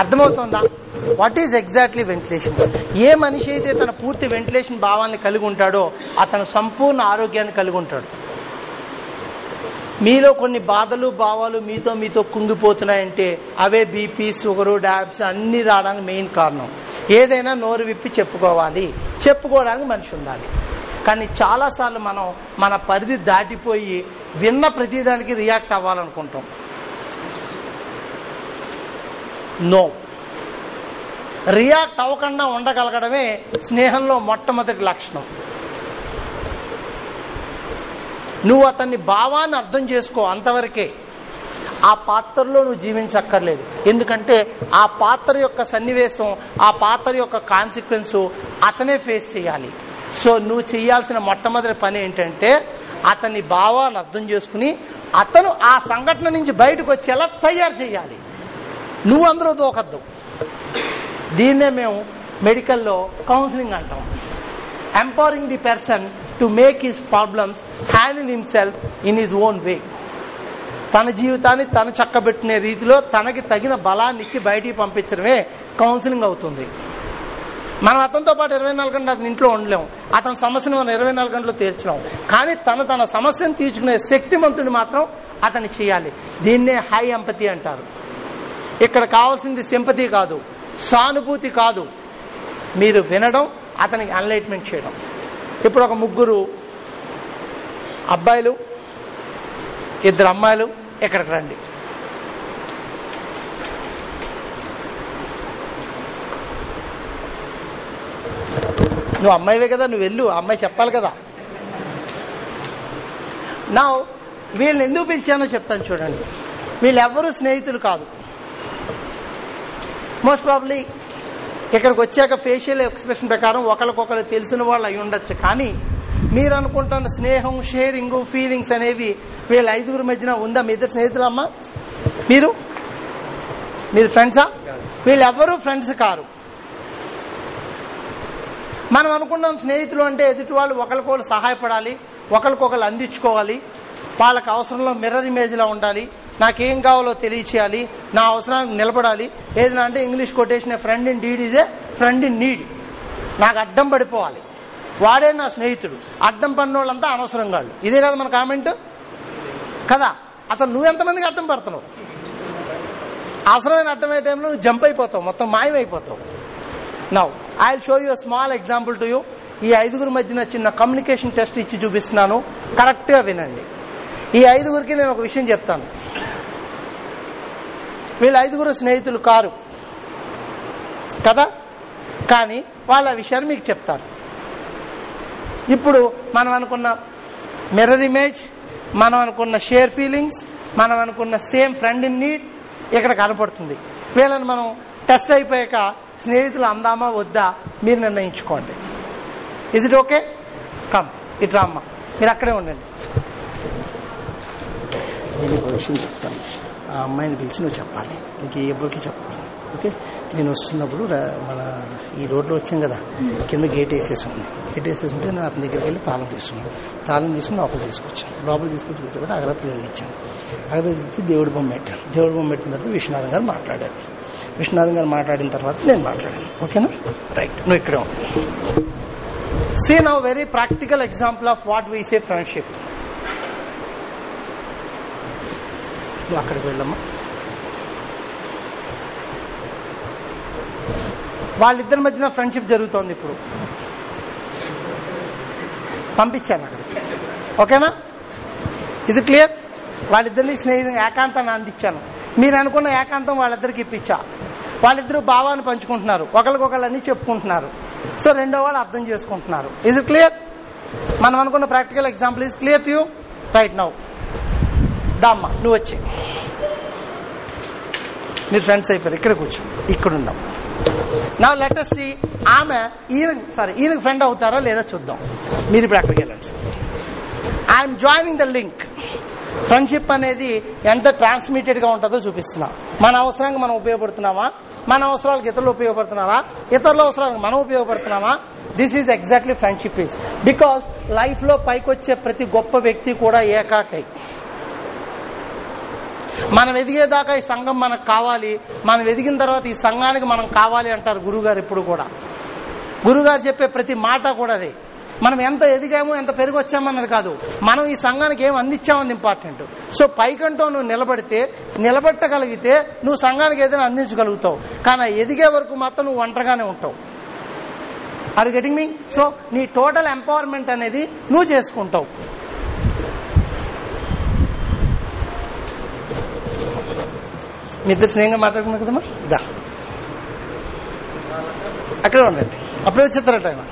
అర్థమవుతుందా? What is exactly ventilation ఏ మనిషి అయితే తన పూర్తి వెంటిలేషన్ భావాన్ని కలిగి ఉంటాడో అతను సంపూర్ణ ఆరోగ్యాన్ని కలిగి ఉంటాడు. మీలో కొన్ని బాధలు భావాలు మీతో మీతో కుంగిపోతున్నాయంటే అవే బీపీ షుగరు డాబ్స్ అన్ని రావడానికి మెయిన్ కారణం. ఏదైనా నోరు విప్పి చెప్పుకోవాలి. చెప్పుకోవడానికి మనిషి ఉండాలి. కానీ చాలాసార్లు మనం మన పరిధి దాటిపోయి విన్న ప్రతిదానికి రియాక్ట్ అవ్వాలనుకుంటాం. నో. రియాక్ట్ అవ్వకుండా ఉండగలగడమే స్నేహంలో మొట్టమొదటి లక్షణం. నువ్వు అతన్ని భావాన్ని అర్థం చేసుకో అంతవరకే. ఆ పాత్రలో నువ్వు జీవించక్కర్లేదు. ఎందుకంటే ఆ పాత్ర యొక్క సన్నివేశం ఆ పాత్ర యొక్క కాన్సిక్వెన్స్ అతనే ఫేస్ చేయాలి. సో నువ్వు చేయాల్సిన మొట్టమొదటి పని ఏంటంటే అతని భావాన్ని అర్థం చేసుకుని అతను ఆ సంఘటన నుంచి బయటకు వచ్చేలా తయారు చేయాలి. నువ్వు అందరూ దూకద్దు దీన్నే మేము మెడికల్లో కౌన్సిలింగ్ అంటాం. Empowering the person to make his problems handle himself in his own way తన జీవితాన్ని తను చక్కబెట్టుకునే రీతిలో తనకి తగిన బలాన్ని ఇచ్చి బయటికి పంపించడమే కౌన్సిలింగ్ అవుతుంది. మనం అతనితో పాటు ఇరవై నాలుగు గంటలు అతని ఇంట్లో ఉండలేం అతని సమస్యను మనం ఇరవై నాలుగు గంటలు తీర్చలేం కానీ తను తన సమస్యను తీర్చుకునే శక్తిమంతుడు మాత్రం అతని చేయాలి. దీన్నే హై ఎంపతి అంటారు. ఇక్కడ కావాల్సింది సింపతి కాదు సానుభూతి కాదు. మీరు వినడం అతనికి అన్లైట్మెంట్ చేయడం. ఇప్పుడు ఒక ముగ్గురు అబ్బాయిలు ఇద్దరు అమ్మాయిలు ఇక్కడికి రండి. నువ్వు అమ్మాయివే కదా నువ్వు వెళ్ళు అమ్మాయి చెప్పాలి కదా. నా వీళ్ళని ఎందుకు పిలిచానో చెప్తాను చూడండి. వీళ్ళెవ్వరూ స్నేహితులు కాదు. మోస్ట్ ప్రాబ్లీ ఇక్కడికి వచ్చాక ఫేషియల్ ఎక్స్ప్రెషన్ ప్రకారం ఒకరికొకరు తెలిసిన వాళ్ళు అయి ఉండొచ్చు. కానీ మీరు అనుకుంటున్న స్నేహం షేరింగ్ ఫీలింగ్స్ అనేవి వీళ్ళ ఐదుగురు మధ్యన ఉందా? మీ ఇద్దరు స్నేహితులమ్మా మీరు? మీరు ఫ్రెండ్సా వీళ్ళెవ్వరూ ఫ్రెండ్స్ కారు. మనం అనుకున్నాం స్నేహితులు అంటే ఎదుటి వాళ్ళు ఒకరికొకరు సహాయపడాలి ఒకరికొకరు అందించుకోవాలి వాళ్ళకి అవసరంలో మిర్రర్ ఇమేజ్ లా ఉండాలి నాకేం కావాలో తెలియచేయాలి నా అవసరానికి నిలబడాలి. ఏదైనా అంటే English quotation friend in deed is a friend in need నాకు అడ్డం పడిపోవాలి. వాడే నా స్నేహితుడు. అడ్డం పడిన వాళ్ళంతా అనవసరం కాదు ఇదే కదా మన కామెంట్? కదా? అసలు నువ్వెంతమందికి అడ్డం పడుతున్నావు? అవసరమైన అడ్డమయ్యే టైంలో నువ్వు జంప్ అయిపోతావు. మొత్తం మాయమైపోతావు. Now I show you small example to you ఈ ఐదుగురు మధ్యన చిన్న కమ్యూనికేషన్ టెస్ట్ ఇచ్చి చూపిస్తున్నాను. కరెక్ట్గా వినండి. ఈ ఐదుగురికి నేను ఒక విషయం చెప్తాను. వీళ్ళ ఐదుగురు స్నేహితులు కారు. కదా? కానీ వాళ్ళ విషయాన్ని మీకు చెప్తారు ఇప్పుడు మనం అనుకున్న మిర్రర్ ఇమేజ్ మనం అనుకున్న షేర్ ఫీలింగ్స్ మనం అనుకున్న సేమ్ ఫ్రెండ్ ఇన్ నీడ్ ఇక్కడ కనపడుతుంది. వీళ్ళని మనం టెస్ట్ అయిపోయాక స్నేహితులు అందామా వద్దా? మీరు నిర్ణయించుకోండి. ఇజ్ ఇట్ ఓకే కమ్ ఇట్రా అమ్మ మీరు అక్కడే ఉండండి. నేను ఒక విషయం చెప్తాను. ఆ అమ్మాయిని పిలిచి నువ్వు చెప్పాలి. ఇంక ఎవరికి చెప్పాలి. ఓకే? నేను వస్తున్నప్పుడు మన ఈ రోడ్లో వచ్చాం కదా కింద గేట్ వేసేసింది గేట్ వేసేసి ఉంటే నేను అతని దగ్గరికి వెళ్ళి తాళం తీసుకున్నాను. తాళం తీసుకుని లోపల తీసుకొచ్చాను. లోపల తీసుకొచ్చి కూర్చోబెట్టి అగరత్తులు వెలిగించాను. అగరత్తులు ఇచ్చి దేవుడి బొమ్మ పెట్టాను. దేవుడి బొమ్మ పెట్టిన తర్వాత విశ్వనాథం గారు మాట్లాడారు. విశ్వనాథం గారు మాట్లాడిన తర్వాత నేను మాట్లాడాను. ఓకేనా? రైట్ నువ్వు ఇక్కడే ఉంది see now very practical example of what we say friendship నువ్వు అక్కడికి వెళ్ళమ్మా. వాళ్ళిద్దరి మధ్యన ఫ్రెండ్షిప్ జరుగుతోంది ఇప్పుడు. పంపించాను అక్కడ. ఓకేనా? ఇది క్లియర్ వాళ్ళిద్దరిని స్నేహితులు ఏకాంతాన్ని అందించాను. మీరు అనుకున్న ఏకాంతం వాళ్ళిద్దరికి ఇప్పించా. వాళ్ళిద్దరూ భావాన్ని పంచుకుంటున్నారు. ఒకరికొకళ్ళు అన్ని చెప్పుకుంటున్నారు. సో రెండో వాళ్ళు అర్థం చేసుకుంటున్నారు. ఇది క్లియర్ మనం అనుకున్న practical example is clear to you right now దామ్మా నువ్వు వచ్చే. మీరు ఫ్రెండ్స్ అయిపోయారు ఇక్కడ కూర్చో. ఇక్కడ ఉన్నాం నా లెటర్ సి ఆమె ఈయన సారీ ఈయనకు ఫ్రెండ్ అవుతారా లేదా చూద్దాం. మీరు ఇప్పుడు అక్కడికి వెళ్ళండి. I am joining the link friendship అనేది ఎంత ట్రాన్స్మిటెడ్గా ఉంటుందో చూపిస్తున్నా. మన అవసరానికి మనం ఉపయోగపడుతున్నామా? మన అవసరాలకు ఇతరులు ఉపయోగపడుతున్నారా? ఇతరుల అవసరాలకు మనం ఉపయోగపడుతున్నామా? This is exactly friendship is because లైఫ్లో పైకొచ్చే ప్రతి గొప్ప వ్యక్తి కూడా ఏకాకై. మనం ఎదిగేదాకా ఈ సంఘం మనకు కావాలి మనం ఎదిగిన తర్వాత ఈ సంఘానికి మనం కావాలి అంటారు గురుగారు ఇప్పుడు కూడా. గురుగారు చెప్పే ప్రతి మాట కూడా అదే. మనం ఎంత ఎదిగామో ఎంత పెరిగొచ్చామన్నది కాదు. మనం ఈ సంఘానికి ఏం అందించామని ఇంపార్టెంట్ సో పైకంటో నువ్వు నిలబడితే నిలబెట్టగలిగితే నువ్వు సంఘానికి ఏదైనా అందించగలుగుతావు. కానీ ఎదిగే వరకు మాత్రం నువ్వు ఒంటరిగానే ఉంటావు. ఆర్ గెటింగ్ మీ సో నీ టోటల్ ఎంపవర్మెంట్ అనేది నువ్వు చేసుకుంటావు. మీ ఇద్దరు స్నేహంగా మాట్లాడుకున్నారు కదమ్మా? ఇదా అక్కడే ఉండండి. అప్పుడే వచ్చేస్తారట ఆయన.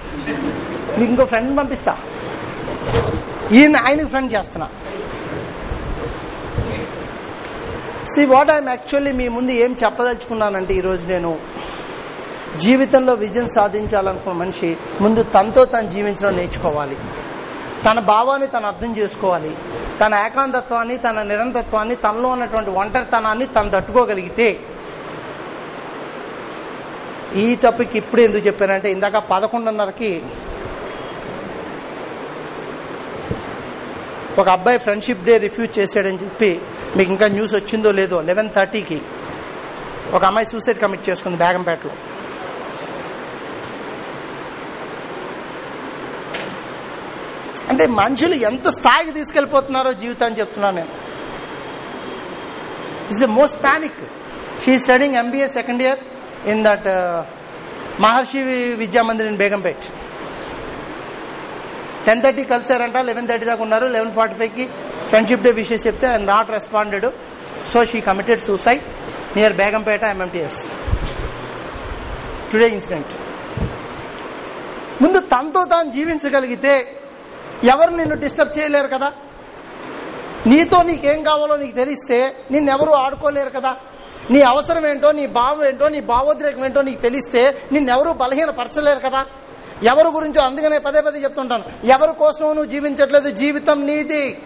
మీకు ఇంకో ఫ్రెండ్ పంపిస్తా. ఈయన ఆయనకు ఫ్రెండ్ చేస్తున్నా. See what I am actually మీ ముందు ఏం చెప్పదలుచుకున్నానంటే ఈరోజు నేను జీవితంలో విజయం సాధించాలనుకున్న మనిషి ముందు తనతో తను జీవించడం నేర్చుకోవాలి. తన భావాన్ని తను అర్థం చేసుకోవాలి. తన ఏకాంతత్వాన్ని తన నిరంతత్వాన్ని తనలో ఉన్నటువంటి ఒంటరితనాన్ని తను తట్టుకోగలిగితే ఈ టాపిక్ ఇప్పుడు ఎందుకు చెప్పానంటే ఇందాక పదకొండున్నరకి ఒక అబ్బాయి ఫ్రెండ్షిప్ డే రిఫ్యూజ్ చేశాడని చెప్పి మీకు ఇంకా న్యూస్ వచ్చిందో లేదో లెవెన్ థర్టీకి ఒక అమ్మాయి సూసైడ్ కమిట్ చేసుకుంది బేగంపేటలో అంటే మనుషులు ఎంత స్థాయికి తీసుకెళ్ళిపోతున్నారో జీవితాన్ని చెప్తున్నాను నేను. It's the most panic she studying MBA second year in that Maharshi Vidya Mandir in Begumpet ten thirty కలిసారంట eleven thirty దాకా ఉన్నారు లెవెన్ ఫార్టీ ఫైవ్కి ఫ్రెండ్షిప్ డే విషయస్ చెప్తే not responded so she committed suicide near Begumpet MMTS today incident ముందు తనతో తాను జీవించగలిగితే ఎవరు నిన్ను డిస్టర్బ్ చేయలేరు కదా? నీతో నీకేం కావాలో నీకు తెలిస్తే నిన్నెవరూ ఆడుకోలేరు కదా? నీ అవసరం ఏంటో నీ భావం ఏంటో నీ భావోద్రేకం ఏంటో నీకు తెలిస్తే నిన్నెవరూ బలహీనపరచలేరు కదా? ఎవరి గురించో అందుకనే పదే పదే చెప్తుంటాను. ఎవరి కోసం నువ్వు జీవించట్లేదు జీవితం నీది.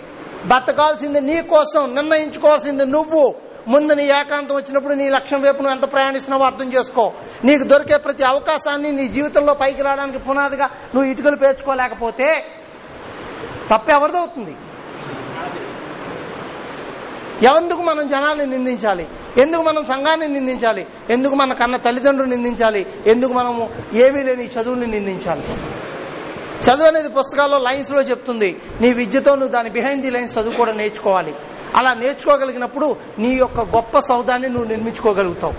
బతకాల్సింది నీ కోసం నిర్ణయించుకోవాల్సింది నువ్వు. ముందు నీ ఏకాంతం వచ్చినప్పుడు నీ లక్ష్యం వైపు నువ్వు ఎంత ప్రయాణిస్తున్నావో అర్థం చేసుకో. నీకు దొరికే ప్రతి అవకాశాన్ని నీ జీవితంలో పైకి రావడానికి పునాదిగా నువ్వు ఇటుకలు పేర్చుకోలేకపోతే తప్ప ఎవరిదవుతుంది ఎందుకు మనం జనాల్ని నిందించాలి? ఎందుకు మనం సంఘాన్ని నిందించాలి? ఎందుకు మన కన్న తల్లిదండ్రులు నిందించాలి? ఎందుకు మనము ఏమీ లేని చదువుని నిందించాలి? చదువు అనేది పుస్తకాల్లో లైన్స్లో చెప్తుంది. నీ విద్యతో నువ్వు దాని బిహైండ్ ది లైన్స్ చదువు కూడా నేర్చుకోవాలి. అలా నేర్చుకోగలిగినప్పుడు నీ యొక్క గొప్ప సౌదాన్ని నువ్వు నిర్మించుకోగలుగుతావు.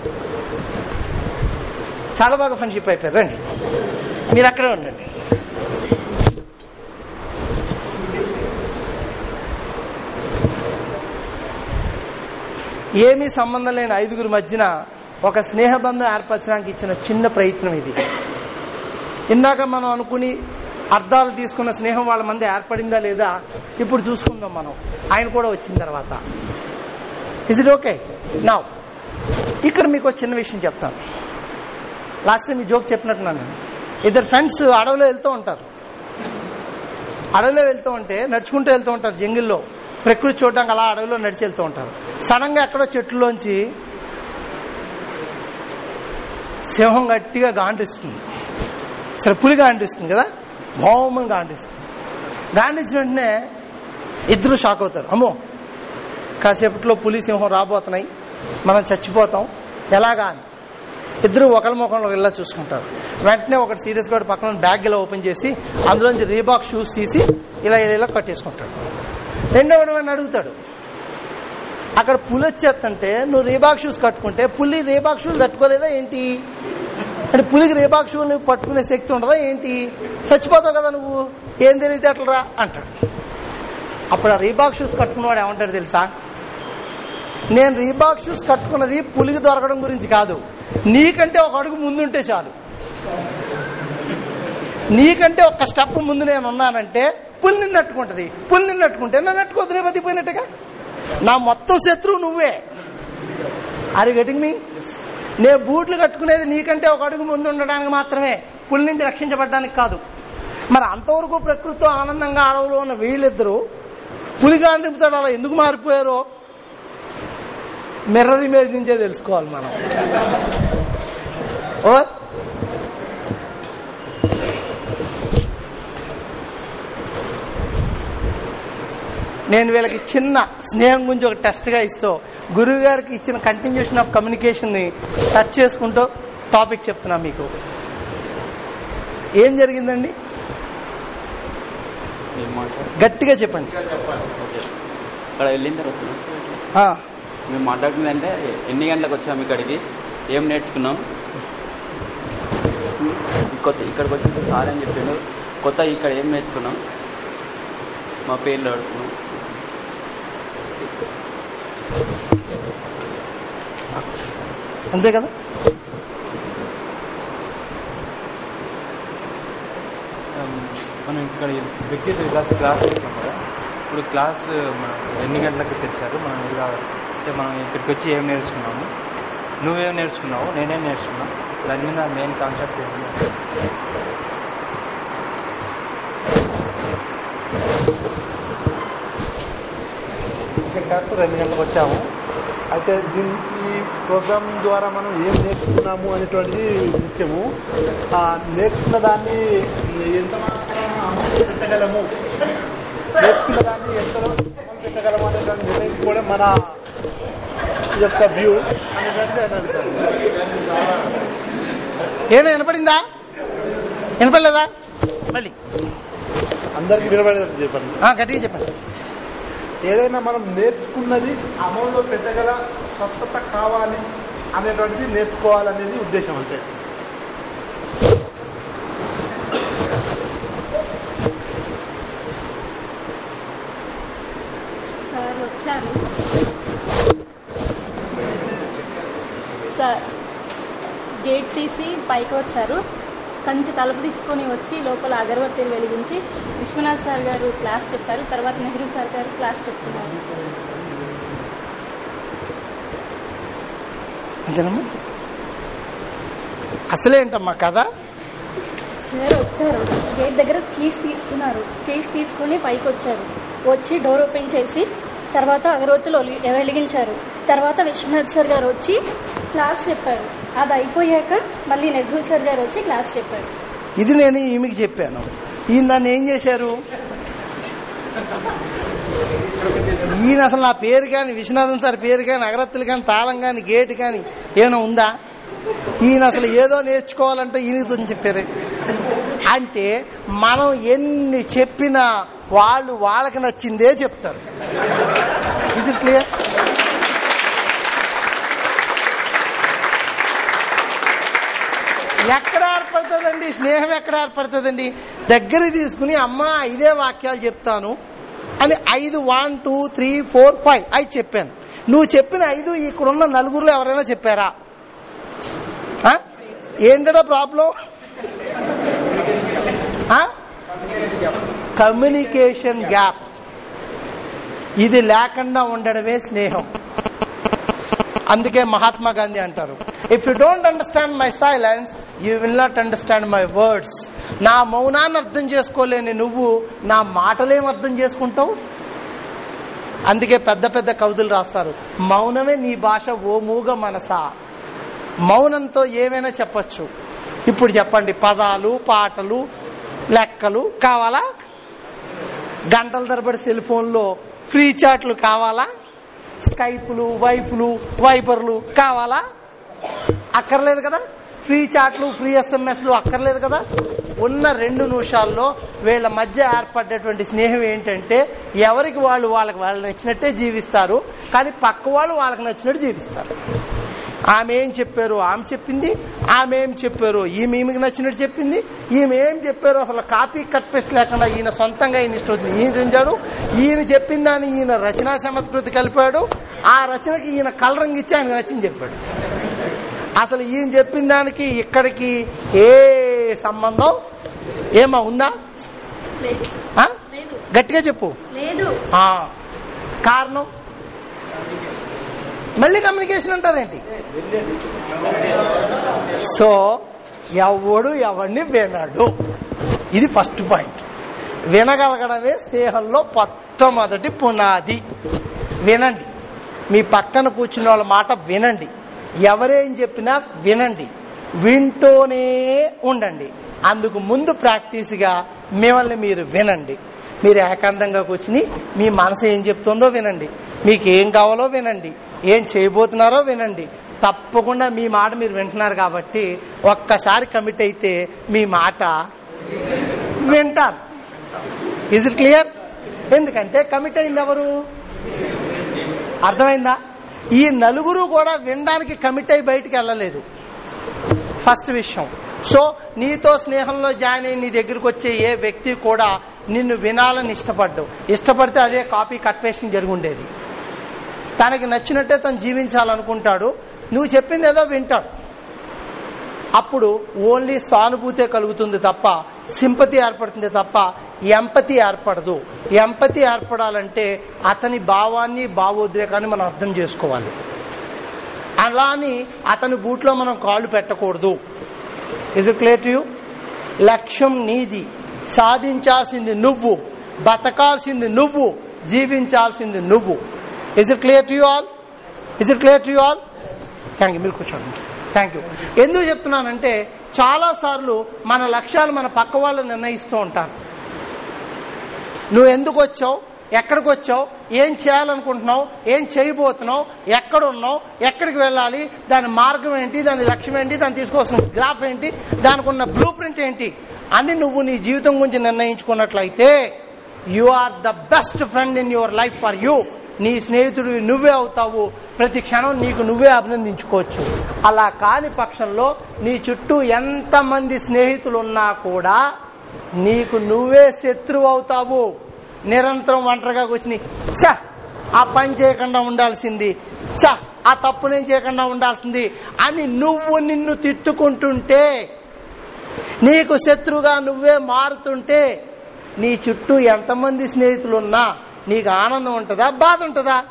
చాలా బాగా ఫ్రెండ్షిప్ అయిపోయారు. రండి. మీరు అక్కడే ఉండండి. ఏమీ సంబంధం లేని ఐదుగురు మధ్యన ఒక స్నేహబంధం ఏర్పరచడానికి ఇచ్చిన చిన్న ప్రయత్నం ఇది. ఇందాక మనం అనుకుని అర్థాలు తీసుకున్న స్నేహం వాళ్ళ మంది ఏర్పడిందా లేదా ఇప్పుడు చూసుకుందాం మనం. ఆయన కూడా వచ్చిన తర్వాత. ఇజ్ ఇట్ ఓకే నా ఇక్కడ మీకు చిన్న విషయం చెప్తాను. లాస్ట్ టైం ఈ జోక్ చెప్పినట్టున్నాను ఇద్దరు ఫ్రెండ్స్ అడవిలో వెళ్తూ ఉంటారు. అడవిలో వెళ్తూ ఉంటే నడుచుకుంటూ వెళ్తూ ఉంటారు జంగిల్లో. ప్రకృతి చూడడానికి అలా అడవిలో నడిచి వెళ్తూ ఉంటారు. సడన్గా ఎక్కడో చెట్లులోంచి సింహం గట్టిగా గాండిస్తుంది సరే పులి గాండిస్తుంది కదా? భౌమని గాండిస్తుంది గాండించిన వెంటనే ఇద్దరు షాక్ అవుతారు. అమ్మో కాసేపట్లో పులి సింహం రాబోతున్నాయి. మనం చచ్చిపోతాం. ఎలాగా అని. ఇద్దరు ఒకరి ముఖంలో ఇలా చూసుకుంటారు. వెంటనే ఒకటి సీరియస్గా పక్కన బ్యాగ్ ఇలా ఓపెన్ చేసి అందులోంచి రీబాక్ షూస్ తీసి ఇలా ఇలా ఇలా కట్టేసుకుంటాడు. రెండో వాడిని అడుగుతాడు అక్కడ పులి వచ్చేస్తుంటే నువ్వు రీబాక్ షూస్ కట్టుకుంటే పులి రీబాక్ షూస్ కట్టుకోలేదా ఏంటి? అంటే పులికి రీబాక్ షూ నువ్వు పట్టుకునే శక్తి ఉండదా ఏంటి? చచ్చిపోతావు కదా నువ్వు ఏం తెలియదు అట్లరా అంటాడు. అప్పుడు ఆ రీబాక్ షూస్ కట్టుకున్నవాడు ఏమంటాడు తెలుసా? నేను రీబాక్ షూస్ కట్టుకున్నది పులికి దొరకడం గురించి కాదు. నీకంటే ఒక అడుగు ముందుంటే చాలు. నీకంటే ఒక స్టెప్ ముందు నేను ఉన్నానంటే పులి నిన్ను నట్టుకుంటది. పులి నట్టుకుంటే నన్ను నట్టుకోదు బతిపోయినట్టుగా నా మొత్తం శత్రువు నువ్వే. అరే గెటింగ్ మీ నేను బూట్లు కట్టుకునేది నీకంటే ఒక అడుగు ముందు ఉండడానికి మాత్రమే. పులి నుంచి రక్షించబడడానికి కాదు. మరి అంతవరకు ప్రకృతితో ఆనందంగా అడవులో ఉన్న వీళ్ళిద్దరూ పులిగా నింపుతాడు అలా ఎందుకు మారిపోయారో? మిర్రర్ ఇమేజ్ నుంచే తెలుసుకోవాలి మనం. ఓవర్ నేను వీళ్ళకి చిన్న స్నేహం గురించి ఒక టెస్ట్గా ఇస్తూ గురువు గారికి ఇచ్చిన కంటిన్యూషన్ ఆఫ్ కమ్యూనికేషన్ని టచ్ చేసుకుంటూ టాపిక్ చెప్తున్నా మీకు. ఏం జరిగిందండి? గట్టిగా చెప్పండి. మేము మాట్లాడుతుందంటే ఎన్ని గంటలకు వచ్చాము ఇక్కడికి? ఏం నేర్చుకున్నాం? కొత్త ఇక్కడికి వచ్చిన సార్ అని చెప్పిండు. కొత్త ఇక్కడ ఏం నేర్చుకున్నాం? మా పేర్లు అడుగుతున్నాం. అంతే కదా? మనం ఇక్కడ వ్యక్తిత్వ వికాస్ క్లాస్ వచ్చాం కదా. ఇప్పుడు క్లాస్ ఎన్ని గంటలకు తెచ్చారు మనం ఇలా అంటే మనం ఇక్కడికి వచ్చి ఏం నేర్చుకున్నాము? నువ్వేం నేర్చుకున్నావు? నేనేం నేర్చుకున్నా? దాని మీద మెయిన్ కాన్సెప్ట్ ఏంటి? ఇక్కడ కరెక్ట్. రెండు గంటలకు వచ్చాము. అయితే దీని ఈ ప్రోగ్రామ్ ద్వారా మనం ఏం నేర్చుకున్నాము అనేటువంటిది ముఖ్యము. నేర్చుకున్న దాన్ని ఎంత మాత్రం అమలు పెట్టగలము నేర్చుకున్న దాన్ని ఎంతలో అనేటువంటి నిర్ణయించుకోవడం మన యొక్క వ్యూ ఏమైనా వినపడిందా? వినపడలేదా? మళ్ళీ. అందరికీ వినబడేది చెప్పండి. గట్టిగా చెప్పండి. ఏదైనా మనం నేర్చుకున్నది అమలులో పెట్టగల సత్తత కావాలి అనేటువంటిది నేర్చుకోవాలనేది ఉద్దేశం అంతే సార్ వచ్చారు. సార్ గేట్ తీసి పైకి వచ్చారు. కంచి తలుపు తీసుకొని వచ్చి లోపల అగరబత్తీలు వెలిగించి విశ్వనాథ్ సార్ గారు క్లాస్ చెప్పారు. తర్వాత నెహ్రూ సార్ గారు క్లాస్ చెప్తున్నారు. అసలేంటమ్మా కథ? సార్ వచ్చారు. గేట్ దగ్గర కీస్ తీసుకున్నారు. కీస్ తీసుకుని పైకి వచ్చారు. వచ్చి డోర్ ఓపెన్ చేసి తర్వాత అగరవత్తులు వెలిగించారు. తర్వాత విశ్వనాథ్ సార్ గారు వచ్చి క్లాస్ చెప్పారు. అది అయిపోయాక మళ్ళీ నెహ్రూ సార్ గారు వచ్చి క్లాస్ చెప్పారు. ఇది నేను ఈమెకి చెప్పాను. ఈయన దాన్ని ఏం చేశారు? ఈయన అసలు నా పేరు కానీ విశ్వనాథన్ సార్ పేరు కానీ అగరత్తులు కానీ తాళం కానీ గేట్ కానీ ఏమైనా ఉందా? ఈయన అసలు ఏదో నేర్చుకోవాలంటే ఈయనతో చెప్పారు. అంటే మనం ఎన్ని చెప్పినా వాళ్ళు వాళ్ళకి నచ్చిందే చెప్తారు. ఇది క్లియర్ ఎక్కడ ఏర్పడుతుందండి? స్నేహం ఎక్కడ ఏర్పడుతుందండి? దగ్గర తీసుకుని అమ్మా ఇదే వాక్యాలు చెప్తాను అని ఐదు one two three four five ఐదు చెప్పాను. నువ్వు చెప్పిన ఐదు ఇక్కడున్న నలుగురులో ఎవరైనా చెప్పారా? ఏంటడా ప్రాబ్లం? Communication gap. ఇది లేకుండా ఉండడమే స్నేహం. అందుకే మహాత్మా గాంధీ అంటారు if you don't understand my silence you will not understand my words నా మౌనాన్ని అర్థం చేసుకోలేని నువ్వు నా మాటలేం అర్థం చేసుకుంటావు? అందుకే పెద్ద పెద్ద కవితలు రాస్తారు మౌనమే నీ భాష ఓ మూగ మనసా. మౌనంతో ఏమైనా చెప్పచ్చు. ఇప్పుడు చెప్పండి పదాలు పాటలు లెక్కలు కావాలా? గంటల తరబడి సెల్ ఫోన్లో ఫ్రీ చాట్లు కావాలా? స్కైపులు వైపులు వైపర్లు కావాలా? అక్కర్లేదు కదా? ఫ్రీ చాట్లు ఫ్రీ ఎస్ఎంఎస్లు అక్కర్లేదు కదా? ఉన్న రెండు నిమిషాల్లో వీళ్ళ మధ్య ఏర్పడ్డటువంటి స్నేహం ఏంటంటే ఎవరికి వాళ్ళు వాళ్ళకి వాళ్ళు నచ్చినట్టే జీవిస్తారు కానీ పక్క వాళ్ళు వాళ్ళకి నచ్చినట్టు జీవిస్తారు. ఆమె ఏం చెప్పారు? ఆమె చెప్పింది. ఆమె ఏం చెప్పారు? ఈమె ఈమెకి నచ్చినట్టు చెప్పింది. ఈమె ఏం చెప్పారు? అసలు కాపీ కట్ పేస్ట్ లేకుండా ఈయన సొంతంగా ఈయన ఇష్టం వచ్చింది. ఈయన చెందాడు ఈయన చెప్పిన దాన్ని ఈయన రచనా సంస్కృతి కలిపాడు. ఆ రచనకి ఈయన కలరంగిచ్చి ఇచ్చి నచ్చింది చెప్పాడు. అసలు ఈయన చెప్పిన దానికి ఇక్కడికి ఏ సంబంధం? ఏమా ఉందా? గట్టిగా చెప్పు. కారణం? మళ్ళీ కమ్యూనికేషన్ అంటారేంటి? సో ఎవడు ఎవడిని వినడు. ఇది ఫస్ట్ పాయింట్. వినగలగడమే స్నేహంలో మొట్టమొదటి పునాది. వినండి. మీ పక్కన కూర్చున్న వాళ్ళ మాట వినండి. ఎవరేం చెప్పినా వినండి. వింటూనే ఉండండి. అందుకు ముందు ప్రాక్టీస్గా మిమ్మల్ని మీరు వినండి. మీరు ఏకాంతంగా కూర్చుని మీ మనసు ఏం చెప్తుందో వినండి. మీకు ఏం కావాలో వినండి. ఏం చేయబోతున్నారో వినండి. తప్పకుండా మీ మాట మీరు వింటున్నారు కాబట్టి ఒక్కసారి కమిట్ అయితే మీ మాట వింటారు. ఇజ్ ఇట్ క్లియర్ ఎందుకంటే కమిట్ అయింది ఎవరు? అర్థమైందా? ఈ నలుగురు కూడా వినడానికి కమిట్ అయి బయటికి వెళ్ళలేదు. ఫస్ట్ విషయం. సో నీతో స్నేహంలో జాయిన్ అయ్యి నీ దగ్గరికి వచ్చే ఏ వ్యక్తి కూడా నిన్ను వినాలని ఇష్టపడ్డు. ఇష్టపడితే అదే కాపీ కట్పేషన్ జరుగుండేది తనకి నచ్చినట్టే తను జీవించాలనుకుంటాడు. నువ్వు చెప్పింది ఏదో వింటాడు. అప్పుడు ఓన్లీ సానుభూతే కలుగుతుంది తప్ప సింపతి ఏర్పడుతుంది తప్ప ఎంపతి ఏర్పడదు. ఎంపతి ఏర్పడాలంటే అతని భావాన్ని భావోద్రేకాన్ని మనం అర్థం చేసుకోవాలి. అలా అని అతని బూట్లో మనం కాళ్ళు పెట్టకూడదు. ఇది క్లియర్ టు యూ లక్ష్యం నీది. సాధించాల్సింది నువ్వు. బతకాల్సింది నువ్వు. జీవించాల్సింది నువ్వు. Is it clear to you all is it clear to you all thank you మీరు కూర్చోండి. థ్యాంక్ యూ ఎందుకు చెప్తున్నానంటే చాలా సార్లు మన లక్ష్యాలు మన పక్క వాళ్ళు నిర్ణయిస్తూ ఉంటారు. నువ్వు ఎందుకు వచ్చావు? ఎక్కడికి వచ్చావు? ఏం చేయాలనుకుంటున్నావు? ఏం చేయబోతున్నావు? ఎక్కడున్నావు? ఎక్కడికి వెళ్ళాలి? దాని మార్గం ఏంటి? దాని లక్ష్యం ఏంటి? దాన్ని తీసుకోవాల్సిన గ్రాఫ్ ఏంటి? దానికి ఉన్న బ్లూ ప్రింట్ ఏంటి? అని నువ్వు నీ జీవితం గురించి నిర్ణయించుకున్నట్లయితే you are the best friend in your life for you నీ స్నేహితుడు నువ్వే అవుతావు. ప్రతి క్షణం నీకు నువ్వే అభినందించుకోవచ్చు. అలా కాని పక్షంలో నీ చుట్టూ ఎంతమంది స్నేహితులు ఉన్నా కూడా నీకు నువ్వే శత్రువు అవుతావు. నిరంతరం ఒంటరిగా కూర్చుని చ ఆ పని చేయకుండా ఉండాల్సింది. చ ఆ తప్పు నేను చేయకుండా ఉండాల్సింది అని నువ్వు నిన్ను తిట్టుకుంటుంటే నీకు శత్రువుగా నువ్వే మారుతుంటే నీ చుట్టూ ఎంతమంది స్నేహితులున్నా నీకు ఆనందం ఉంటుందా? బాధ ఉంటుందా?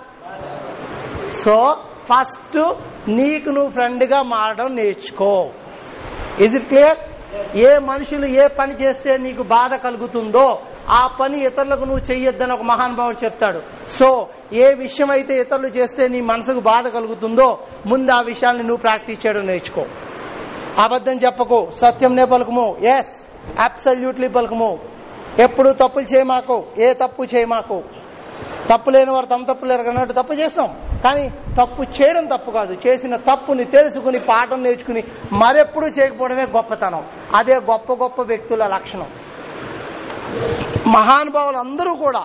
సో ఫస్ట్ నీకు నువ్వు ఫ్రెండ్గా మారడం నేర్చుకో. ఇజ్ ఇట్ క్లియర్ ఏ మనుషులు ఏ పని చేస్తే నీకు బాధ కలుగుతుందో ఆ పని ఇతరులకు నువ్వు చెయ్యొద్దని ఒక మహానుభావుడు చెప్తాడు. సో ఏ విషయం అయితే ఇతరులు చేస్తే నీ మనసుకు బాధ కలుగుతుందో ముందు ఆ విషయాన్ని నువ్వు ప్రాక్టీస్ చేయడం నేర్చుకో. అబద్ధం చెప్పకు. సత్యంనే పలుకుము. ఎస్ అబ్సల్యూట్లీ పలుకుము. ఎప్పుడు తప్పులు చేయమాకు. ఏ తప్పు చేయమాకు. తప్పు లేని వారు తమ తప్పు లేరు అన్నట్టు తప్పు చేస్తాం. కానీ తప్పు చేయడం తప్పు కాదు. చేసిన తప్పుని తెలుసుకుని పాఠం నేర్చుకుని మరెప్పుడు చేయకపోవడమే గొప్పతనం. అదే గొప్ప గొప్ప వ్యక్తుల లక్షణం. మహానుభావులు అందరూ కూడా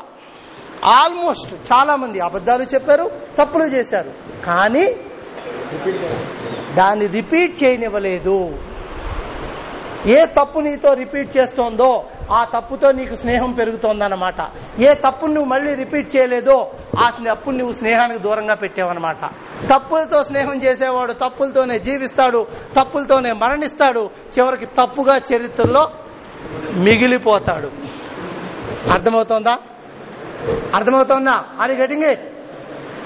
ఆల్మోస్ట్ చాలా మంది అబద్ధాలు చెప్పారు తప్పులు చేశారు. కానీ దాన్ని రిపీట్ చేయనివ్వలేదు. ఏ తప్పు నీతో రిపీట్ చేస్తోందో ఆ తప్పుతో నీకు స్నేహం పెరుగుతోందన్నమాట. ఏ తప్పు నువ్వు మళ్ళీ రిపీట్ చేయలేదో ఆ తప్పు నువ్వు స్నేహానికి దూరంగా పెట్టావన్నమాట. తప్పులతో స్నేహం చేసేవాడు తప్పులతోనే జీవిస్తాడు తప్పులతోనే మరణిస్తాడు చివరికి తప్పుగా చరిత్రలో మిగిలిపోతాడు. అర్థమవుతోందా? అర్థమవుతోందా? అని గెటింగ్ ఇట్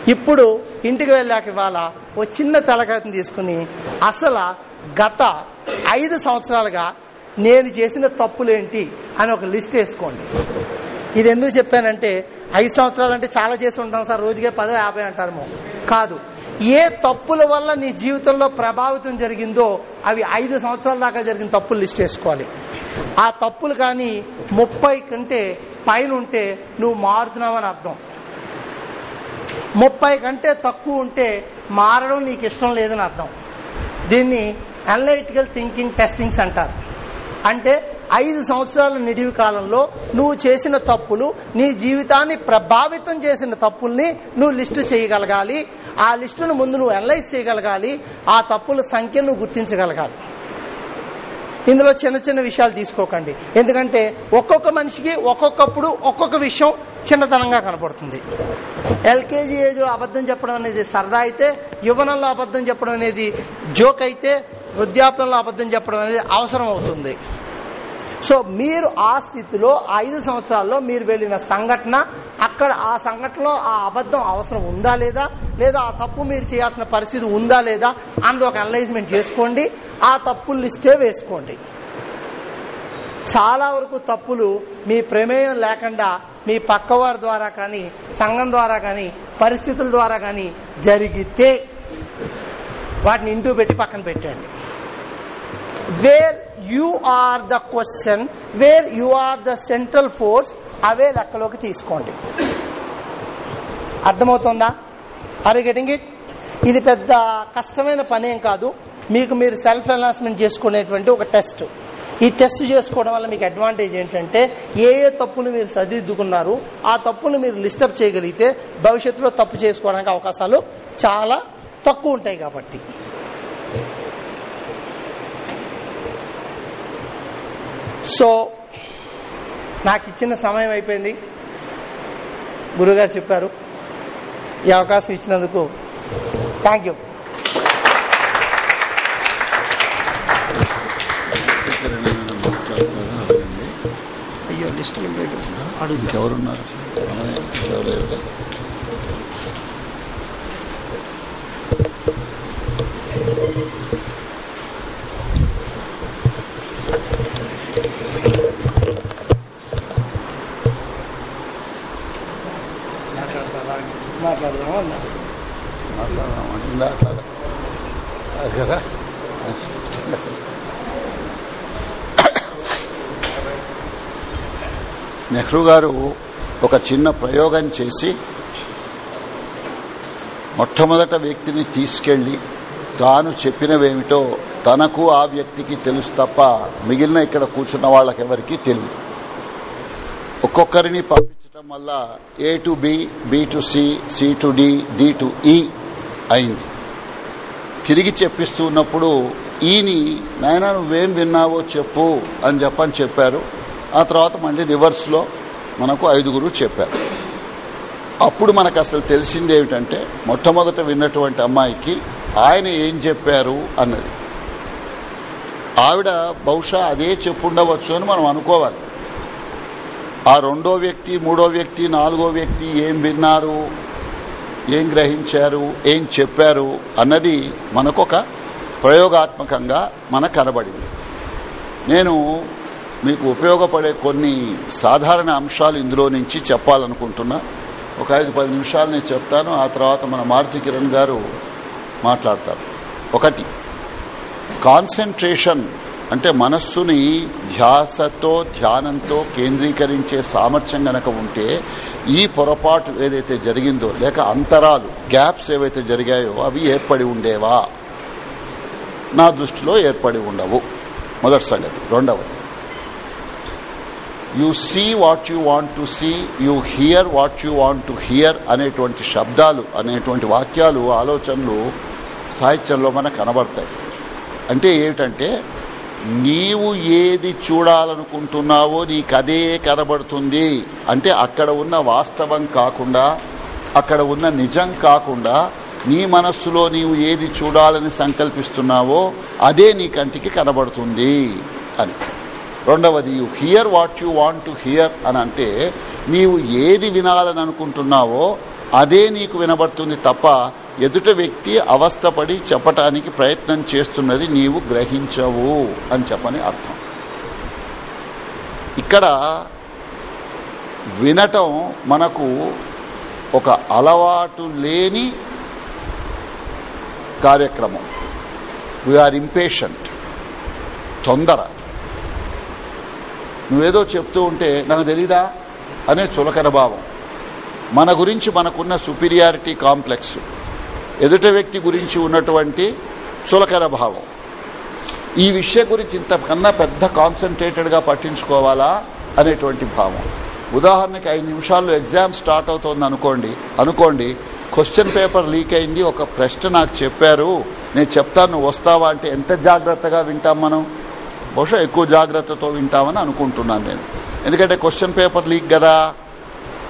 ఇప్పుడు ఇంటికి వెళ్ళాక ఇవాళ ఓ చిన్న తలకాయని తీసుకుని అసలు గత ఐదు సంవత్సరాలుగా నేను చేసిన తప్పులేంటి అని ఒక లిస్ట్ వేసుకోండి. ఇది ఎందుకు చెప్పానంటే ఐదు సంవత్సరాలు అంటే చాలా చేసి ఉంటాం సార్ రోజుకే పదో యాభై అంటారు కాదు. ఏ తప్పుల వల్ల నీ జీవితంలో ప్రభావితం జరిగిందో అవి ఐదు సంవత్సరాల దాకా జరిగిన తప్పులు లిస్ట్ వేసుకోవాలి. ఆ తప్పులు కానీ ముప్పై కంటే పైన ఉంటే నువ్వు మారుతున్నావని అర్థం. ముప్పై కంటే తక్కువ ఉంటే మారడం నీకు ఇష్టం లేదని అర్థం. దీన్ని అనలైటికల్ థింకింగ్ టెస్టింగ్స్ అంటారు. అంటే ఐదు సంవత్సరాల నిడివి కాలంలో నువ్వు చేసిన తప్పులు నీ జీవితాన్ని ప్రభావితం చేసిన తప్పుల్ని నువ్వు లిస్టు చేయగలగాలి. ఆ లిస్టును ముందు నువ్వు అనలైజ్ చేయగలగాలి. ఆ తప్పుల సంఖ్య నువ్వు గుర్తించగలగాలి. ఇందులో చిన్న చిన్న విషయాలు తీసుకోకండి. ఎందుకంటే ఒక్కొక్క మనిషికి ఒక్కొక్కప్పుడు ఒక్కొక్క విషయం చిన్నతనంగా కనపడుతుంది. ఎల్కేజీ ఏజ్ అబద్ధం చెప్పడం అనేది సరదా అయితే యువనంలో అబద్ధం చెప్పడం అనేది జోక్ అయితే వృద్ధాప్యంలో అబద్ధం చెప్పడం అనేది అవసరం అవుతుంది. సో మీరు ఆ స్థితిలో ఐదు సంవత్సరాల్లో మీరు వెళ్ళిన సంఘటన అక్కడ ఆ సంఘటనలో ఆ అబద్ధం అవసరం ఉందా లేదా? లేదా ఆ తప్పు మీరు చేయాల్సిన పరిస్థితి ఉందా లేదా? అన్నది ఒక అనలైజ్మెంట్ చేసుకోండి. ఆ తప్పులు లిస్టే వేసుకోండి. చాలా వరకు తప్పులు మీ ప్రమేయం లేకుండా మీ పక్కవారి ద్వారా కానీ సంఘం ద్వారా కానీ పరిస్థితుల ద్వారా కానీ జరిగితే వాటిని ఇంటూ పెట్టి పక్కన పెట్టండి. Where you are the question where you are the central force అవే లెక్కలోకి తీసుకోండి. అర్థమవుతుందా? ఆర్ గెటింగ్ ఇట్ ఇది పెద్ద కష్టమైన పనేం కాదు. మీకు మీరు సెల్ఫ్ అనౌన్స్మెంట్ చేసుకునేటువంటి ఒక టెస్ట్ ఈ టెస్ట్ చేసుకోవడం వల్ల మీకు అడ్వాంటేజ్ ఏంటంటే ఏ ఏ తప్పులు మీరు సరిదిద్దుకున్నారు ఆ తప్పులు మీరు లిస్టప్ చేయగలిగితే భవిష్యత్తులో తప్పు చేసుకోవడానికి అవకాశాలు చాలా తక్కువ ఉంటాయి కాబట్టి. సో నాకు ఇచ్చిన సమయం అయిపోయింది. గురుగారు చెప్పారు. ఈ అవకాశం ఇచ్చినందుకు థ్యాంక్ యూ. అయ్యో లిస్ట్ అడుగు. ఇంకెవరున్నారు? అసలు కదా నెహ్రూ గారు ఒక చిన్న ప్రయోగం చేసి మొట్టమొదట వ్యక్తిని తీసుకెళ్ళి తాను చెప్పినవేమిటో తనకు ఆ వ్యక్తికి తెలుసు తప్ప మిగిలిన ఇక్కడ కూర్చున్న వాళ్ళకెవరికి తెలియదు ఒక్కొక్కరిని పంపించడం వల్ల A to B B to C C to D D to E అయింది. తిరిగి చెప్పిస్తున్నప్పుడు ఈని నాయన నువ్వేం విన్నావో చెప్పు అని చెప్పని చెప్పారు. ఆ తర్వాత మళ్ళీ రివర్స్లో మనకు ఐదుగురు చెప్పారు. అప్పుడు మనకు అసలు తెలిసింది ఏమిటంటే మొట్టమొదట విన్నటువంటి అమ్మాయికి ఆయన ఏం చెప్పారు అన్నది. ఆవిడ బహుశా అదే చెప్పుండవచ్చు అని మనం అనుకోవాలి. ఆ రెండో వ్యక్తి మూడో వ్యక్తి నాలుగో వ్యక్తి ఏం విన్నారు ఏం గ్రహించారు ఏం చెప్పారు అన్నది మనకొక ప్రయోగాత్మకంగా మనకు కనబడింది నేను మీకు ఉపయోగపడే కొన్ని సాధారణ అంశాలు ఇందులో నుంచి చెప్పాలనుకుంటున్నా. ఒక ఐదు పది నిమిషాలు నేను చెప్తాను. ఆ తర్వాత మన మారుతి కిరణ్ గారు మాట్లాడతారు. ఒకటి కాన్సన్ట్రేషన్ అంటే మనస్సుని ధ్యాసతో ధ్యానంతో కేంద్రీకరించే సామర్థ్యం గనక ఉంటే ఈ పొరపాటు ఏదైతే జరిగిందో లేక అంతరాలు గ్యాప్స్ ఏవైతే జరిగాయో అవి ఏర్పడి ఉండేవా? నా దృష్టిలో ఏర్పడి ఉండవు. మొదటి సంగతి. రెండవది you see what you want to see you hear what you want to hear అనేటువంటి శబ్దాలు అనేటువంటి వాక్యాలు ఆలోచనలు సాహిత్యంలో మనకు కనబడతాయి. అంటే ఏమిటంటే నీవు ఏది చూడాలనుకుంటున్నావో నీకు అదే కనబడుతుంది. అంటే అక్కడ ఉన్న వాస్తవం కాకుండా అక్కడ ఉన్న నిజం కాకుండా నీ మనస్సులో నీవు ఏది చూడాలని సంకల్పిస్తున్నావో అదే నీ కంటికి కనబడుతుంది అని. రెండవది you hear what you want to hear అని అంటే నీవు ఏది వినాలని అనుకుంటున్నావో అదే నీకు వినబడుతుంది తప్ప ఎదుట వ్యక్తి అవస్థపడి చెప్పటానికి ప్రయత్నం చేస్తున్నది నీవు గ్రహించవు అని చెప్పని అర్థం. ఇక్కడ వినటం మనకు ఒక అలవాటు లేని కార్యక్రమం. వీఆర్ ఇంపేషెంట్ తొందర. నువ్వేదో చెప్తూ ఉంటే నాకు తెలీదా? అనే చులకన భావం. మన గురించి మనకున్న సుపీరియారిటీ కాంప్లెక్స్. ఎదుట వ్యక్తి గురించి ఉన్నటువంటి చులకన భావం. ఈ విషయం గురించి ఇంతకన్నా పెద్ద కాన్సన్ట్రేటెడ్గా పట్టించుకోవాలా అనేటువంటి భావం. ఉదాహరణకి ఐదు నిమిషాల్లో ఎగ్జామ్ స్టార్ట్ అవుతోంది అనుకోండి. అనుకోండి క్వశ్చన్ పేపర్ లీక్ అయింది ఒక ప్రశ్న నాకు చెప్పారు. నేను చెప్తాను నువ్వు వస్తావా అంటే ఎంత జాగ్రత్తగా వింటాం మనం? బహుశా ఎక్కువ జాగ్రత్తతో వింటామని అనుకుంటున్నాను నేను. ఎందుకంటే క్వశ్చన్ పేపర్ లీక్ కదా.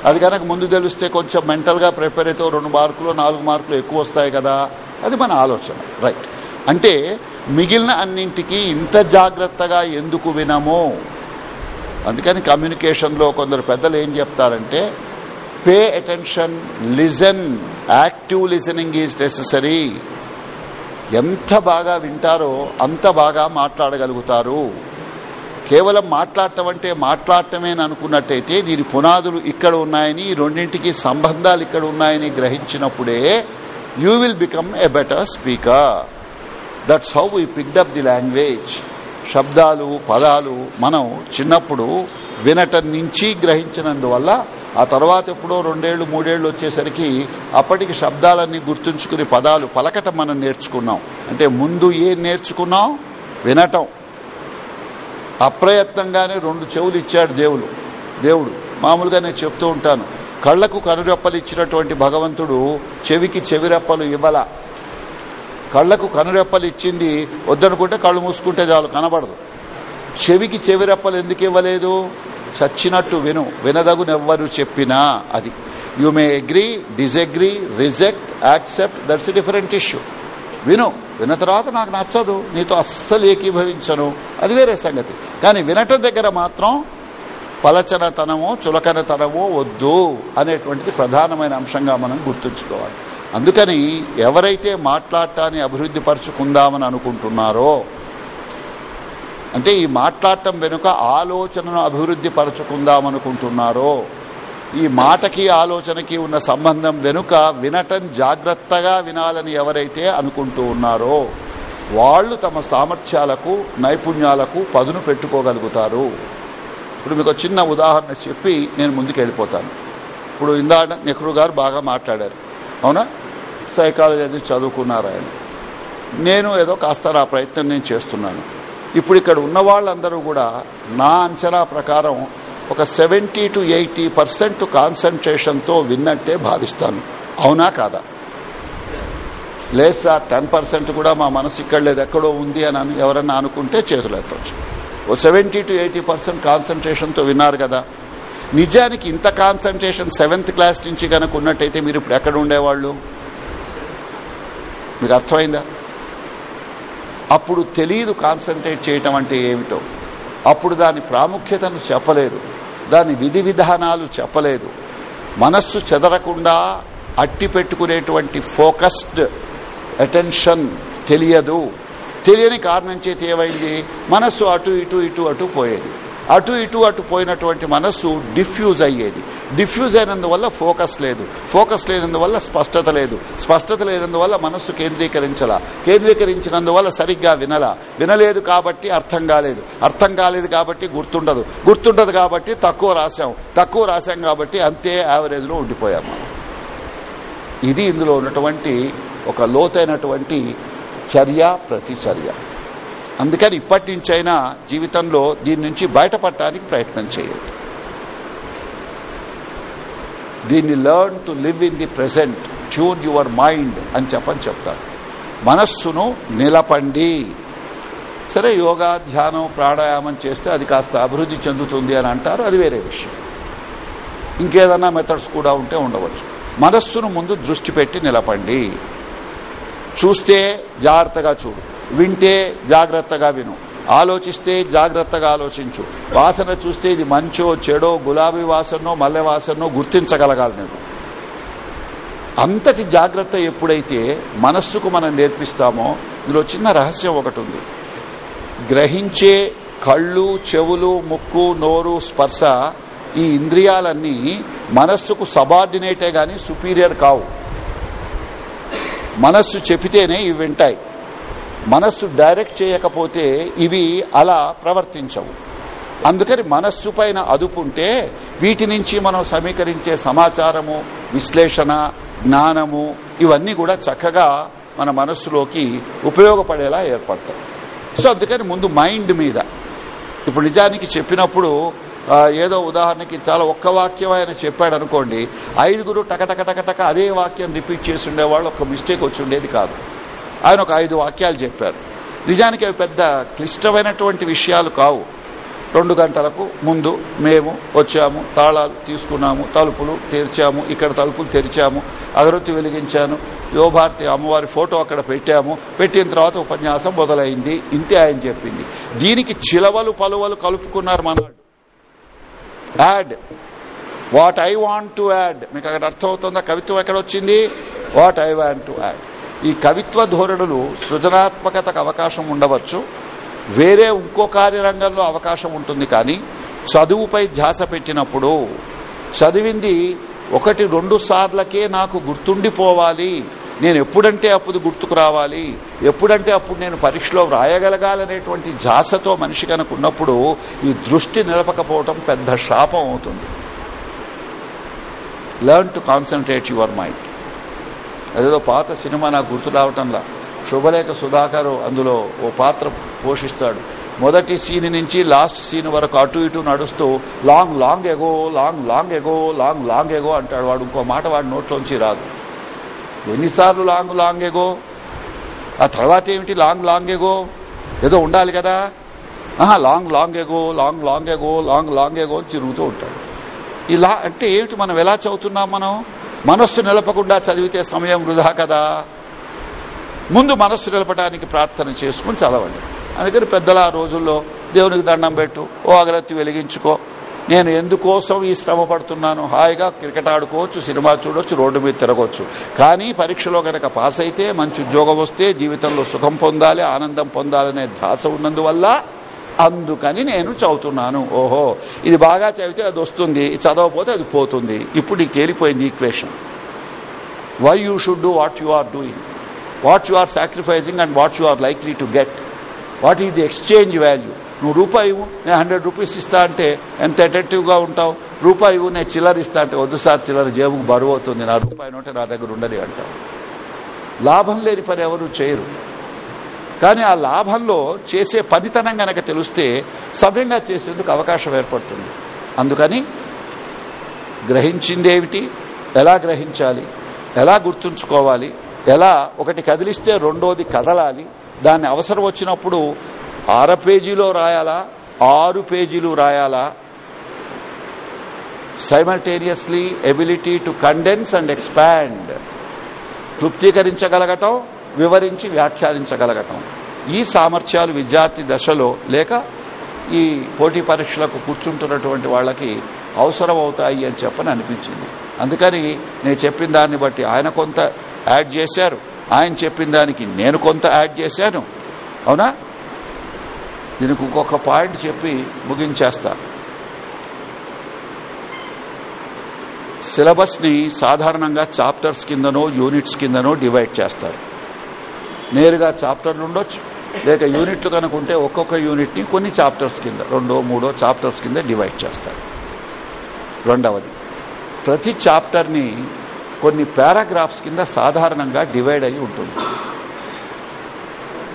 అది కనుక ముందు తెలిస్తే కొంచెం మెంటల్గా ప్రిపేర్ అయితే రెండు మార్కులు నాలుగు మార్కులు ఎక్కువ వస్తాయి కదా. అది మన ఆలోచన. రైట్ అంటే మిగిలిన అన్నింటికి ఇంత జాగ్రత్తగా ఎందుకు వినము? అందుకని కమ్యూనికేషన్లో కొందరు పెద్దలు ఏం చెప్తారంటే pay attention listen active listening is necessary ఎంత బాగా వింటారో అంత బాగా మాట్లాడగలుగుతారు. కేవలం మాట్లాడటం అంటే మాట్లాడటమే అనుకున్నట్టయితే దీని పునాదులు ఇక్కడ ఉన్నాయని రెండింటికి సంబంధాలు ఇక్కడ ఉన్నాయని గ్రహించినప్పుడే you will become a better speaker that's how we picked up the language శబ్దాలు పదాలు మనం చిన్నప్పుడు వినటం నుంచి గ్రహించినందువల్ల ఆ తర్వాత ఎప్పుడో రెండేళ్ళు మూడేళ్ళు వచ్చేసరికి అప్పటికి శబ్దాలన్నీ గుర్తుంచుకుని పదాలు పలకటం మనం నేర్చుకున్నాం. అంటే ముందు ఏం నేర్చుకున్నాం? వినటం. అప్రయత్నంగానే రెండు చెవులు ఇచ్చాడు దేవుడు. దేవుడు మామూలుగా నేను చెప్తూ ఉంటాను. కళ్ళకు కనురెప్పలు ఇచ్చినటువంటి భగవంతుడు చెవికి చెవిరెప్పలు ఇవ్వల. కళ్ళకు కనురెప్పలు ఇచ్చింది వద్దనుకుంటే కళ్ళు మూసుకుంటే చాలు కనబడదు. చెవికి చెవిరెప్పలు ఎందుకు ఇవ్వలేదు? చచ్చినట్టు విను. వినదగునెవ్వరు చెప్పినా అది. You may agree disagree reject accept that's different issue విను. విన్న తర్వాత నాకు నచ్చదు. నీతో అస్సలు ఏకీభవించను. అది వేరే సంగతి. కానీ వినటం దగ్గర మాత్రం పలచనతనమో చులకనతనమో వద్దు అనేటువంటిది ప్రధానమైన అంశంగా మనం గుర్తుంచుకోవాలి. అందుకని ఎవరైతే మాట్లాడటాన్ని అభివృద్ధి పరుచుకుందామని అనుకుంటున్నారో అంటే ఈ మాట్లాడటం వెనుక ఆలోచనను అభివృద్ధి పరచుకుందామనుకుంటున్నారో ఈ మాటకి ఆలోచనకి ఉన్న సంబంధం వెనుక వినటం జాగ్రత్తగా వినాలని ఎవరైతే అనుకుంటూ ఉన్నారో వాళ్ళు తమ సామర్థ్యాలకు నైపుణ్యాలకు పదును పెట్టుకోగలుగుతారు. ఇప్పుడు మీకు ఒక చిన్న ఉదాహరణ చెప్పి నేను ముందుకు వెళ్ళిపోతాను. ఇప్పుడు ఇందా నెహ్రూ గారు బాగా మాట్లాడారు. అవునా? సైకాలజీ అది చదువుకున్నారు ఆయన. నేను ఏదో కాస్త ఆ ప్రయత్నం నేను చేస్తున్నాను. ఇప్పుడు ఇక్కడ ఉన్న వాళ్ళందరూ కూడా నా అంచనా ప్రకారం ఒక సెవెంటీ టు ఎయిటీ పర్సెంట్ కాన్సన్ట్రేషన్తో విన్నట్టే భావిస్తాను. అవునా కాదా? లేదు సార్ టెన్ పర్సెంట్ కూడా మా మనసు ఇక్కడ లేదు ఎక్కడో ఉంది అని ఎవరన్నా అనుకుంటే చేతులు ఎత్తవచ్చు ఓ సెవెంటీ టు ఎయిటీ పర్సెంట్ కాన్సన్ట్రేషన్తో విన్నారు కదా. నిజానికి ఇంత కాన్సన్ట్రేషన్ సెవెంత్ క్లాస్ నుంచి కనుక ఉన్నట్టయితే మీరు ఇప్పుడు ఎక్కడ ఉండేవాళ్ళు? మీకు అర్థమైందా? అప్పుడు తెలియదు కాన్సన్ట్రేట్ చేయటం అంటే ఏమిటో. అప్పుడు దాని ప్రాముఖ్యతను చెప్పలేదు. దాని విధి విధానాలు చెప్పలేదు. మనస్సు చెదరకుండా అట్టి పెట్టుకునేటువంటి ఫోకస్డ్ అటెన్షన్ తెలియదు. తెలియని కారణం చేతి ఏమైంది? మనస్సు అటు ఇటు ఇటు అటు పోయేది. అటు ఇటు అటు పోయినటువంటి మనస్సు డిఫ్యూజ్ అయ్యేది. డిఫ్యూజ్ అయినందువల్ల ఫోకస్ లేదు. ఫోకస్ లేనందువల్ల స్పష్టత లేదు. స్పష్టత లేనందువల్ల మనస్సు కేంద్రీకరించాల. కేంద్రీకరించినందువల్ల సరిగ్గా వినలా. వినలేదు కాబట్టి అర్థం కాలేదు. అర్థం కాలేదు కాబట్టి గుర్తుండదు. గుర్తుండదు కాబట్టి తక్కువ రాశాం. తక్కువ రాశాం కాబట్టి అంతే యావరేజ్లో ఉండిపోయాం ఇది ఇందులో ఉన్నటువంటి ఒక లోతైనటువంటి చర్య ప్రతిచర్య. అందుకని ఇప్పటి నుంచైనా జీవితంలో దీని నుంచి బయటపడటానికి ప్రయత్నం చేయండి. దీన్ని learn to live in the present tune your mind అని చెప్పని చెప్తారు. మనస్సును నిలపండి. సరే యోగా ధ్యానం ప్రాణాయామం చేస్తే అది కాస్త అభివృద్ధి చెందుతుంది అని అంటారు అది వేరే విషయం. ఇంకేదన్నా మెథడ్స్ కూడా ఉంటే ఉండవచ్చు. మనస్సును ముందు దృష్టి పెట్టి నిలపండి. చూస్తే జాగ్రత్తగా చూడు. వింటే జాగ్రత్తగా విను. ఆలోచిస్తే జాగ్రత్తగా ఆలోచించు. వాసన చూస్తే ఇది మంచో చెడో గులాబీ వాసనో మల్లె వాసనో గుర్తించగలగాలి నేను అంతటి జాగ్రత్త ఎప్పుడైతే మనస్సుకు మనం నేర్పిస్తామో ఇందులో చిన్న రహస్యం ఒకటి ఉంది. గ్రహించే కళ్ళు చెవులు ముక్కు నోరు స్పర్శ ఈ ఇంద్రియాలన్నీ మనస్సుకు సబార్డినేటే గాని సుపీరియర్ కావు. మనస్సు చెబితేనే ఇవి వింటాయి. మనస్సు డైరెక్ట్ చేయకపోతే ఇవి అలా ప్రవర్తించవు. అందుకని మనస్సు పైన అదుపుంటే వీటి నుంచి మనం సమీకరించే సమాచారము విశ్లేషణ జ్ఞానము ఇవన్నీ కూడా చక్కగా మన మనస్సులోకి ఉపయోగపడేలా ఏర్పడతాయి. సో అందుకని ముందు మైండ్ మీద. ఇప్పుడు నిజానికి చెప్పినప్పుడు ఏదో ఉదాహరణకి చాలా ఒక్క వాక్యం ఆయన చెప్పాడు అనుకోండి ఐదుగురు టకటక టకటక అదే వాక్యం రిపీట్ చేసి ఉండేవాళ్ళు ఒక మిస్టేక్ వచ్చి ఉండేది కాదు. ఆయన ఒక ఐదు వాక్యాలు చెప్పారు. నిజానికి అవి పెద్ద క్లిష్టమైనటువంటి విషయాలు కావు. రెండు గంటలకు ముందు మేము వచ్చాము తాళాలు తీసుకున్నాము తలుపులు తెరిచాము ఇక్కడ తలుపులు తెరిచాము అగరొత్తి వెలిగించాను యువభారతి అమ్మవారి ఫోటో అక్కడ పెట్టాము పెట్టిన తర్వాత ఉపన్యాసం మొదలైంది ఇంతే ఆయన చెప్పింది. దీనికి చిలవలు పలువలు కలుపుకున్నారు మన add what I want to add మీకు అక్కడ అర్థమవుతుందా? కవిత్వం ఎక్కడ వచ్చింది what I want to add ఈ కవిత్వ ధోరణులు సృజనాత్మకతకు అవకాశం ఉండవచ్చు. వేరే ఇంకో కార్యరంగంలో అవకాశం ఉంటుంది కానీ చదువుపై ధ్యాస పెట్టినప్పుడు చదివింది ఒకటి రెండు సార్లకే నాకు గుర్తుండిపోవాలి. నేను ఎప్పుడంటే అప్పుడు గుర్తుకు రావాలి. ఎప్పుడంటే అప్పుడు నేను పరీక్షలో వ్రాయగలగాలనేటువంటి జాసతో మనిషి కనుకున్నప్పుడు ఈ దృష్టి నిలపకపోవటం పెద్ద శాపం అవుతుంది. Learn to concentrate your mind అదేదో పాత సినిమా నాకు గుర్తు రావటంలా. శుభలేఖ సుధాకర్ అందులో ఓ పాత్ర పోషిస్తాడు. మొదటి సీన్ నుంచి లాస్ట్ సీన్ వరకు అటు ఇటు నడుస్తూ long long ago long long ago long long ago అంటాడు వాడు. ఇంకో మాట వాడి నోట్లోంచి రాదు. ఎన్నిసార్లు లాంగ్ లాంగ్ ఎగో? ఆ తర్వాత ఏమిటి లాంగ్ లాంగ్ ఎగో? ఏదో ఉండాలి కదా. ఆహా long long ago long long ago long long ago అని తిరుగుతూ ఉంటాడు. ఇలా అంటే ఏమిటి మనం ఎలా చదువుతున్నాం మనం? మనస్సు నిలపకుండా చదివితే సమయం వృధా కదా. ముందు మనస్సు నిలపడానికి ప్రార్థన చేసుకుని చదవండి. అందుకని పెద్దల ఆ రోజుల్లో దేవునికి దండం పెట్టు ఓ అగరత్తి వెలిగించుకో. నేను ఎందుకోసం ఈ శ్రమ పడుతున్నాను హాయిగా క్రికెట్ ఆడుకోవచ్చు సినిమా చూడొచ్చు రోడ్డు మీద తిరగవచ్చు కానీ పరీక్షలో గనక పాస్ అయితే మంచి ఉద్యోగం వస్తే జీవితంలో సుఖం పొందాలి ఆనందం పొందాలనే ధ్యాస ఉన్నందువల్ల అందుకని నేను చదువుతున్నాను. ఓహో ఇది బాగా చదివితే అది వస్తుంది చదవకపోతే అది పోతుంది. ఇప్పుడు నీకు తేలిపోయింది equation. Why you should do what you are doing what you are sacrificing and what you are likely to get what is the exchange value నువ్వు రూపాయి నేను హండ్రెడ్ రూపీస్ ఇస్తా అంటే ఎంత అటెక్టివ్గా ఉంటావు? రూపాయి నేను చిల్లర ఇస్తా అంటే వద్దు సార్ చిల్లర జేబుకు బరువు అవుతుంది. నా రూపాయి నోటే నా దగ్గర ఉండని అంటావు లాభం లేని పని ఎవరు చేయరు. కానీ ఆ లాభంలో చేసే పనితనం గనక తెలిస్తే సవ్యంగా చేసేందుకు అవకాశం ఏర్పడుతుంది. అందుకని గ్రహించిందేమిటి? ఎలా గ్రహించాలి? ఎలా గుర్తుంచుకోవాలి? ఎలా? ఒకటి కదిలిస్తే రెండోది కదలాలి. దాన్ని అవసరం వచ్చినప్పుడు అర పేజీలో రాయాలా? ఆరు పేజీలు రాయాలా? Simultaneously ability to condense and expand క్లుప్తీకరించగలగటం వివరించి వ్యాఖ్యానించగలగటం. ఈ సామర్థ్యాలు విద్యార్థి దశలో లేక ఈ పోటీ పరీక్షలకు కూర్చుంటున్నటువంటి వాళ్ళకి అవసరం అవుతాయి అని చెప్పని అనిపించింది. అందుకని నేను చెప్పిన దాన్ని బట్టి ఆయన కొంత యాడ్ చేశారు. ఆయన చెప్పిన దానికి నేను కొంత యాడ్ చేశాను. అవునా? దీనికి ఇంకొక పాయింట్ చెప్పి ముగించేస్తా. సిలబస్ని సాధారణంగా చాప్టర్స్ కిందనో యూనిట్స్ కిందనో డివైడ్ చేస్తారు. నేరుగా చాప్టర్లు ఉండొచ్చు. లేక యూనిట్లు కనుక ఉంటే ఒక్కొక్క యూనిట్ని కొన్ని చాప్టర్స్ కింద రెండో మూడో చాప్టర్స్ కింద డివైడ్ చేస్తారు. రెండవది ప్రతి చాప్టర్ని కొన్ని పారాగ్రాఫ్స్ కింద సాధారణంగా డివైడ్ అయి ఉంటుంది.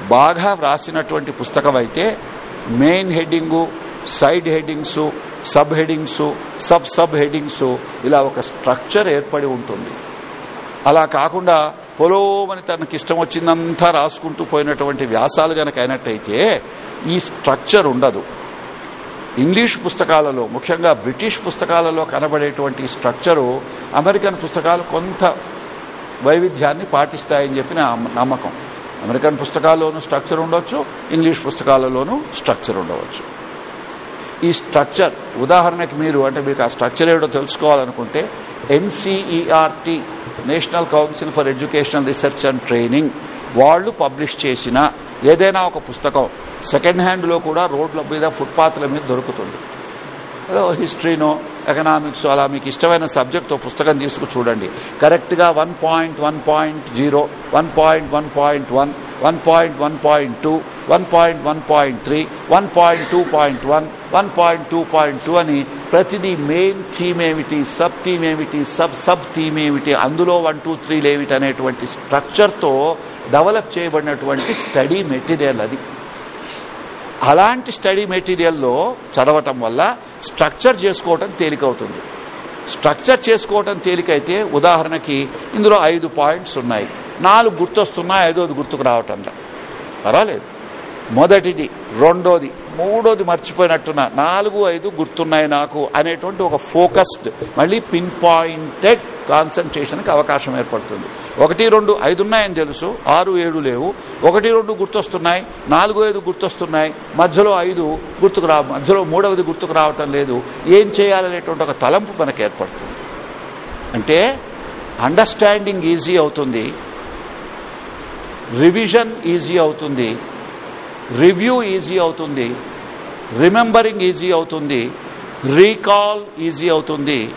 బాగా వ్రాసినటువంటి పుస్తకం అయితే main heading side headings sub headings sub sub headings ఇలా ఒక స్ట్రక్చర్ ఏర్పడి ఉంటుంది. అలా కాకుండా పొలోమని తనకి ఇష్టం వచ్చిందంతా రాసుకుంటూ పోయినటువంటి వ్యాసాలు గనక అయినట్టయితే ఈ స్ట్రక్చర్ ఉండదు. ఇంగ్లీష్ పుస్తకాలలో ముఖ్యంగా బ్రిటిష్ పుస్తకాలలో కనబడేటువంటి స్ట్రక్చరు అమెరికన్ పుస్తకాలు కొంత వైవిధ్యాన్ని పాటిస్తాయని చెప్పి నమ్మకం. అమెరికన్ పుస్తకాల్లోనూ స్ట్రక్చర్ ఉండవచ్చు ఇంగ్లీష్ పుస్తకాలలోనూ స్ట్రక్చర్ ఉండవచ్చు. ఈ స్ట్రక్చర్ ఉదాహరణకి మీరు అంటే మీకు ఆ స్ట్రక్చర్ ఏడో తెలుసుకోవాలనుకుంటే NCERT national council for educational research and training వాళ్ళు పబ్లిష్ చేసిన ఏదైనా ఒక పుస్తకం సెకండ్ హ్యాండ్లో కూడా రోడ్ల మీద ఫుట్పాత్ల మీద దొరుకుతుంది. ఏదో హిస్టరీనో ఎకనామిక్స్ అలా మీకు ఇష్టమైన సబ్జెక్ట్ పుస్తకం తీసుకు చూడండి కరెక్ట్గా one point one point zero one point one point one one point one point two one point one point three one point two point one one point two point two అని ప్రతిదీ main theme ఏమిటి sub theme ఏమిటి sub sub theme ఏమిటి అందులో one two త్రీలు ఏమిటి అనేటువంటి స్ట్రక్చర్తో డెవలప్ చేయబడినటువంటి స్టడీ మెటీరియల్ అది అలాంటి స్టడీ మెటీరియల్లో చదవటం వల్ల స్ట్రక్చర్ చేసుకోవటం తేలికవుతుంది. స్ట్రక్చర్ చేసుకోవటం తేలికైతే ఉదాహరణకి ఇందులో ఐదు పాయింట్స్ ఉన్నాయి. నాలుగు గుర్తొస్తున్నాయి ఐదోది గుర్తుకు రావటంలా పర్వాలేదు. మొదటిది రెండోది మూడోది మర్చిపోయినట్టున్నా నాలుగు ఐదు గుర్తున్నాయి నాకు అనేటువంటి ఒక ఫోకస్డ్ మళ్ళీ పిన్ పాయింటెడ్ కాన్సన్ట్రేషన్కి అవకాశం ఏర్పడుతుంది. ఒకటి రెండు ఐదున్నాయని తెలుసు ఆరు ఏడు లేవు. ఒకటి రెండు గుర్తొస్తున్నాయి నాలుగు ఐదు గుర్తొస్తున్నాయి మధ్యలో ఐదు గుర్తుకు రా మధ్యలో మూడవది గుర్తుకు రావటం లేదు. ఏం చేయాలనేటువంటి ఒక తలంపు మనకు ఏర్పడుతుంది. అంటే అండర్స్టాండింగ్ ఈజీ అవుతుంది రివిజన్ ఈజీ అవుతుంది రివ్యూ ఈజీ అవుతుంది రిమెంబరింగ్ ఈజీ అవుతుంది రీకాల్ ఈజీ అవుతుంది.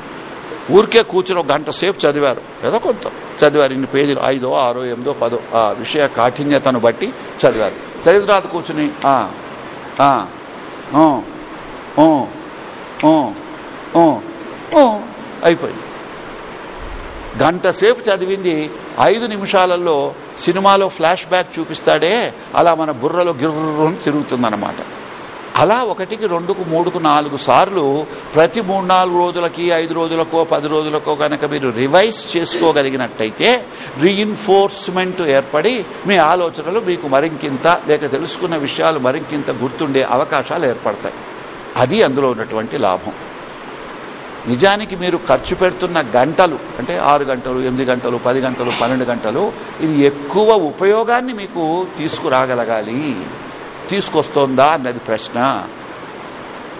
ఊరికే కూర్చుని ఒక గంట సేపు చదివారు. ఏదో కొంత చదివారు. ఇన్ని పేజీలు ఐదో ఆరో ఎనిమిదో పదో ఆ విషయ కాఠిన్యతను బట్టి చదివారు. చదివిన తర్వాత కూర్చుని అయిపోయింది. గంట సేపు చదివింది ఐదు నిమిషాలలో సినిమాలో ఫ్లాష్ బ్యాక్ చూపిస్తాడే అలా మన బుర్రలో గిర్రుని తిరుగుతుందన్నమాట. అలా ఒకటికి రెండుకు మూడుకు నాలుగు సార్లు ప్రతి మూడు నాలుగు రోజులకి ఐదు రోజులకో పది రోజులకో కనుక మీరు రివైజ్ చేసుకోగలిగినట్టయితే రీఇన్ఫోర్స్మెంట్ ఏర్పడి మీ ఆలోచనలు మీకు మరింకింత లేక తెలుసుకున్న విషయాలు మరింకింత గుర్తుండే అవకాశాలు ఏర్పడతాయి. అది అందులో ఉన్నటువంటి లాభం. నిజానికి మీరు ఖర్చు పెడుతున్న గంటలు అంటే ఆరు గంటలు ఎనిమిది గంటలు పది గంటలు పన్నెండు గంటలు ఇది ఎక్కువ ఉపయోగాన్ని మీకు తీసుకురాగలగాలి. తీసుకొస్తోందా అన్నది ప్రశ్న.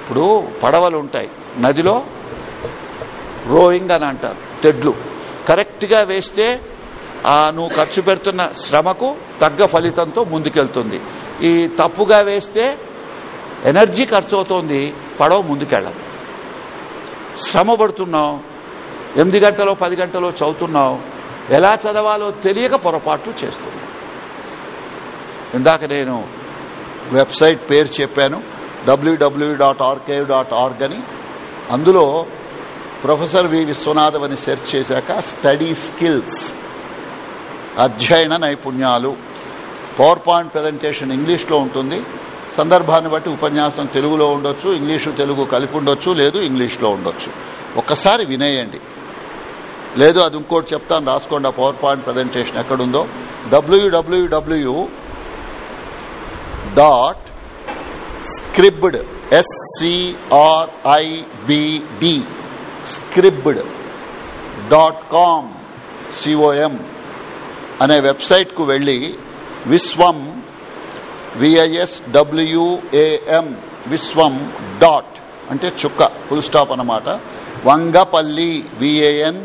ఇప్పుడు పడవలు ఉంటాయి. నదిలో రోయింగ్ అని అంటారు తెడ్లు. కరెక్ట్గా వేస్తే ఆ నువ్వు ఖర్చు పెడుతున్న శ్రమకు తగ్గ ఫలితంతో ముందుకెళ్తుంది. ఈ తప్పుగా వేస్తే ఎనర్జీ ఖర్చు అవుతోంది పడవ ముందుకెళ్ళదు. శ్రమ పడుతున్నావు ఎనిమిది గంటలో పది గంటలో చదువుతున్నావు ఎలా చదవాలో తెలియక పొరపాట్లు చేస్తున్నావు. ఇందాక నేను వెబ్సైట్ పేరు చెప్పాను WW dot archive dot org అని. అందులో ప్రొఫెసర్ వి విశ్వనాథం అని సెర్చ్ చేశాక స్టడీ స్కిల్స్ అధ్యయన నైపుణ్యాలు పవర్ పాయింట్ ప్రజెంటేషన్ ఇంగ్లీష్లో ఉంటుంది. సందర్భాన్ని బట్టి ఉపన్యాసం తెలుగులో ఉండొచ్చు ఇంగ్లీషు తెలుగు కలిపి ఉండొచ్చు లేదు ఇంగ్లీష్లో ఉండొచ్చు. ఒక్కసారి వినేయండి. లేదు అది ఇంకోటి చెప్తాను రాసుకోండి ఆ పవర్ పాయింట్ ప్రజెంటేషన్ ఎక్కడుందో. WWW dot Scribd S C R I B D Scribd dot com C O M అనే వెబ్సైట్కు వెళ్ళి Vishwam V I S W A M Vishwam dot అంటే చుక్క ఫుల్ స్టాప్ అన్నమాట. Vangapalli VAN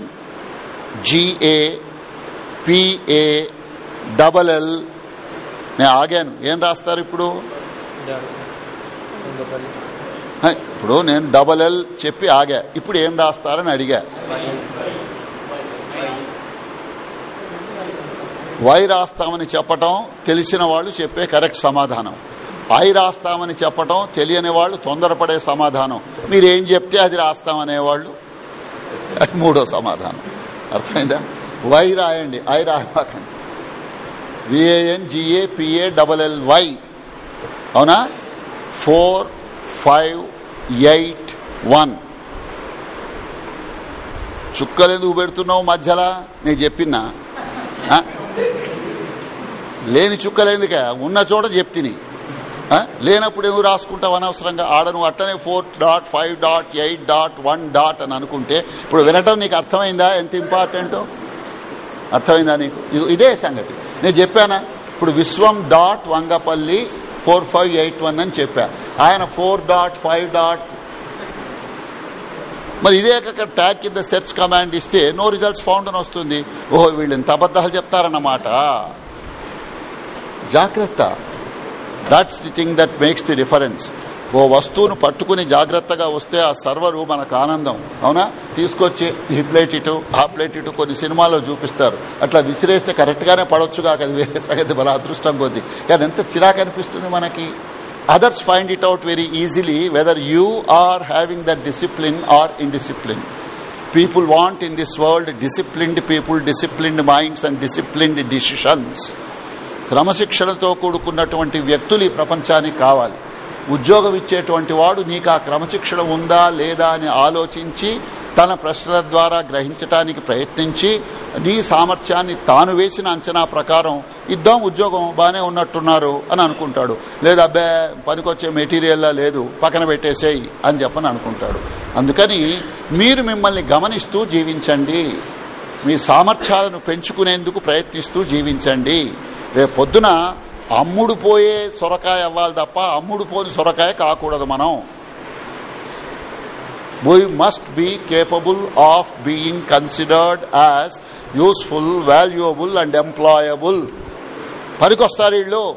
GA PA double L నేను ఆగాను. ఏం రాస్తారు ఇప్పుడు? ఇప్పుడు నేను డబల్ ఎల్ చెప్పి ఆగా. ఇప్పుడు ఏం రాస్తారని అడిగా. వై రాస్తామని చెప్పటం తెలిసిన వాళ్ళు చెప్పే కరెక్ట్ సమాధానం. ఐ రాస్తామని చెప్పటం తెలియని వాళ్ళు తొందరపడే సమాధానం. మీరేం చెప్తే అది రాస్తామనేవాళ్ళు. అది మూడో సమాధానం. అర్థమైందా? వై రాయండి. I రాయకండి VAN GA PA double L Y అవునా? Four five eight one. చుక్కలు ఎందుకు పెడుతున్నావు మధ్యలో? నేను చెప్పినా లేని చుక్కలు ఎందుక? ఉన్న చోట చెప్తిని. లేనప్పుడు ఎందుకు రాసుకుంటావు అనవసరంగా? ఆడ నువ్వు అట్టనే four dot five dot eight dot one dot అని అనుకుంటే ఇప్పుడు వినటం నీకు అర్థమైందా? ఎంత ఇంపార్టెంటో? అర్థమైందా నీకు? ఇదే సంగతి. నేను చెప్పానా? ఇప్పుడు Vishwam dot Vangapalli four five eight one అని చెప్పా. ఆయన ఫోర్ డాట్ ఫైవ్ డాట్ మరి ఇదే ట్యాగ్ కింద సెర్చ్ కమాండ్ ఇస్తే నో రిజల్ట్స్ ఫౌండ్ అని వస్తుంది. ఓహో వీళ్ళు ఇంత అబద్దాలు చెప్తారన్నమాట. జాగ్రత్త. That's the thing that makes the difference ఓ వస్తువును పట్టుకుని జాగ్రత్తగా వస్తే ఆ సర్వరు మనకు ఆనందం. అవునా? తీసుకొచ్చి ఈ ప్లేట్ ఇటు ఆ ప్లేట్ ఇటు కొన్ని సినిమాల్లో చూపిస్తారు. అట్లా విసిరేస్తే కరెక్ట్ గానే కాక అది వేరే సగతి బల అదృష్టం కొద్ది. కానీ ఎంత చిరాకు అనిపిస్తుంది మనకి. Others find it out very easily whether you are having that discipline or indiscipline. People want in this world disciplined people disciplined minds and disciplined decisions. క్రమశిక్షణతో కూడుకున్నటువంటి వ్యక్తులు ఈ ప్రపంచానికి కావాలి ఉద్యోగం ఇచ్చేటువంటి వాడు నీకు ఆ క్రమశిక్షణ ఉందా లేదా అని ఆలోచించి తన ప్రశ్నల ద్వారా గ్రహించడానికి ప్రయత్నించి నీ సామర్థ్యాన్ని తాను వేసిన అంచనా ప్రకారం ఇద్దాం ఉద్యోగం బానే ఉన్నట్టున్నారు అని అనుకుంటాడు. లేదా అబ్బే పనికొచ్చే మెటీరియల్లా లేదు పక్కన పెట్టేసేయి అని చెప్పని అనుకుంటాడు. అందుకని మీరు మిమ్మల్ని గమనిస్తూ జీవించండి. మీ సామర్థ్యాలను పెంచుకునేందుకు ప్రయత్నిస్తూ జీవించండి. రేపు పొద్దున అమ్ముడు పోయే సొరకాయ అవ్వాలి తప్ప అమ్ముడు పోని సొరకాయ కాకూడదు మనం. We must be capable of being considered as useful valuable and employable పనికొస్తారు వీళ్ళు.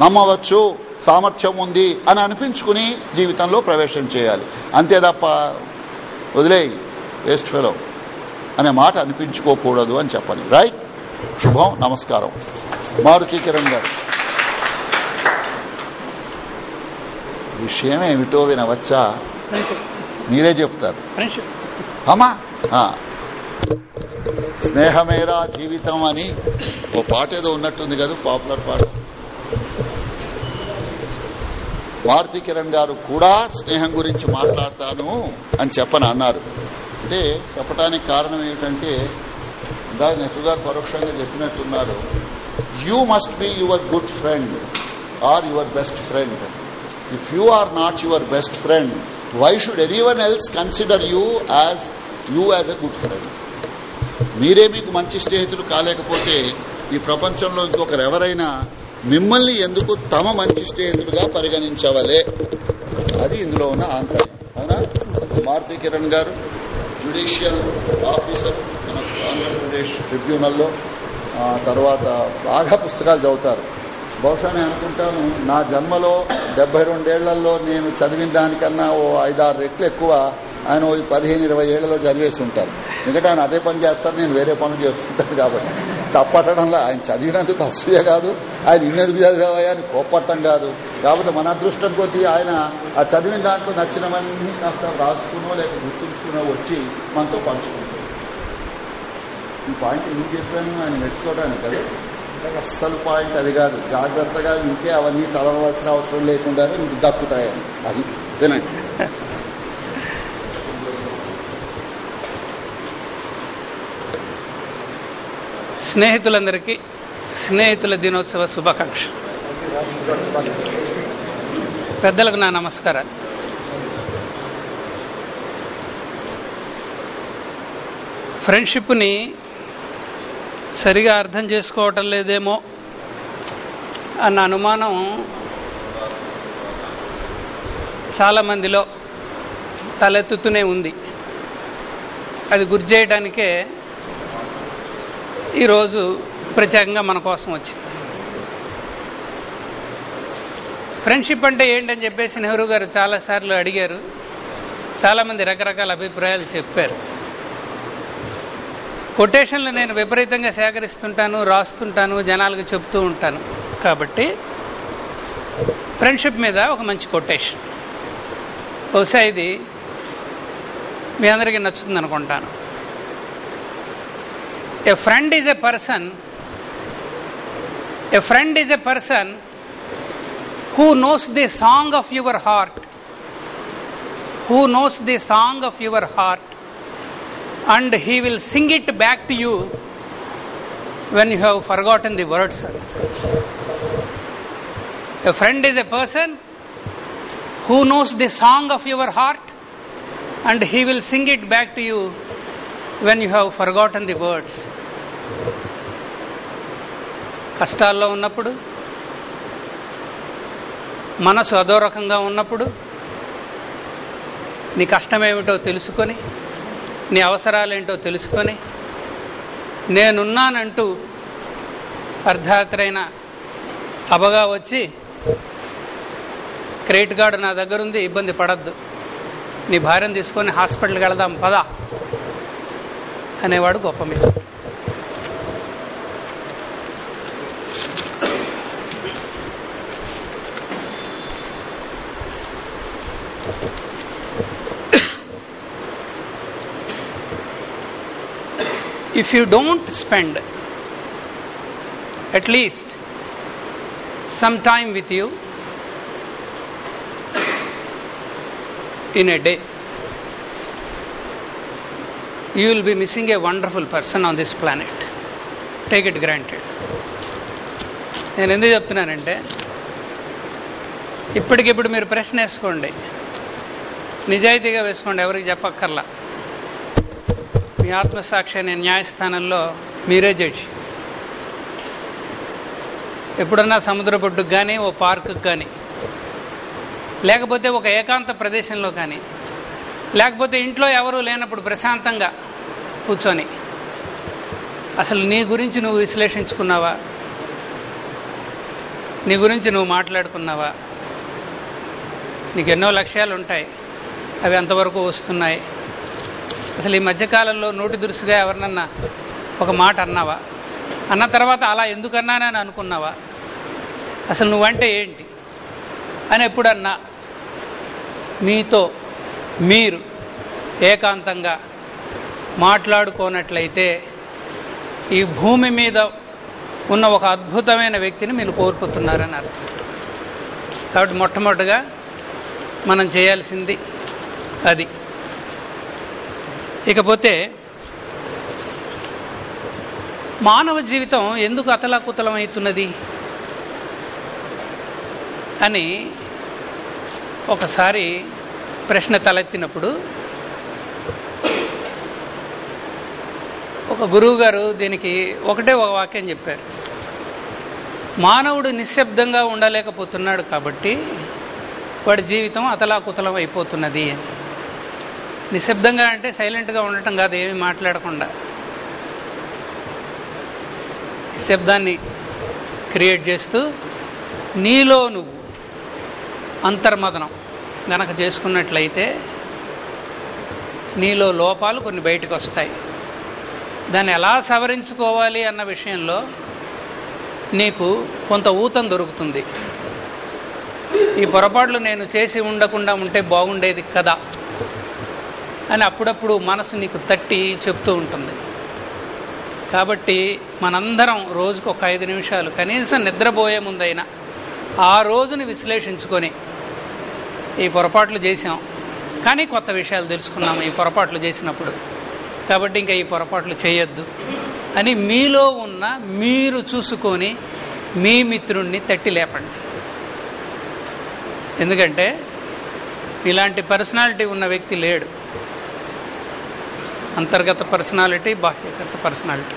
నమ్మవచ్చు సామర్థ్యం ఉంది అని అనిపించుకుని జీవితంలో ప్రవేశం చేయాలి. అంతే తప్ప వదిలేయి వేస్ట్ ఫెలో. అనే మాట అనిపించుకోకూడదు అని చెప్పాలి రైట్ శుభం నమస్కారం. మారుతి కిరణ్ గారు. విషయం ఏమిటో వినవచ్చా? మీరే చెప్తారు. అమ్మా. స్నేహమేరా జీవితం అని ఓ పాట ఏదో ఉన్నట్టుంది కదా పాపులర్ పాట. భారతీ కిరణ్ గారు కూడా స్నేహం గురించి మాట్లాడతాను అని చెప్పని అన్నారు అంటే చెప్పడానికి కారణం ఏమిటంటే దాని నెహ్రూ పరోక్షంగా చెప్పినట్టున్నారు. You must be your good friend or your best friend if you are not your best friend why should anyone else consider you as you as a good friend మీరే మీకు మంచి స్నేహితులు కాలేకపోతే ఈ ప్రపంచంలో ఇంకొకరు ఎవరైనా మిమ్మల్ని ఎందుకు తమ మంచి స్నేహితులుగా పరిగణించవలే? అది ఇందులో ఉన్న ఆంతర్యం అవునా? మారుతి కిరణ్ గారు. జ్యుడిషియల్ ఆఫీసర్ మన ఆంధ్రప్రదేశ్ ట్రిబ్యునల్లో తర్వాత బాగా పుస్తకాలు చదువుతారు. బహుశా నేను అనుకుంటాను నా జన్మలో డెబ్బై రెండేళ్ళలో నేను చదివిన దానికన్నా ఓ ఐదారు రెట్లు ఎక్కువ ఆయన ఓ పదిహేను ఇరవై ఏళ్ళలో చదివేసి ఉంటారు. ఎందుకంటే ఆయన అదే పని చేస్తారు నేను వేరే పనులు చేస్తుంటాను కాబట్టి. తప్పట్టడంలో ఆయన చదివినందుకు అసూయ కాదు ఆయన ఇన్నెందుకు చదివాయా అని కోప్పట్టం కాదు. కాబట్టి మన అదృష్టం కొద్దీ ఆయన ఆ చదివిన దాంట్లో నచ్చినవన్నీ కాస్త రాసుకునో లేక గుర్తుంచుకునో వచ్చి మనతో పంచుకుంటాం ఈ పాయింట్ ఎందుకు చెప్పాను? ఆయన మెచ్చుకోవడానికి కదా. అస్సలు పాయింట్ అది కాదు. జాగ్రత్తగా వింటే అవన్నీ చదవవలసిన అవసరం లేకుండానే మీకు దక్కుతాయని. అది. వినండి. స్నేహితులందరికీ స్నేహితుల దినోత్సవ శుభాకాంక్ష. పెద్దలకు నా నమస్కారాలు. ఫ్రెండ్షిప్ని సరిగా అర్థం చేసుకోవటం లేదేమో అన్న అనుమానం చాలామందిలో తలెత్తుతూనే ఉంది. అది గురి చేయడానికే ఈరోజు ప్రత్యేకంగా మన కోసం వచ్చింది. ఫ్రెండ్షిప్ అంటే ఏంటని చెప్పేసి నెహ్రూ గారు చాలాసార్లు అడిగారు. చాలామంది రకరకాల అభిప్రాయాలు చెప్పారు. కొటేషన్లు నేను విపరీతంగా సేకరిస్తుంటాను రాస్తుంటాను జనాలకు చెప్తూ ఉంటాను. కాబట్టి ఫ్రెండ్షిప్ మీద ఒక మంచి కొటేషన్. బహుశా ఇది మీ అందరికీ నచ్చుతుంది అనుకుంటాను A friend is a person, a friend is a person who knows the song of your heart, who knows the song of your heart, and he will sing it back to you when you have forgotten the words. A friend is a person who knows the song of your heart, and he will sing it back to you when you have forgotten the words. కష్టాల్లో ఉన్నప్పుడు మనసు అదో రకంగా ఉన్నప్పుడు నీ కష్టమేమిటో తెలుసుకొని నీ అవసరాలేంటో తెలుసుకొని నేనున్నానంటూ అర్ధరాత్రైన అబగా వచ్చి క్రెడిట్ కార్డు నా దగ్గరుంది ఇబ్బంది పడద్దు నీ భార్యను తీసుకొని హాస్పిటల్కి వెళదాం పదా అనేవాడు గొప్ప మీద if you don't spend at least some time with you in a day, you will be missing a wonderful person on this planet. Take it granted నేను ఎందుకు చెప్తున్నానంటే ఇప్పటికిప్పుడు మీరు ప్రశ్న వేసుకోండి. నిజాయితీగా వేసుకోండి ఎవరికి చెప్పక్కర్లా. మీ ఆత్మసాక్షి అనే న్యాయస్థానంలో మీరే జడ్జి. ఎప్పుడన్నా సముద్ర బొడ్డుకు కానీ ఓ పార్కుకు కానీ లేకపోతే ఒక ఏకాంత ప్రదేశంలో కానీ లేకపోతే ఇంట్లో ఎవరూ లేనప్పుడు ప్రశాంతంగా కూర్చొని అసలు నీ గురించి నువ్వు విశ్లేషించుకున్నావా? నీ గురించి నువ్వు మాట్లాడుకున్నావా? నీకు ఎన్నో లక్ష్యాలు ఉంటాయి అవి ఎంతవరకు వస్తున్నాయి. అసలు ఈ మధ్యకాలంలో నోటి దురుసుగా ఎవరినన్నా ఒక మాట అన్నావా? అన్న తర్వాత అలా ఎందుకన్నానని అనుకున్నావా? అసలు నువ్వంటే ఏంటి? అని ఎప్పుడన్నా మీతో మీరు ఏకాంతంగా మాట్లాడుకోనట్లయితే ఈ భూమి మీద ఉన్న ఒక అద్భుతమైన వ్యక్తిని మీరు కోరుకుతున్నారని అర్థం. కాబట్టి మొట్టమొదటిగా మనం చేయాల్సింది అది. ఇకపోతే మానవ జీవితం ఎందుకు అతలాకుతలం అవుతున్నది అని ఒకసారి ప్రశ్న తలెత్తినప్పుడు ఒక గురువు గారు దీనికి ఒకటే ఒక వాక్యం చెప్పారు. మానవుడు నిశ్శబ్దంగా ఉండలేకపోతున్నాడు కాబట్టి వాడి జీవితం అతలాకుతలం అయిపోతున్నది అని. నిశ్శబ్దంగా అంటే సైలెంట్గా ఉండటం కాదు ఏమీ మాట్లాడకుండా. నిశ్శబ్దాన్ని క్రియేట్ చేస్తూ నీలో నువ్వు అంతర్మదనం. గనక చేసుకున్నట్లయితే నీలో లోపాలు కొన్ని బయటకు వస్తాయి దాన్ని ఎలా సవరించుకోవాలి అన్న విషయంలో నీకు కొంత ఊతం దొరుకుతుంది. ఈ పొరపాట్లు నేను చేసి ఉండకుండా ఉంటే బాగుండేది కదా అని అప్పుడప్పుడు మనసు నీకు తట్టి చెప్తూ ఉంటుంది. కాబట్టి మనందరం రోజుకు ఒక ఐదు నిమిషాలు కనీసం నిద్రపోయే ముందైనా ఆ రోజుని విశ్లేషించుకొని ఈ పొరపాట్లు చేసాం కానీ కొత్త విషయాలు తెలుసుకున్నాము ఈ పొరపాట్లు చేసినప్పుడు. కాబట్టి ఇంకా ఈ పొరపాట్లు చేయొద్దు అని మీలో ఉన్న మీరు చూసుకొని మీ మిత్రుణ్ణి తట్టి లేపండి. ఎందుకంటే ఇలాంటి పర్సనాలిటీ ఉన్న వ్యక్తి లేడు. అంతర్గత పర్సనాలిటీ బాహ్యగత పర్సనాలిటీ.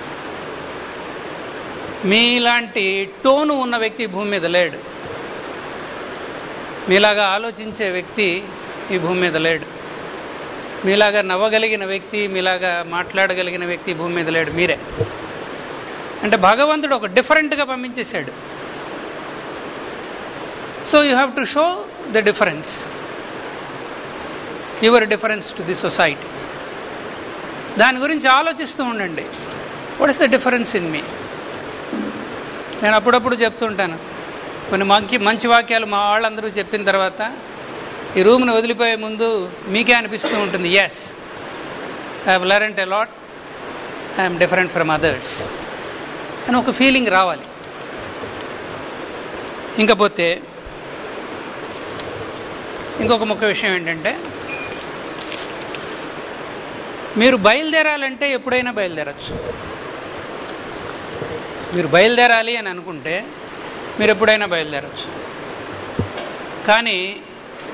మీలాంటి టోను ఉన్న వ్యక్తి భూమి మీద లేడు. మీలాగా ఆలోచించే వ్యక్తి ఈ భూమి మీద లేడు. మీలాగా నవ్వగలిగిన వ్యక్తి మీలాగా మాట్లాడగలిగిన వ్యక్తి భూమి మీద లేడు. మీరే. అంటే భగవంతుడు ఒక డిఫరెంట్గా పంపించేశాడు. So you have to show the difference your difference to the society దాని గురించి ఆలోచిస్తూ ఉండండి. What is the difference in మీ నేను అప్పుడప్పుడు చెప్తుంటాను కొన్ని మంచి మంచి వాక్యాలు మా వాళ్ళందరూ చెప్పిన తర్వాత ఈ రూమ్ని వదిలిపోయే ముందు మీకే అనిపిస్తూ ఉంటుంది yes I have learn a lot I'm different from others అని ఒక ఫీలింగ్ రావాలి. ఇంకపోతే ఇంకొక ముఖ్య విషయం ఏంటంటే మీరు బయలుదేరాలంటే ఎప్పుడైనా బయలుదేరచ్చు. మీరు బయలుదేరాలి అని అనుకుంటే మీరు ఎప్పుడైనా బయలుదేరచ్చు. కానీ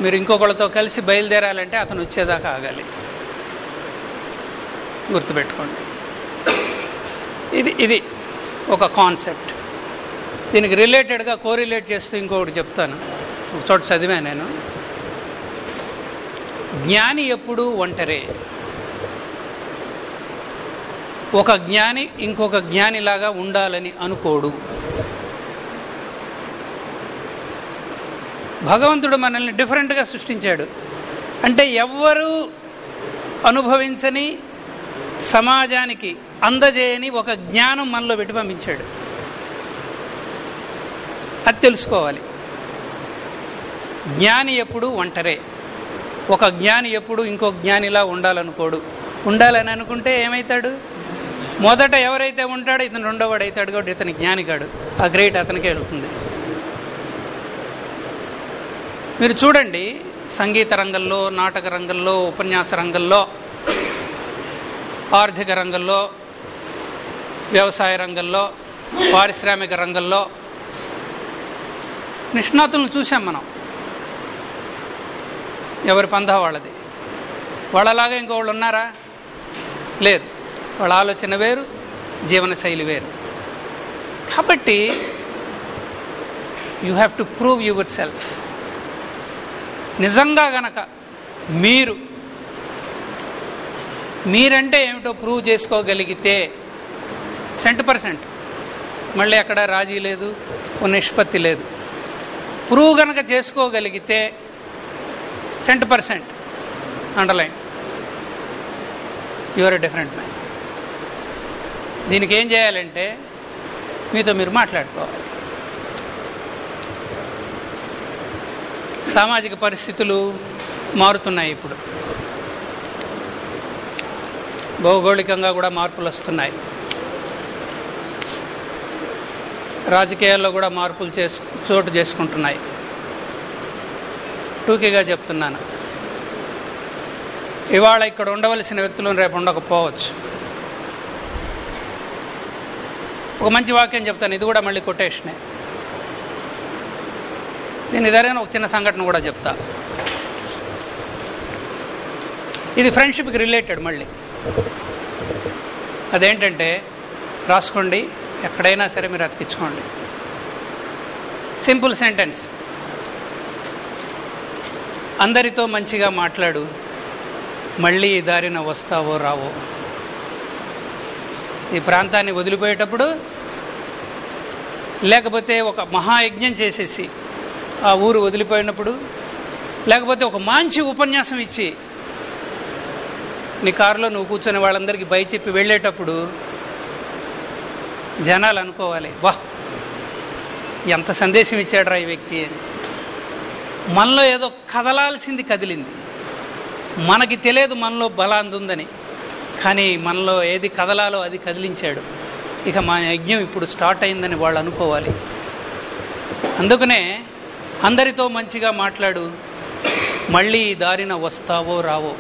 మీరు ఇంకొకళ్ళతో కలిసి బయలుదేరాలంటే అతను వచ్చేదాకా ఆగాలి. గుర్తుపెట్టుకోండి. ఇది ఇది ఒక కాన్సెప్ట్. దీనికి రిలేటెడ్గా కోరిలేట్ చేస్తూ ఇంకొకటి చెప్తాను. ఒక చోట చదివా నేను. జ్ఞాని ఎప్పుడు ఒంటరే. ఒక జ్ఞాని ఇంకొక జ్ఞానిలాగా ఉండాలని అనుకోడు. భగవంతుడు మనల్ని డిఫరెంట్గా సృష్టించాడు. అంటే ఎవ్వరూ అనుభవించని సమాజానికి అందజేయని ఒక జ్ఞానం మనలో పెట్టి పంపించాడు. అది తెలుసుకోవాలి. జ్ఞాని ఎప్పుడు ఒంటరే. ఒక జ్ఞాని ఎప్పుడు ఇంకో జ్ఞానిలా ఉండాలనుకోడు. ఉండాలని అనుకుంటే ఏమవుతాడు మొదట ఎవరైతే ఉంటాడో ఇతను రెండోవాడు అవుతాడు కాబట్టి ఇతని జ్ఞాని కాడు ఆ గ్రేట్ అతనికే వెళ్తుంది. మీరు చూడండి సంగీత రంగంలో నాటక రంగంలో ఉపన్యాస రంగంలో ఆర్థిక రంగంలో వ్యవసాయ రంగంలో పారిశ్రామిక రంగంలో. నిష్ణాతులను చూసాం మనం. ఎవరి పందా వాళ్ళది? వాళ్ళలాగా ఇంకోళ్ళు ఉన్నారా? లేదు. వాళ్ళ ఆలోచన వేరు జీవనశైలి వేరు. కాబట్టి you have to prove yourself నిజంగా గనక మీరు మీరంటే ఏమిటో ప్రూవ్ చేసుకోగలిగితే సెంట్ పర్సెంట్ మళ్ళీ అక్కడ రాజీ లేదు నిష్పత్తి లేదు. ప్రూవ్ గనక చేసుకోగలిగితే cent percent underline your different man దీనికి ఏం చేయాలంటే మీతో మీరు మాట్లాడుకోవాలి. సామాజిక పరిస్థితులు మారుతున్నాయి ఇప్పుడు. భౌగోళికంగా కూడా మార్పులు వస్తున్నాయి. రాజకీయాల్లో కూడా మార్పులు చేసు చోటు చేసుకుంటున్నాయి. టూకీగా చెప్తున్నాను. ఇవాళ ఇక్కడ ఉండవలసిన వ్యక్తులను రేపు ఉండకపోవచ్చు. ఒక మంచి వాక్యం చెప్తాను. ఇది కూడా మళ్ళీ కొటేషనే. నేను ఇదరైనా ఒక చిన్న సంఘటన కూడా చెప్తా. ఇది ఫ్రెండ్షిప్కి రిలేటెడ్ మళ్ళీ. అదేంటంటే రాసుకోండి ఎక్కడైనా సరే మీరు అతికించుకోండి. Simple sentence. అందరితో మంచిగా మాట్లాడు మళ్ళీ ఈ దారిన వస్తావో రావో. ఈ ప్రాంతాన్ని వదిలిపోయేటప్పుడు లేకపోతే ఒక మహాయజ్ఞం చేసేసి ఆ ఊరు వదిలిపోయినప్పుడు లేకపోతే ఒక మంచి ఉపన్యాసం ఇచ్చి నీ కారులో నువ్వు కూర్చొని వాళ్ళందరికీ బయ చెప్పి వెళ్ళేటప్పుడు జనాలు అనుకోవాలి వా ఎంత సందేశం ఇచ్చాడరా ఈ వ్యక్తి అని. మనలో ఏదో కదలాల్సింది కదిలింది. మనకి తెలియదు మనలో బలాందుందని కానీ మనలో ఏది కదలాలో అది కదిలించాడు. ఇక మా యజ్ఞం ఇప్పుడు స్టార్ట్ అయిందని వాళ్ళు అనుకోవాలి. అందుకనే అందరితో మంచిగా మాట్లాడు. మళ్ళీ దారిన వస్తావో రావో.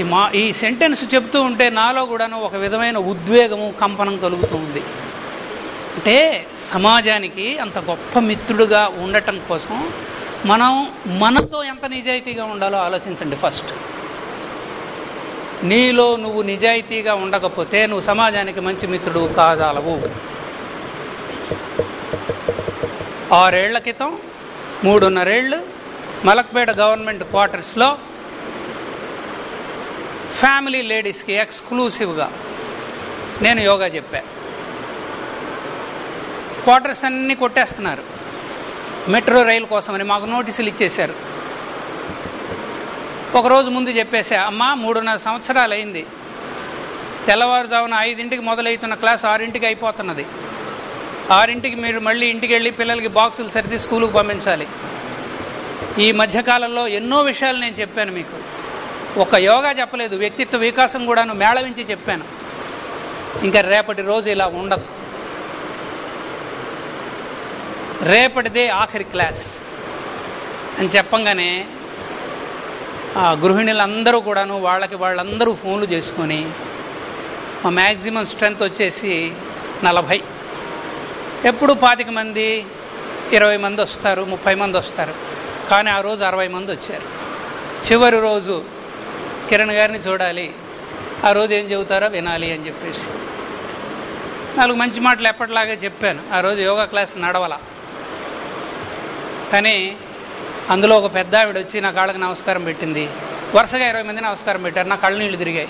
ఈ మా ఈ సెంటెన్స్ చెప్తూ ఉంటే నాలో కూడాను ఒక విధమైన ఉద్వేగము కంపనం కలుగుతూ ఉంది. అంటే సమాజానికి అంత గొప్ప మిత్రుడుగా ఉండటం కోసం మనం మనతో ఎంత నిజాయితీగా ఉండాలో ఆలోచించండి ఫస్ట్. నీలో నువ్వు నిజాయితీగా ఉండకపోతే నువ్వు సమాజానికి మంచి మిత్రుడు కాదాలవు ఆరేళ్ళ క్రితం మూడున్నరేళ్ళు మలక్పేట గవర్నమెంట్ క్వార్టర్స్లో ఫ్యామిలీ లేడీస్కి ఎక్స్క్లూసివ్గా నేను యోగా చెప్పా. క్వార్టర్స్ అన్నీ కొట్టేస్తున్నారు. మెట్రో రైలు కోసమని మాకు నోటీసులు ఇచ్చేశారు. ఒకరోజు ముందు చెప్పేసా అమ్మా మూడున్నర సంవత్సరాలు అయింది తెల్లవారుజామున ఐదింటికి మొదలవుతున్న క్లాస్ ఆరింటికి అయిపోతున్నది. ఆరింటికి మీరు మళ్ళీ ఇంటికి వెళ్ళి పిల్లలకి బాక్సులు సరిది స్కూలుకు పంపించాలి. ఈ మధ్యకాలంలో ఎన్నో విషయాలు నేను చెప్పాను మీకు. ఒక యోగా చెప్పలేదు వ్యక్తిత్వ వికాసం కూడాను మేళవించి చెప్పాను. ఇంకా రేపటి రోజు ఇలా ఉండదు. రేపటిదే ఆఖరి క్లాస్ అని చెప్పంగానే ఆ గృహిణులందరూ కూడాను వాళ్ళకి వాళ్ళందరూ ఫోన్లు చేసుకొని మా మ్యాక్సిమం స్ట్రెంత్ వచ్చేసి నలభై. ఎప్పుడు పాతిక మంది ఇరవై మంది వస్తారు ముప్పై మంది వస్తారు. కానీ ఆ రోజు అరవై మంది వచ్చారు. చివరి రోజు కిరణ్ గారిని చూడాలి. ఆ రోజు ఏం చెబుతారో వినాలి అని చెప్పేసి. నాలుగు మంచి మాటలు ఎప్పటిలాగే చెప్పాను. ఆ రోజు యోగా క్లాస్ నడవల. కానీ అందులో ఒక పెద్ద ఆవిడ వచ్చి నా కాళ్ళకి నమస్కారం పెట్టింది. వరుసగా ఇరవై మంది నమస్కారం పెట్టారు. నా కళ్ళు నీళ్ళు తిరిగాయి.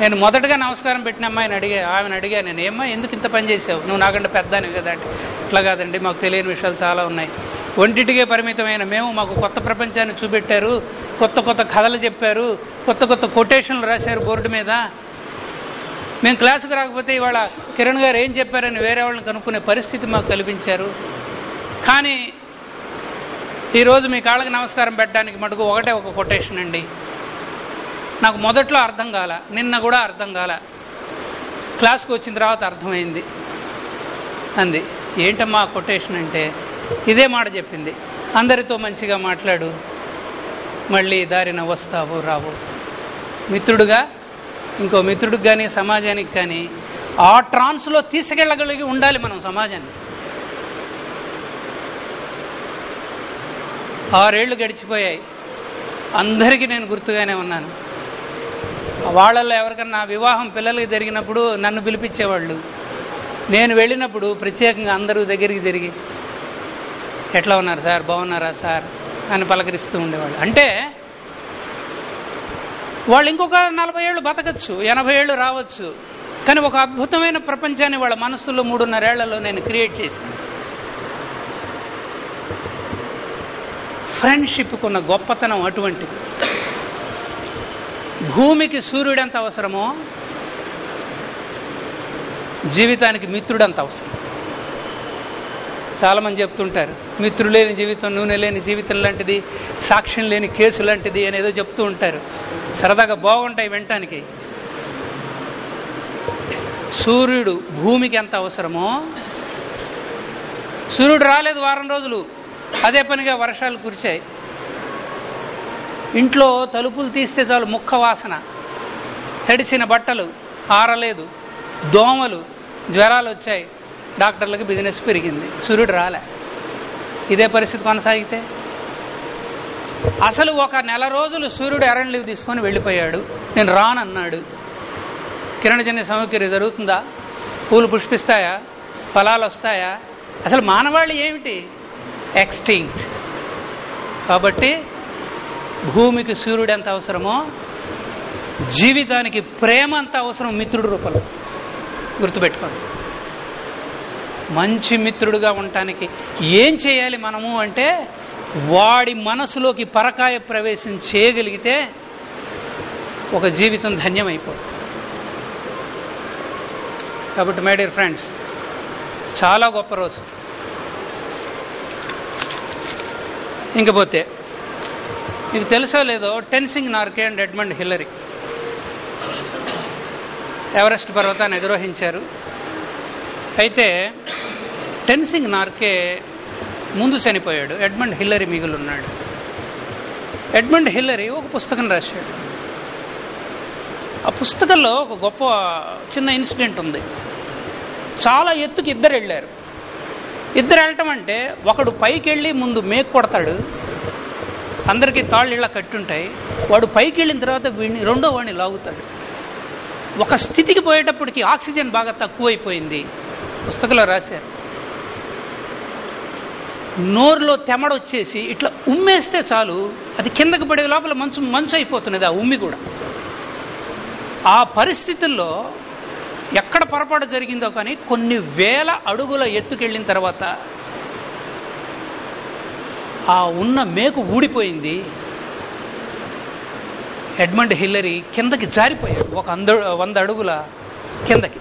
నేను మొదటగా నమస్కారం పెట్టిన అమ్మాయిని అడిగా ఆమెను అడిగా నేను ఏమ్మా ఎందుకు ఇంత పని చేసావు నువ్వు నాకంటే పెద్దానివి కదా అంటే ఇట్లా కాదండి మాకు తెలియని విషయాలు చాలా ఉన్నాయి. ఒంటిటికే పరిమితమైన మేము మాకు కొత్త ప్రపంచాన్ని చూపెట్టారు కొత్త కొత్త కథలు చెప్పారు కొత్త కొత్త కొటేషన్లు రాశారు బోర్డు మీద. మేము క్లాసుకు రాకపోతే ఇవాళ కిరణ్ గారు ఏం చెప్పారని వేరే వాళ్ళని కనుక్కునే పరిస్థితి మాకు కల్పించారు. కానీ ఈరోజు మీ కాళ్ళకి నమస్కారం పెట్టడానికి మటుకు ఒకటే ఒక కొటేషన్ అండి. నాకు మొదట్లో అర్థం కాల నిన్న కూడా అర్థం కాల. క్లాస్కి వచ్చిన తర్వాత అర్థమైంది. అంది ఏంటమ్మా కొటేషన్ అంటే? ఇదే మాట చెప్పింది. అందరితో మంచిగా మాట్లాడు. మళ్ళీ దారిన వస్తావు రావు. మిత్రుడుగా ఇంకో మిత్రుడికి కానీ సమాజానికి కానీ ఆ ట్రాన్స్లో తీసుకెళ్ళగలిగి ఉండాలి మనం సమాజాన్ని. ఆరేళ్ళు గడిచిపోయాయి. అందరికీ నేను గుర్తుగానే ఉన్నాను. వాళ్ళల్లో ఎవరికన్నా వివాహం పిల్లలకి జరిగినప్పుడు నన్ను పిలిపించేవాళ్ళు. నేను వెళ్ళినప్పుడు ప్రత్యేకంగా అందరూ దగ్గరికి తిరిగి ఎట్లా ఉన్నారు సార్? బాగున్నారా సార్? అని పలకరిస్తూ ఉండేవాళ్ళు. అంటే వాళ్ళు ఇంకొక నలభై ఏళ్ళు బతకచ్చు ఎనభై ఏళ్ళు రావచ్చు. కానీ ఒక అద్భుతమైన ప్రపంచాన్ని వాళ్ళ మనస్సులో మూడున్నరేళ్ళలో నేను క్రియేట్ చేశాను. ఫ్రెండ్షిప్కున్న గొప్పతనం అటువంటిది. భూమికి సూర్యుడు ఎంత అవసరమో జీవితానికి మిత్రుడు అంత అవసరం? చాలామంది చెప్తుంటారు మిత్రులు లేని జీవితం నూనె లేని జీవితం లాంటిది సాక్ష్యం లేని కేసు లాంటిది అనేదో చెప్తూ ఉంటారు. సరదాగా బాగుంటాయి వినటానికి. సూర్యుడు భూమికి ఎంత అవసరమో సూర్యుడు రాలేదు వారం రోజులు. అదే పనిగా వర్షాలు కురిచాయి ఇంట్లో తలుపులు తీస్తే చాలు ముక్క వాసన. తడిసిన బట్టలు ఆరలేదు. దోమలు జ్వరాలు వచ్చాయి. డాక్టర్లకు బిజినెస్ పెరిగింది. సూర్యుడు రాలే. ఇదే పరిస్థితి కొనసాగితే? అసలు ఒక నెల రోజులు సూర్యుడు ఎరణ్ లీవ్ తీసుకొని వెళ్ళిపోయాడు. నేను రానన్నాడు. కిరణజన్య సౌకర్యం జరుగుతుందా? పూలు పుష్పిస్తాయా? ఫలాలు వస్తాయా? అసలు మానవాళి ఏమిటి? ఎక్స్టింక్ట్ కాబట్టి భూమికి సూర్యుడు ఎంత అవసరమో జీవితానికి ప్రేమ అంత అవసరం మిత్రుడు రూపంలో. గుర్తుపెట్టుకోండి. మంచి మిత్రుడుగా ఉండటానికి ఏం చేయాలి మనము అంటే వాడి మనసులోకి పరకాయ ప్రవేశం చేయగలిగితే ఒక జీవితం ధన్యమైపోతుంది కాబట్టి మై డియర్ ఫ్రెండ్స్ చాలా గొప్ప రోజు. ఇంకపోతే మీకు తెలుసో లేదో Tenzing Norgay and Edmund Hillary. Everest పర్వతాన్ని అధిరోహించారు. అయితే టెన్సింగ్ నార్కే ముందు చనిపోయాడు. ఎడ్మండ్ హిల్లరీ మిగులున్నాడు. ఎడ్మండ్ హిల్లరీ ఒక పుస్తకం రాశాడు. ఆ పుస్తకంలో ఒక గొప్ప చిన్న ఇన్సిడెంట్ ఉంది. చాలా ఎత్తుకి ఇద్దరు వెళ్ళారు. ఇద్దరు వెళ్ళటం అంటే ఒకడు పైకి వెళ్ళి ముందు మేక్ కొడతాడు. అందరికీ తాళ్ళు ఇలా కట్టుంటాయి. వాడు పైకి వెళ్ళిన తర్వాత వీడిని రెండో వాడిని లాగుతాడు. ఒక స్థితికి పోయేటప్పటికి ఆక్సిజన్ బాగా తక్కువైపోయింది. పుస్తకంలో రాశారు. నోరులో తెమడొచ్చేసి ఇట్లా ఉమ్మేస్తే చాలు అది కిందకి పడే లోపల మంచు మంచు అయిపోతున్నది ఆ ఉమ్మి కూడా. ఆ పరిస్థితుల్లో ఎక్కడ పొరపాటు జరిగిందో కానీ కొన్ని వేల అడుగుల ఎత్తుకెళ్ళిన తర్వాత ఆ ఉన్న మేకు ఊడిపోయింది. ఎడ్మండ్ హిల్లరీ కిందకి జారిపోయాడు. ఒక అంద వంద అడుగుల కిందకి.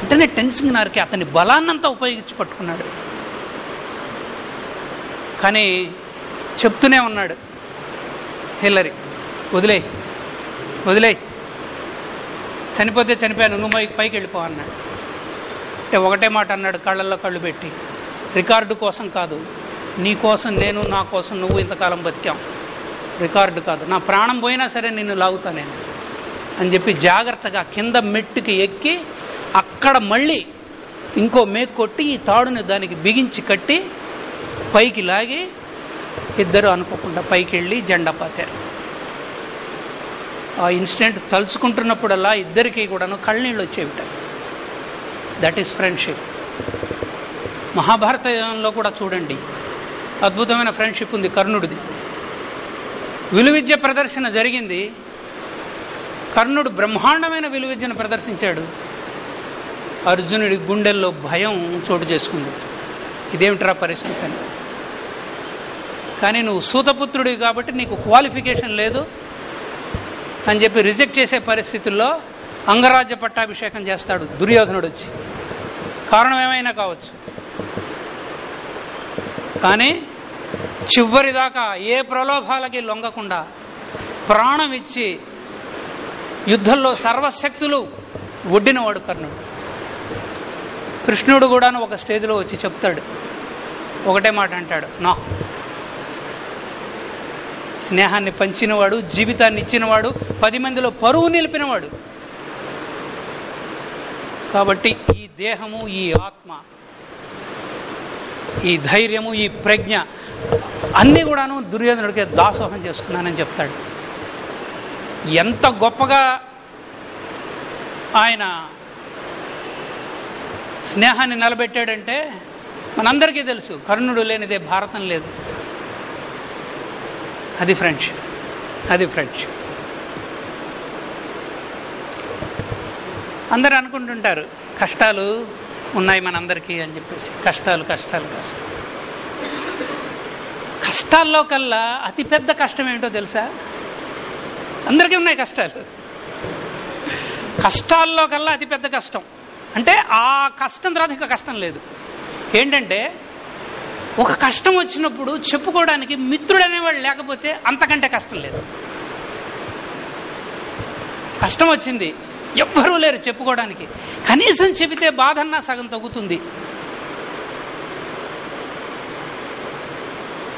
అంటేనే టెన్సింగ్ నారికి అతని బలాన్నంతా ఉపయోగించి పట్టుకున్నాడు. కానీ చెప్తూనే ఉన్నాడు హిల్లరీ వదిలే వదిలే చనిపోతే చనిపోయాను నువ్వు పైకి పైకి వెళ్ళిపో అన్నాడు. అంటే ఒకటే మాట అన్నాడు కళ్ళల్లో కళ్ళు పెట్టి. రికార్డు కోసం కాదు నీ కోసం నేను నా కోసం నువ్వు ఇంతకాలం బతికాం. రికార్డు కాదు. నా ప్రాణం పోయినా సరే నిన్ను లాగుతా నేను. అని చెప్పి జాగ్రత్తగా కింద మెట్టుకి ఎక్కి అక్కడ మళ్ళీ ఇంకో మేక్ కొట్టి ఈ తాడుని దానికి బిగించి కట్టి పైకి లాగి ఇద్దరు అనుకోకుండా పైకి వెళ్ళి జెండా పాతారు. ఆ ఇన్సిడెంట్ తలుచుకుంటున్నప్పుడల్లా ఇద్దరికి కూడాను కళ్ళనీళ్ళు వచ్చేవిట దట్ ఈస్ ఫ్రెండ్షిప్ మహాభారతంలో కూడా చూడండి. అద్భుతమైన ఫ్రెండ్షిప్ ఉంది కర్ణుడిది. విలువిద్య ప్రదర్శన జరిగింది. కర్ణుడు బ్రహ్మాండమైన విలువిద్యను ప్రదర్శించాడు. అర్జునుడి గుండెల్లో భయం చోటు చేసుకుంది. ఇదేమిట్రా పరిస్థితి అని. కానీ నువ్వు సూతపుత్రుడివి కాబట్టి నీకు క్వాలిఫికేషన్ లేదు అని చెప్పి రిజెక్ట్ చేసే పరిస్థితుల్లో అంగరాజ్య పట్టాభిషేకం చేస్తాడు దుర్యోధనుడు వచ్చి. కారణం ఏమైనా కావచ్చు? కానీ చివరిదాకా ఏ ప్రలోభాలకి లొంగకుండా ప్రాణం ఇచ్చి యుద్ధంలో సర్వశక్తులు ఒడ్డినవాడు కర్ణుడు. కృష్ణుడు కూడాను ఒక స్టేజ్లో వచ్చి చెప్తాడు. ఒకటే మాట అంటాడు నా. స్నేహాన్ని పంచినవాడు జీవితాన్ని ఇచ్చినవాడు పది మందిలో పరువు నిలిపినవాడు. కాబట్టి ఈ దేహము ఈ ఆత్మ ఈ ధైర్యము ఈ ప్రజ్ఞ అన్నీ కూడాను దుర్యోధనుడికి దాసోహం చేస్తున్నానని చెప్తాడు. ఎంత గొప్పగా ఆయన స్నేహాన్ని నిలబెట్టాడంటే మనందరికీ తెలుసు కర్ణుడు లేనిదే భారతం లేదు. అది ఫ్రెండ్షిప్ అది ఫ్రెండ్షిప్ అందరు అనుకుంటుంటారు కష్టాలు ఉన్నాయి మనందరికీ అని చెప్పేసి కష్టాలు కష్టాలు కష్టాలు. కష్టాల్లో కల్లా అతిపెద్ద కష్టం ఏంటో తెలుసా? అందరికీ ఉన్నాయి కష్టాలు. కష్టాల్లో కల్లా అతిపెద్ద కష్టం. అంటే ఆ కష్టం తర్వాత ఇంకా కష్టం లేదు. ఏంటంటే ఒక కష్టం వచ్చినప్పుడు చెప్పుకోవడానికి మిత్రుడు అనేవాడు లేకపోతే అంతకంటే కష్టం లేదు. కష్టం వచ్చింది. ఎవ్వరూ లేరు చెప్పుకోవడానికి. కనీసం చెబితే బాధన్నా సగం తగ్గుతుంది.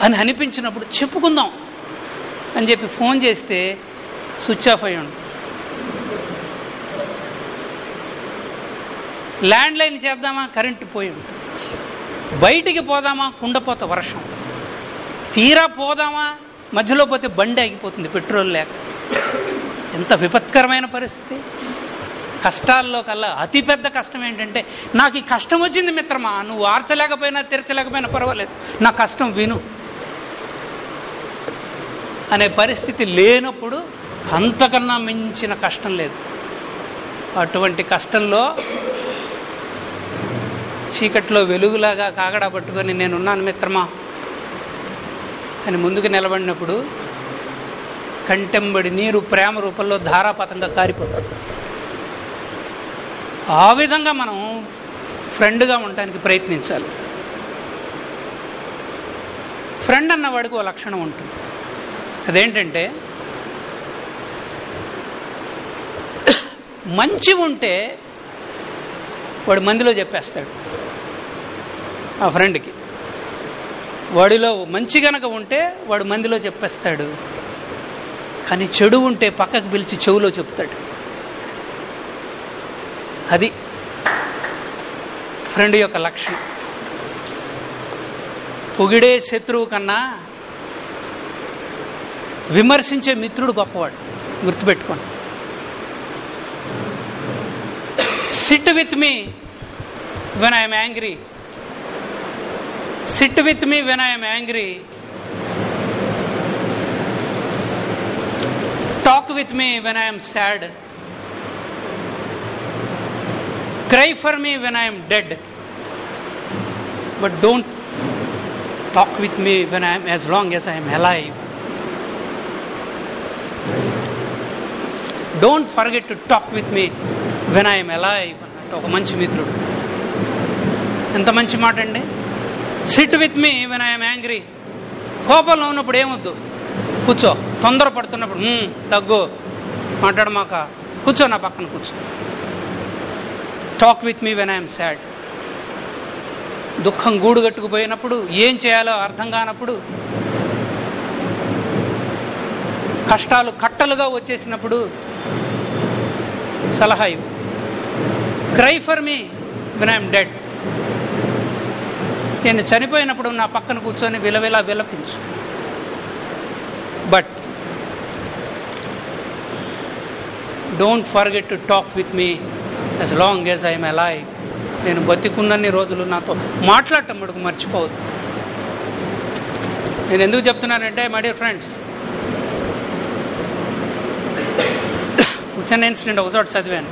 అని అనిపించినప్పుడు చెప్పుకుందాం అని చెప్పి ఫోన్ చేస్తే స్విచ్ ఆఫ్ అయ్యి ఉండు ల్యాండ్ లైన్ చేద్దామా? కరెంటు పోయి బయటికి పోదామా? కుండపోత వర్షం. తీరా పోదామా? మధ్యలో పోతే బండి ఆగిపోతుంది పెట్రోల్ లేక. ఎంత విపత్కరమైన పరిస్థితి. కష్టాల్లో కల్లా అతిపెద్ద కష్టం ఏంటంటే నాకు ఈ కష్టం వచ్చింది మిత్రమా. నువ్వు ఆర్చలేకపోయినా తెరచలేకపోయినా పర్వాలేదు. నా కష్టం విను. అనే పరిస్థితి లేనప్పుడు అంతకన్నా మించిన కష్టం లేదు. అటువంటి కష్టంలో చీకట్లో వెలుగులాగా కాగడా పట్టుకొని నేనున్నాను మిత్రమా అని ముందుకు నిలబడినప్పుడు కంటెంబడి నీరు ప్రేమ రూపంలో ధారాపాతంగా కారిపోతాడు. ఆ విధంగా మనం ఫ్రెండ్గా ఉండటానికి ప్రయత్నించాలి. ఫ్రెండ్ అన్నవాడికి ఓ లక్షణం ఉంటుంది. అదేంటంటే మంచి ఉంటే వాడు మందిలో చెప్పేస్తాడు. ఆ ఫ్రెండ్కి. వాడిలో మంచి గనక ఉంటే వాడు మందిలో చెప్పేస్తాడు. కానీ చెడు ఉంటే పక్కకు పిలిచి చెవులో చెప్తాడు. అది ఫ్రెండ్ యొక్క లక్షణం. పొగిడే శత్రువు కన్నా విమర్శించే మిత్రుడు గొప్పవాడు. గుర్తుపెట్టుకోండి. Sit with me when I'm angry sit with me when I'm angry talk with me when I'm sad cry for me when I am dead, but don't talk with me when I am as long as don't forget to talk with me when I'm me అన్నట్టు ఒక మంచి మిత్రుడు. ఎంత మంచి మాట అండి? Sit with me when I'm angry కోపంలో ఉన్నప్పుడు ఏమొద్దు? కూర్చో. తొందర పడుతున్నప్పుడు తగ్గు మాట్లాడమాక. కూర్చో నా పక్కన కూర్చో. Talk with me when I'm sad దుఃఖం గూడు కట్టుకుపోయినప్పుడు ఏం చేయాలో అర్థం కానప్పుడు కష్టాలు కట్టలుగా వచ్చేసినప్పుడు సలహా ఇవ్వు. Cry for me when I'm dead నేను చనిపోయినప్పుడు నా పక్కన కూర్చొని విలవిలా విలపించు. But don't forget to talk with me as long as I'm alive నేను బతికున్నన్ని రోజులు నాతో మాట్లాడటం మటుకు మర్చిపోవద్దు. నేను ఎందుకు చెప్తున్నానంటే మై డియర్ ఫ్రెండ్స్ చిన్న ఇన్సిడెంట్ ఒకచోట చదివాను.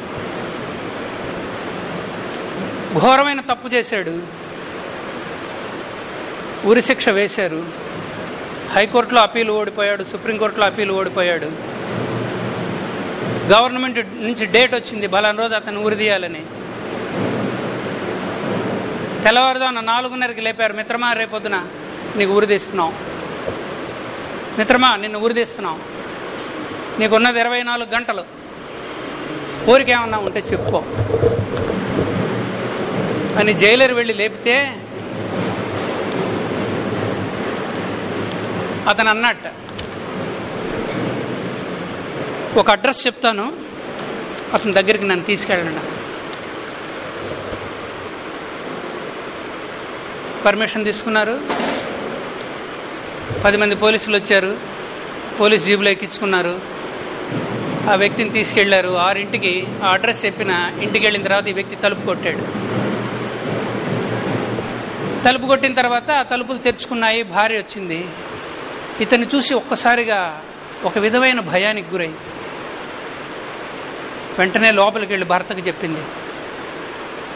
ఘోరమైన తప్పు చేశాడు. ఉరిశిక్ష వేశారు. హైకోర్టులో అప్పీలు ఓడిపోయాడు సుప్రీంకోర్టులో అప్పీలు ఓడిపోయాడు. గవర్నమెంట్ నుంచి డేట్ వచ్చింది బలాన్ రోజు అతను ఉరిదీయాలని తెల్లవారుదాన నాలుగున్నరకి లేపారు మిత్రమా రేపొద్దున నీకు ఉరిదీస్తున్నాం మిత్రమా నిన్ను ఉరి నీకున్నది ఇరవై నాలుగు గంటలు. ఊరికేమన్నా ఉంటే చెప్పుకో. అని జైలర్ వెళ్ళి లేపితే అతను అన్నట్ట. ఒక అడ్రస్ చెప్తాను. అతని దగ్గరికి నన్ను తీసుకెళ్ళండి. పర్మిషన్ తీసుకున్నారు. పది మంది పోలీసులు వచ్చారు. పోలీస్ జీబులో ఎక్కించుకున్నారు. ఆ వ్యక్తిని తీసుకెళ్ళారు. ఆరింటికి ఆ అడ్రస్ చెప్పిన ఇంటికి వెళ్ళిన తర్వాత ఈ వ్యక్తి తలుపు కొట్టాడు. తలుపు కొట్టిన తర్వాత ఆ తలుపులు తెరుచుకున్నాయి భార్య వచ్చింది. ఇతన్ని చూసి ఒక్కసారిగా ఒక విధమైన భయానికి గురై వెంటనే లోపలికి వెళ్ళి భర్తకు చెప్పింది.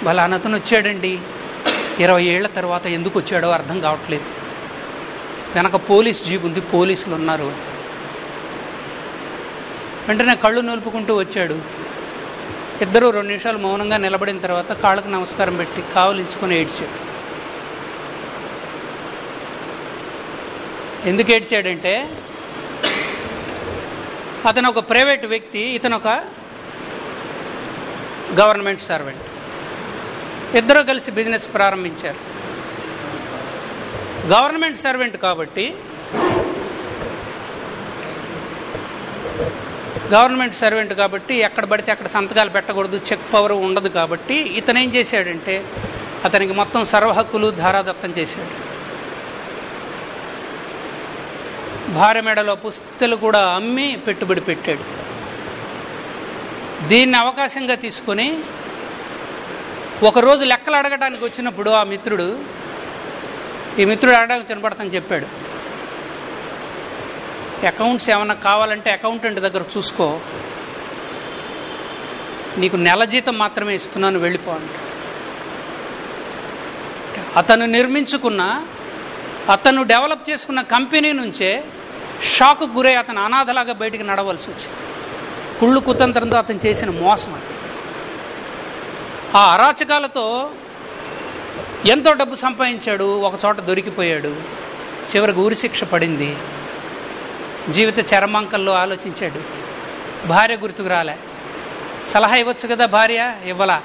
వాళ్ళ అనతను వచ్చాడండి. ఇరవై ఏళ్ళ తర్వాత ఎందుకు వచ్చాడో అర్థం కావట్లేదు. వెనక పోలీస్ జీప్ ఉంది పోలీసులు ఉన్నారు. వెంటనే కళ్ళు నూలుపుకుంటూ వచ్చాడు. ఇద్దరు రెండు నిమిషాలు మౌనంగా నిలబడిన తర్వాత కాళ్ళకు నమస్కారం పెట్టి కావలించుకొని ఏడ్చాడు ఎందుకు ఏడ్చాడంటే అతను ఒక ప్రైవేట్ వ్యక్తి ఇతను ఒక గవర్నమెంట్ సర్వెంట్. ఇద్దరు కలిసి బిజినెస్ ప్రారంభించారు. గవర్నమెంట్ సర్వెంట్ కాబట్టి గవర్నమెంట్ సర్వెంట్ కాబట్టి ఎక్కడ పడితే అక్కడ సంతకాలు పెట్టకూడదు చెక్ పవర్ ఉండదు కాబట్టి ఇతను ఏం చేశాడంటే అతనికి మొత్తం సర్వహక్కులు ధారాదత్తం చేశాడు. భార్య మెడలో పుస్తలు కూడా అమ్మి పెట్టుబడి పెట్టాడు. దీన్ని అవకాశంగా తీసుకొని ఒకరోజు లెక్కలు అడగడానికి వచ్చినప్పుడు ఆ మిత్రుడు ఈ మిత్రుడు అడగడానికి చనిపడతాను చెప్పాడు. అకౌంట్స్ ఏమైనా కావాలంటే అకౌంటెంట్ దగ్గర చూసుకో. నీకు నెల జీతం మాత్రమే ఇస్తున్నాను వెళ్ళిపో అతను నిర్మించుకున్న అతను డెవలప్ చేసుకున్న కంపెనీ నుంచే షాక్ గురై అతను అనాథలాగా బయటికి నడవలసి వచ్చింది. కుళ్ళు కుతంత్రంతో అతను చేసిన మోసం అది. ఆ అరాచకాలతో ఎంతో డబ్బు సంపాదించాడు ఒక చోట దొరికిపోయాడు చివరికి ఊరి శిక్ష పడింది. జీవిత చరమాంకంలో ఆలోచించాడు. భార్య గుర్తుకు రాలే. సలహా ఇవ్వచ్చు కదా భార్య? ఇవ్వలా.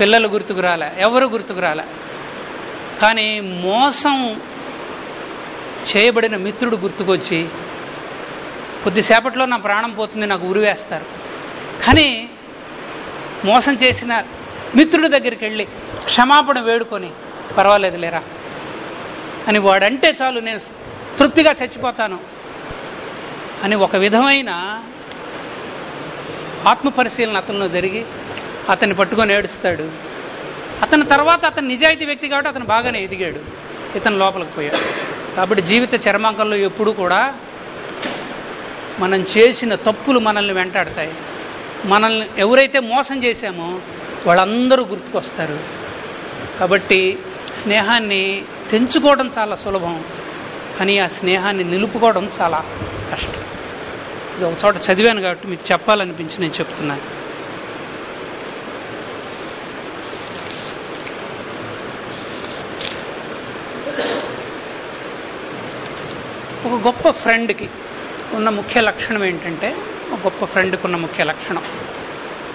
పిల్లలు గుర్తుకు రాలే. ఎవరు గుర్తుకు రాలే. కానీ మోసం చేయబడిన మిత్రుడు గుర్తుకొచ్చి కొద్దిసేపట్లో నా ప్రాణం పోతుంది నాకు ఉరివేస్తారు కానీ మోసం చేసిన మిత్రుడి దగ్గరికి వెళ్ళి క్షమాపణ వేడుకొని పర్వాలేదు లేరా. అని వాడంటే చాలు నేను తృప్తిగా చచ్చిపోతాను అని ఒక విధమైన ఆత్మ పరిశీలన అతనిలో జరిగి అతన్ని పట్టుకొని ఏడుస్తాడు. అతని తర్వాత అతను నిజాయితీ వ్యక్తి కాబట్టి అతను బాగానే ఎదిగాడు. ఇతను లోపలికి పోయాడు. కాబట్టి జీవిత చర్మాంకంలో ఎప్పుడూ కూడా మనం చేసిన తప్పులు మనల్ని వెంటాడతాయి. మనల్ని ఎవరైతే మోసం చేశామో వాళ్ళందరూ గుర్తుకొస్తారు. కాబట్టి స్నేహాన్ని తెంచుకోవడం చాలా సులభం. కానీ ఆ స్నేహాన్ని నిలుపుకోవడం చాలా కష్టం. ఇది ఒక చోట చదివాను కాబట్టి మీకు చెప్పాలనిపించి నేను చెప్తున్నాను. ఒక గొప్ప ఫ్రెండ్కి ఉన్న ముఖ్య లక్షణం ఏంటంటే ఒక గొప్ప ఫ్రెండ్కి ఉన్న ముఖ్య లక్షణం.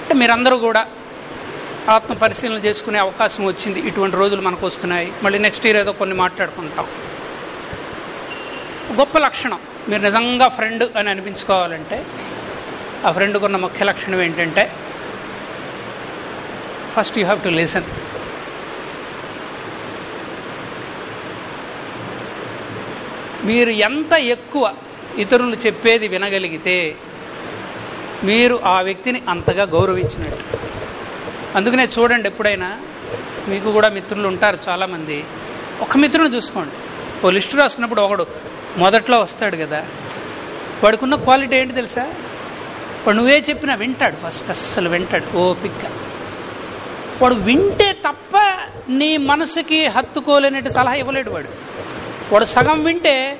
అంటే మీరందరూ కూడా ఆత్మ పరిశీలన చేసుకునే అవకాశం వచ్చింది. ఇటువంటి రోజులు మనకు వస్తున్నాయి. మళ్ళీ నెక్స్ట్ ఇయర్ ఏదో కొన్ని మాట్లాడుకుంటాం. గొప్ప లక్షణం. మీరు నిజంగా ఫ్రెండ్ అని అనిపించుకోవాలంటే ఆ ఫ్రెండ్కు ఉన్న ముఖ్య లక్షణం ఏంటంటే first you have to listen మీరు ఎంత ఎక్కువ ఇతరులు చెప్పేది వినగలిగితే మీరు ఆ వ్యక్తిని అంతగా గౌరవించినట్టు. అందుకనే చూడండి ఎప్పుడైనా మీకు కూడా మిత్రులు ఉంటారు చాలామంది. ఒక మిత్రుని చూసుకోండి. ఓ లిస్టు రాసుకున్నప్పుడు ఒకడు మొదట్లో వస్తాడు కదా. వాడుకున్న క్వాలిటీ ఏంటి తెలుసా? వాడు నువ్వే చెప్పినా వింటాడు ఫస్ట్ అస్సలు వింటాడు ఓపిక్గా వాడు వింటే తప్ప నీ మనసుకి హత్తుకోలేనట్టు సలహా ఇవ్వలేడు వాడు. వాడు సగం వింటే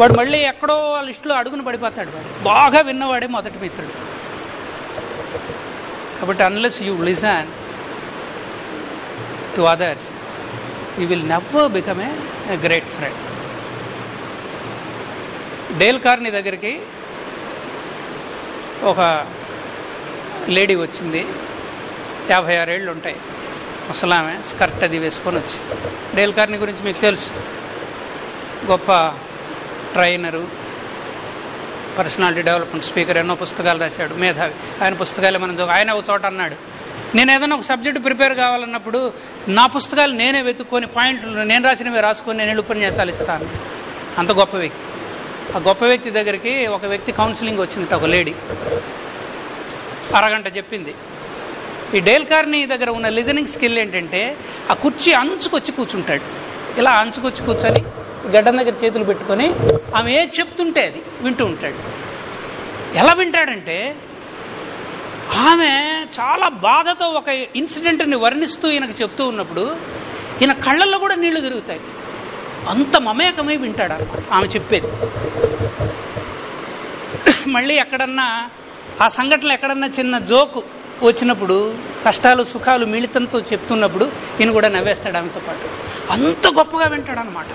వాడు మళ్ళీ ఎక్కడో వాళ్ళ లిస్టులో అడుగున పడిపోతాడు వాడు. బాగా విన్నవాడే మొదటి మిత్రుడు. కాబట్టి unless you listen to others you will never become a great friend Dale Carnegie దగ్గరికి ఒక లేడీ వచ్చింది. యాభై ఆరేళ్ళు ఉంటాయి. ముసలామె స్కర్ట్ అది వేసుకొని వచ్చింది. డేల్ కార్ని గురించి మీకు తెలుసు. గొప్ప ట్రైనరు పర్సనాలిటీ డెవలప్మెంట్ స్పీకర్ ఎన్నో పుస్తకాలు రాశాడు మేధావి. ఆయన పుస్తకాలు మనం ఆయన ఒక చోట అన్నాడు. నేను ఏదైనా ఒక సబ్జెక్ట్ ప్రిపేర్ కావాలన్నప్పుడు నా పుస్తకాలు నేనే వెతుక్కొని పాయింట్లు నేను రాసినవి రాసుకొని నేను ఉపన్యాసాలు ఇస్తాను. అంత గొప్ప వ్యక్తి. ఆ గొప్ప వ్యక్తి దగ్గరికి ఒక వ్యక్తి కౌన్సిలింగ్ వచ్చింది ఒక లేడీ అరగంట చెప్పింది. ఈ డేల్ కార్నీ దగ్గర ఉన్న లిజనింగ్ స్కిల్ ఏంటంటే ఆ కుర్చీ అంచుకొచ్చి కూర్చుంటాడు. ఇలా అంచుకొచ్చి కూర్చొని గడ్డం దగ్గర చేతులు పెట్టుకొని ఆమె ఏ చెప్తుంటే అది వింటూ ఉంటాడు. ఎలా వింటాడంటే ఆమె చాలా బాధతో ఒక ఇన్సిడెంట్ని వర్ణిస్తూ ఈయనకు చెప్తూ ఉన్నప్పుడు ఈయన కళ్ళల్లో కూడా నీళ్ళు తిరుగుతాయి. అంత మమేకమై వింటాడు? ఆమె చెప్పేది. మళ్ళీ ఎక్కడన్నా ఆ సంఘటనలు ఎక్కడన్నా చిన్న జోకు వచ్చినప్పుడు కష్టాలు సుఖాలు మిళితంతో చెప్తున్నప్పుడు ఈయన కూడా నవ్వేస్తాడు ఆమెతో పాటు. అంత గొప్పగా వింటాడు అనమాట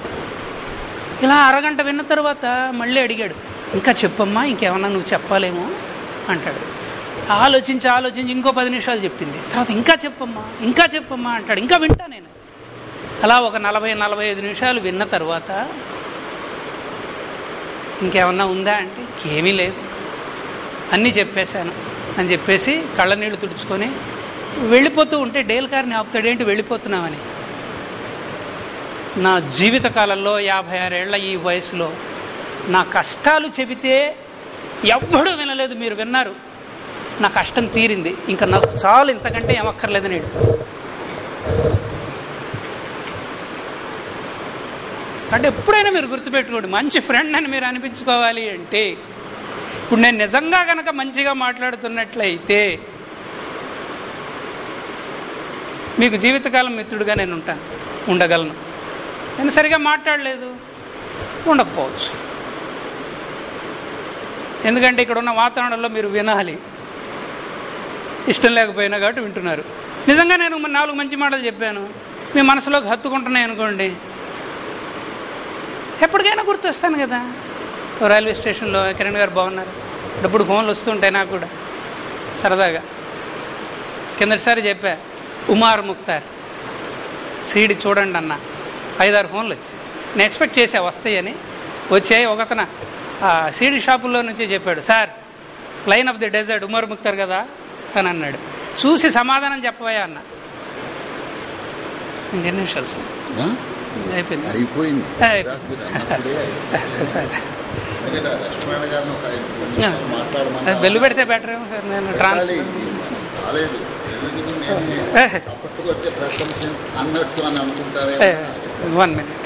ఇలా అరగంట విన్న తర్వాత మళ్ళీ అడిగాడు ఇంకా చెప్పమ్మా ఇంకేమన్నా నువ్వు చెప్పాలేమో? అంటాడు. ఆలోచించి ఆలోచించి ఇంకో పది నిమిషాలు చెప్పింది. తర్వాత ఇంకా చెప్పమ్మా ఇంకా చెప్పమ్మా అంటాడు. ఇంకా వింటా నేను. అలా ఒక నలభై నలభై ఐదు నిమిషాలు విన్న తర్వాత ఇంకేమన్నా ఉందా అంటే ఏమీ లేదు. అన్నీ చెప్పేశాను. అని చెప్పేసి కళ్ళ నీళ్ళు తుడుచుకొని వెళ్ళిపోతూ ఉంటే డేల్ కార్ని ఆపుతాడేంటి వెళ్ళిపోతున్నామని నా జీవిత కాలంలో యాభై ఆరేళ్ళ ఈ వయసులో నా కష్టాలు చెబితే ఎవ్వడూ వినలేదు. మీరు విన్నారు. నా కష్టం తీరింది. ఇంకా నాకు చాలు ఇంతకంటే ఏమక్కర్లేదు నేను అంటే ఎప్పుడైనా మీరు గుర్తుపెట్టుకోండి మంచి ఫ్రెండ్ అని మీరు అనిపించుకోవాలి అంటే ఇప్పుడు నేను నిజంగా గనక మంచిగా మాట్లాడుతున్నట్లయితే మీకు జీవితకాలం మిత్రుడిగా నేను ఉంటాను ఉండగలను. నేను సరిగా మాట్లాడలేదు ఉండకపోవచ్చు. ఎందుకంటే ఇక్కడ ఉన్న వాతావరణంలో మీరు వినాలి. ఇష్టం లేకపోయినా కాబట్టి వింటున్నారు. నిజంగా నేను నాలుగు మంచి మాటలు చెప్పాను. మీ మనసులోకి హత్తుకుంటున్నాయి అనుకోండి. ఎప్పటికైనా గుర్తొస్తాను కదా. రైల్వే స్టేషన్లో కిరణ్ గారు బాగున్నారు. ఇప్పుడు ఫోన్లు వస్తుంటాయి నాకు కూడా. సరదాగా. కిందటిసారి చెప్పా ఉమార్ ముక్తార్ సీడి చూడండి అన్న. ఐదారు ఫోన్లు వచ్చాయి. నేను ఎక్స్పెక్ట్ చేసా వస్తాయని. వచ్చాయి ఒకతన ఆ సీడీ షాపుల్లో నుంచి చెప్పాడు sir lion of the desert Omar Mukhtar కదా? అని అన్నాడు. చూసి సమాధానం చెప్పవయ్యా అన్న. ఇంకెన్ని నిమిషాలు సార్? అయిపోయింది. అయిపోయింది. బెల్లు పెడితే బెటర్ ఏమో సార్ నేను ప్రశంస అన్నట్టు అని అనుకుంటారే వన్ మినిట్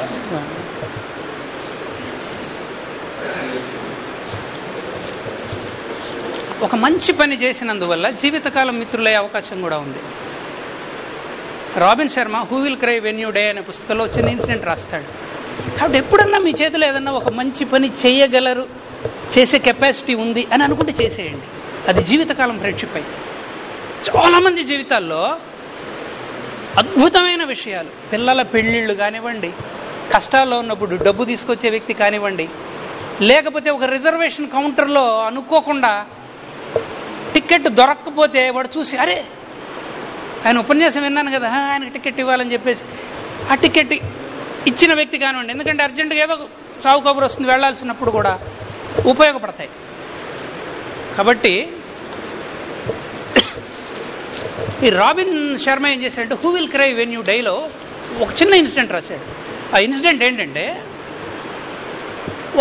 ఒక మంచి పని చేసినందువల్ల జీవితకాలం మిత్రులయ్యే అవకాశం కూడా ఉంది. Robin Sharma who will cry when you die అనే పుస్తకంలో చిన్న ఇన్సిడెంట్ రాస్తాడు. కాబట్టి ఎప్పుడన్నా మీ చేతిలో ఏదన్నా ఒక మంచి పని చేయగలరు చేసే కెపాసిటీ ఉంది అని అనుకుంటే చేసేయండి. అది జీవితకాలం ఫ్రెండ్షిప్ అయితే. చాలామంది జీవితాల్లో అద్భుతమైన విషయాలు. పిల్లల పెళ్ళిళ్ళు కానివ్వండి కష్టాల్లో ఉన్నప్పుడు డబ్బు తీసుకొచ్చే వ్యక్తి కానివ్వండి లేకపోతే ఒక రిజర్వేషన్ కౌంటర్లో అనుకోకుండా టికెట్ దొరక్కపోతే వాడు చూసి అరే ఆయన ఉపన్యాసం విన్నాను కదా ఆయనకి టికెట్ ఇవ్వాలని చెప్పేసి. ఆ టికెట్ ఇచ్చిన వ్యక్తి కానివ్వండి ఎందుకంటే అర్జెంటుగా ఏదో చావు కబురు వస్తుంది వెళ్ళాల్సినప్పుడు కూడా ఉపయోగపడతాయి. కాబట్టి ఈ రాబిన్ శర్మ ఏం చేశాడంటే who will cry when you డైలో ఒక చిన్న ఇన్సిడెంట్ రాశాడు. ఆ ఇన్సిడెంట్ ఏంటంటే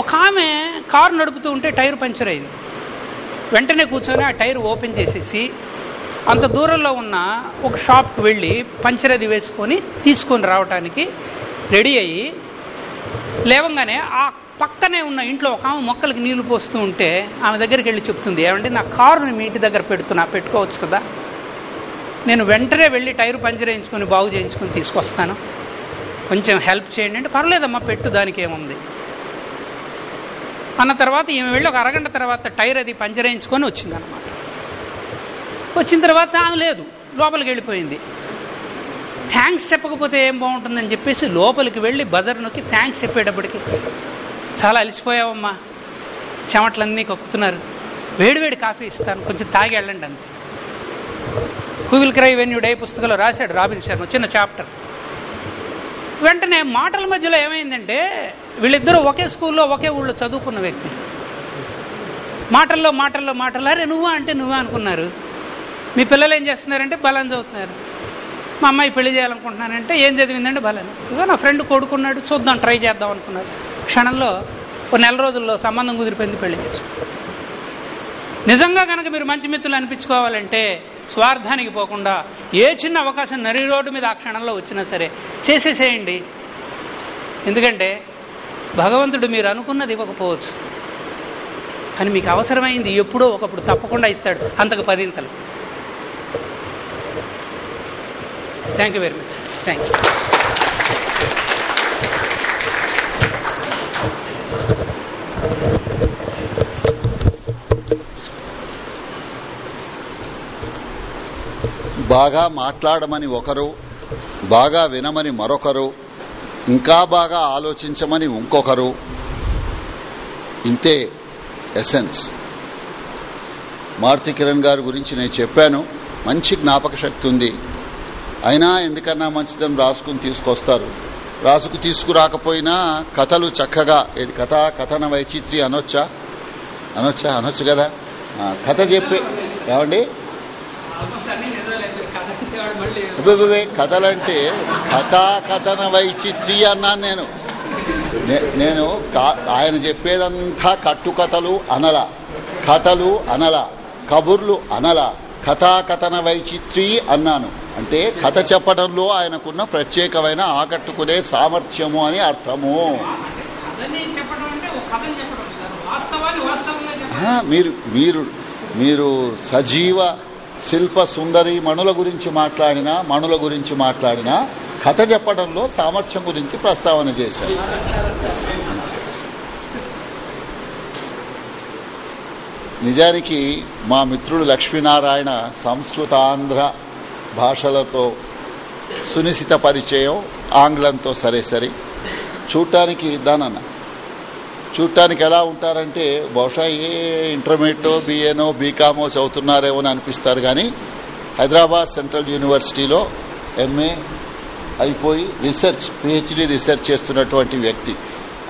ఒక ఆమె కారు నడుపుతూ ఉంటే టైర్ పంచర్ అయింది. వెంటనే కూర్చొని ఆ టైర్ ఓపెన్ చేసేసి అంత దూరంలో ఉన్న ఒక షాప్కి వెళ్ళి పంచర్ అది వేసుకొని తీసుకొని రావడానికి రెడీ అయ్యి లేవంగానే ఆ పక్కనే ఉన్న ఇంట్లో ఒక ఆమె మొక్కలకి నీళ్ళు పోస్తూ ఉంటే ఆమె దగ్గరికి వెళ్ళి చెప్తుంది ఏమంటే నా కారుని మీ ఇంటి దగ్గర పెడుతున్నా పెట్టుకోవచ్చు కదా? నేను వెంటనే వెళ్ళి టైర్ పంచర్ వేయించుకొని బాగు చేయించుకొని తీసుకొస్తాను. కొంచెం హెల్ప్ చేయండి అంటే పర్లేదమ్మా పెట్టు దానికి ఏముంది. అన్న తర్వాత ఈమె వెళ్ళి ఒక అరగంట తర్వాత టైర్ అది పంచర్ వేయించుకొని వచ్చిందనమాట వచ్చిన తర్వాత ఆమె లేదు. లోపలికి వెళ్ళిపోయింది. థ్యాంక్స్ చెప్పకపోతే ఏం బాగుంటుందని చెప్పేసి లోపలికి వెళ్ళి బజర్ నొక్కి థ్యాంక్స్ చెప్పేటప్పటికి చాలా అలసిపోయావమ్మా. చెమటలన్నీ కక్కుతున్నారు. వేడివేడి కాఫీ ఇస్తాను. కొంచెం తాగి వెళ్ళండి అంతే who will cry when you die die పుస్తకంలో రాశాడు రాబిన్ శర్మ చిన్న చాప్టర్. వెంటనే మాటల మధ్యలో ఏమైందంటే వీళ్ళిద్దరూ ఒకే స్కూల్లో ఒకే ఊళ్ళో చదువుకున్న వ్యక్తి. మాటల్లో మాటల్లో మాటల్లో అరే నువ్వా? అంటే నువ్వా? అనుకున్నారు. మీ పిల్లలు ఏం చేస్తున్నారంటే బలం చదువుతున్నారు. మా అమ్మాయి పెళ్ళి చేయాలనుకుంటున్నానంటే ఏం చదివిందంటే బలం. ఇదిగో నా ఫ్రెండ్ కొడుకున్నాడు చూద్దాం ట్రై చేద్దాం అనుకున్నాడు. క్షణంలో ఒక నెల రోజుల్లో సంబంధం కుదిరిపోయింది పెళ్ళి చేసి. నిజంగా కనుక మీరు మంచి మిత్రులు అనిపించుకోవాలంటే స్వార్థానికి పోకుండా ఏ చిన్న అవకాశం నరి రోడ్డు మీద ఆ క్షణంలో వచ్చినా సరే చేసేసేయండి. ఎందుకంటే భగవంతుడు మీరు అనుకున్నది ఇవ్వకపోవచ్చు. కానీ మీకు అవసరమైంది ఎప్పుడో ఒకప్పుడు తప్పకుండా ఇస్తాడు. అంతకు పదింతలు thank you very much thank you బాగా మాట్లాడమని ఒకరు బాగా వినమని మరొకరు ఇంకా బాగా ఆలోచించమని ఇంకొకరు. ఇంతే ఎసెన్స్ మారుతి కిరణ్ గారి గురించి నేను చెప్పాను. మంచి జ్ఞాపక శక్తి ఉంది. అయినా ఎందుకన్నా మంచిదని రాసుకుని తీసుకొస్తారు? రాసుకు తీసుకురాకపోయినా కథలు చక్కగా ఏది కథ కథన వైచిత్రి అనొచ్చా? అనొచ్చా? అనొచ్చు కదా. కథ చెప్పే ఏమండి? కథలంటే కథా కథన వైచిత్రి అన్నాను నేను. నే- నేను ఆయన చెప్పేదంతా కట్టుకథలు అనల. కథలు అనల. కబుర్లు అనల. కథాకథన వైచిత్రి అన్నాను. అంటే కథ చెప్పడంలో ఆయనకున్న ప్రత్యేకమైన ఆకట్టుకునే సామర్థ్యము అని అర్థము. మీరు మీరు మీరు సజీవ శిల్ప సుందరి మణుల గురించి మాట్లాడినా మణుల గురించి మాట్లాడినా కథ చెప్పడంలో సామర్థ్యం గురించి ప్రస్తావన చేశారు. నిజానికి మా మిత్రుడు లక్ష్మీనారాయణ సంస్కృతాంధ్ర భాషలతో సునిశిత పరిచయం ఆంగ్లంతో సరే సరే. చూడటానికి దానన్న చూడటానికి ఎలా ఉంటారంటే బహుశా ఏ ఇంటర్మీడియటో బీఏనో బీకామో చదువుతున్నారేమో అని అనిపిస్తారు కానీ హైదరాబాద్ సెంట్రల్ యూనివర్సిటీలో ఎంఏ అయిపోయి రీసెర్చ్ పిహెచ్డి రీసెర్చ్ చేస్తున్నటువంటి వ్యక్తి.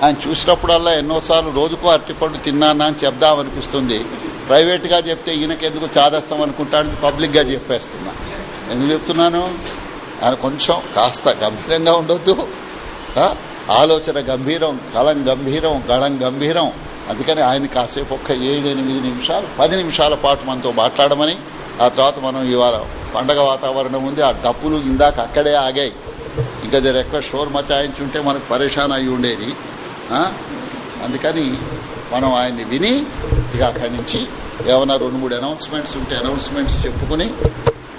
ఆయన చూసినప్పుడల్లా ఎన్నోసార్లు రోజుకు అరటిపండు తిన్నానా అని చెప్దామనిపిస్తుంది. ప్రైవేట్గా చెప్తే ఈయనకెందుకు చాదేస్తాం అనుకుంటాను పబ్లిక్గా చెప్పేస్తున్నా. ఎందుకు చెప్తున్నాను? ఆయన కొంచెం కాస్త గంభీరంగా ఉండొద్దు. ఆలోచన గంభీరం కలం గంభీరం గళం గంభీరం. అందుకని ఆయన కాసేపు ఒక్క ఏడు ఎనిమిది నిమిషాలు పది నిమిషాల పాటు మనతో మాట్లాడమని ఆ తర్వాత మనం ఇవాళ పండగ వాతావరణం ఉంది ఆ డప్పులు ఇందాక అక్కడే ఆగాయి. ఇంకా జర ఎక్కువ షోర్ మచాయించుంటే మనకు పరేషాన్ అయి ఉండేది. అందుకని మనం ఆయన్ని విని ఇక అక్కడి నుంచి ఏమైనా రెండు మూడు అనౌన్స్మెంట్స్ ఉంటే అనౌన్స్మెంట్స్ చెప్పుకుని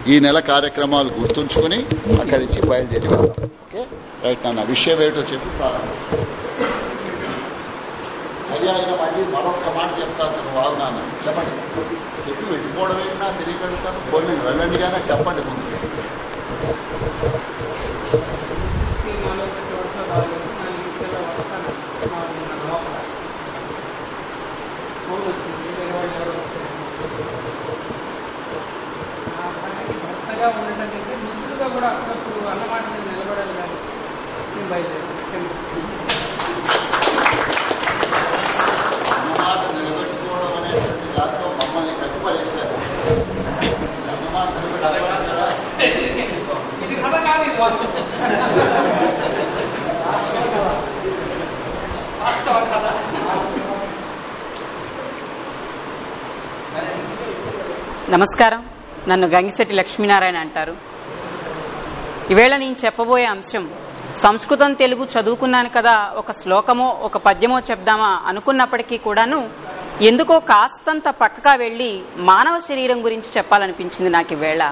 ఈ నెల కార్యక్రమాలు గుర్తుంచుకుని అక్కడి నుంచి బయలుదేరి ఓకే? రైట్ నాన్న విషయం ఏమిటో చెప్పి. అయ్యా ఆయన మళ్ళీ మరొక మాట చెప్తాను వారు నాన్న. చెప్పండి. చెప్పి వెళ్ళిపోవడం ఏంటన్నా తిరిగి కొన్ని వెళ్ళండి కానీ చెప్పండి ముందు. భర్తగా ఉండటం మిత్రులుగా కూడా అప్పుడప్పుడు అన్నమాట నిలబడాలి కానీ నేను బయలుదేరి అన్నమాట నిలబెట్టుకోవడం అనేటువంటి దాంట్లో మమ్మల్ని కట్టుపడేశారు అన్నమాట నిలబెట్టుకోవడం కదా ఇది కథ కాదు ఇది వాస్తవం వాస్తవ కథ నమస్కారం. నన్ను గంగిశెట్టి లక్ష్మీనారాయణ అంటారు. ఈవేళ నేను చెప్పబోయే అంశం సంస్కృతం తెలుగు చదువుకున్నాను కదా ఒక శ్లోకమో ఒక పద్యమో చెప్దామా అనుకున్నప్పటికీ కూడాను ఎందుకో కాస్తంత పక్కగా వెళ్ళి మానవ శరీరం గురించి చెప్పాలనిపించింది నాకు ఈవేళ.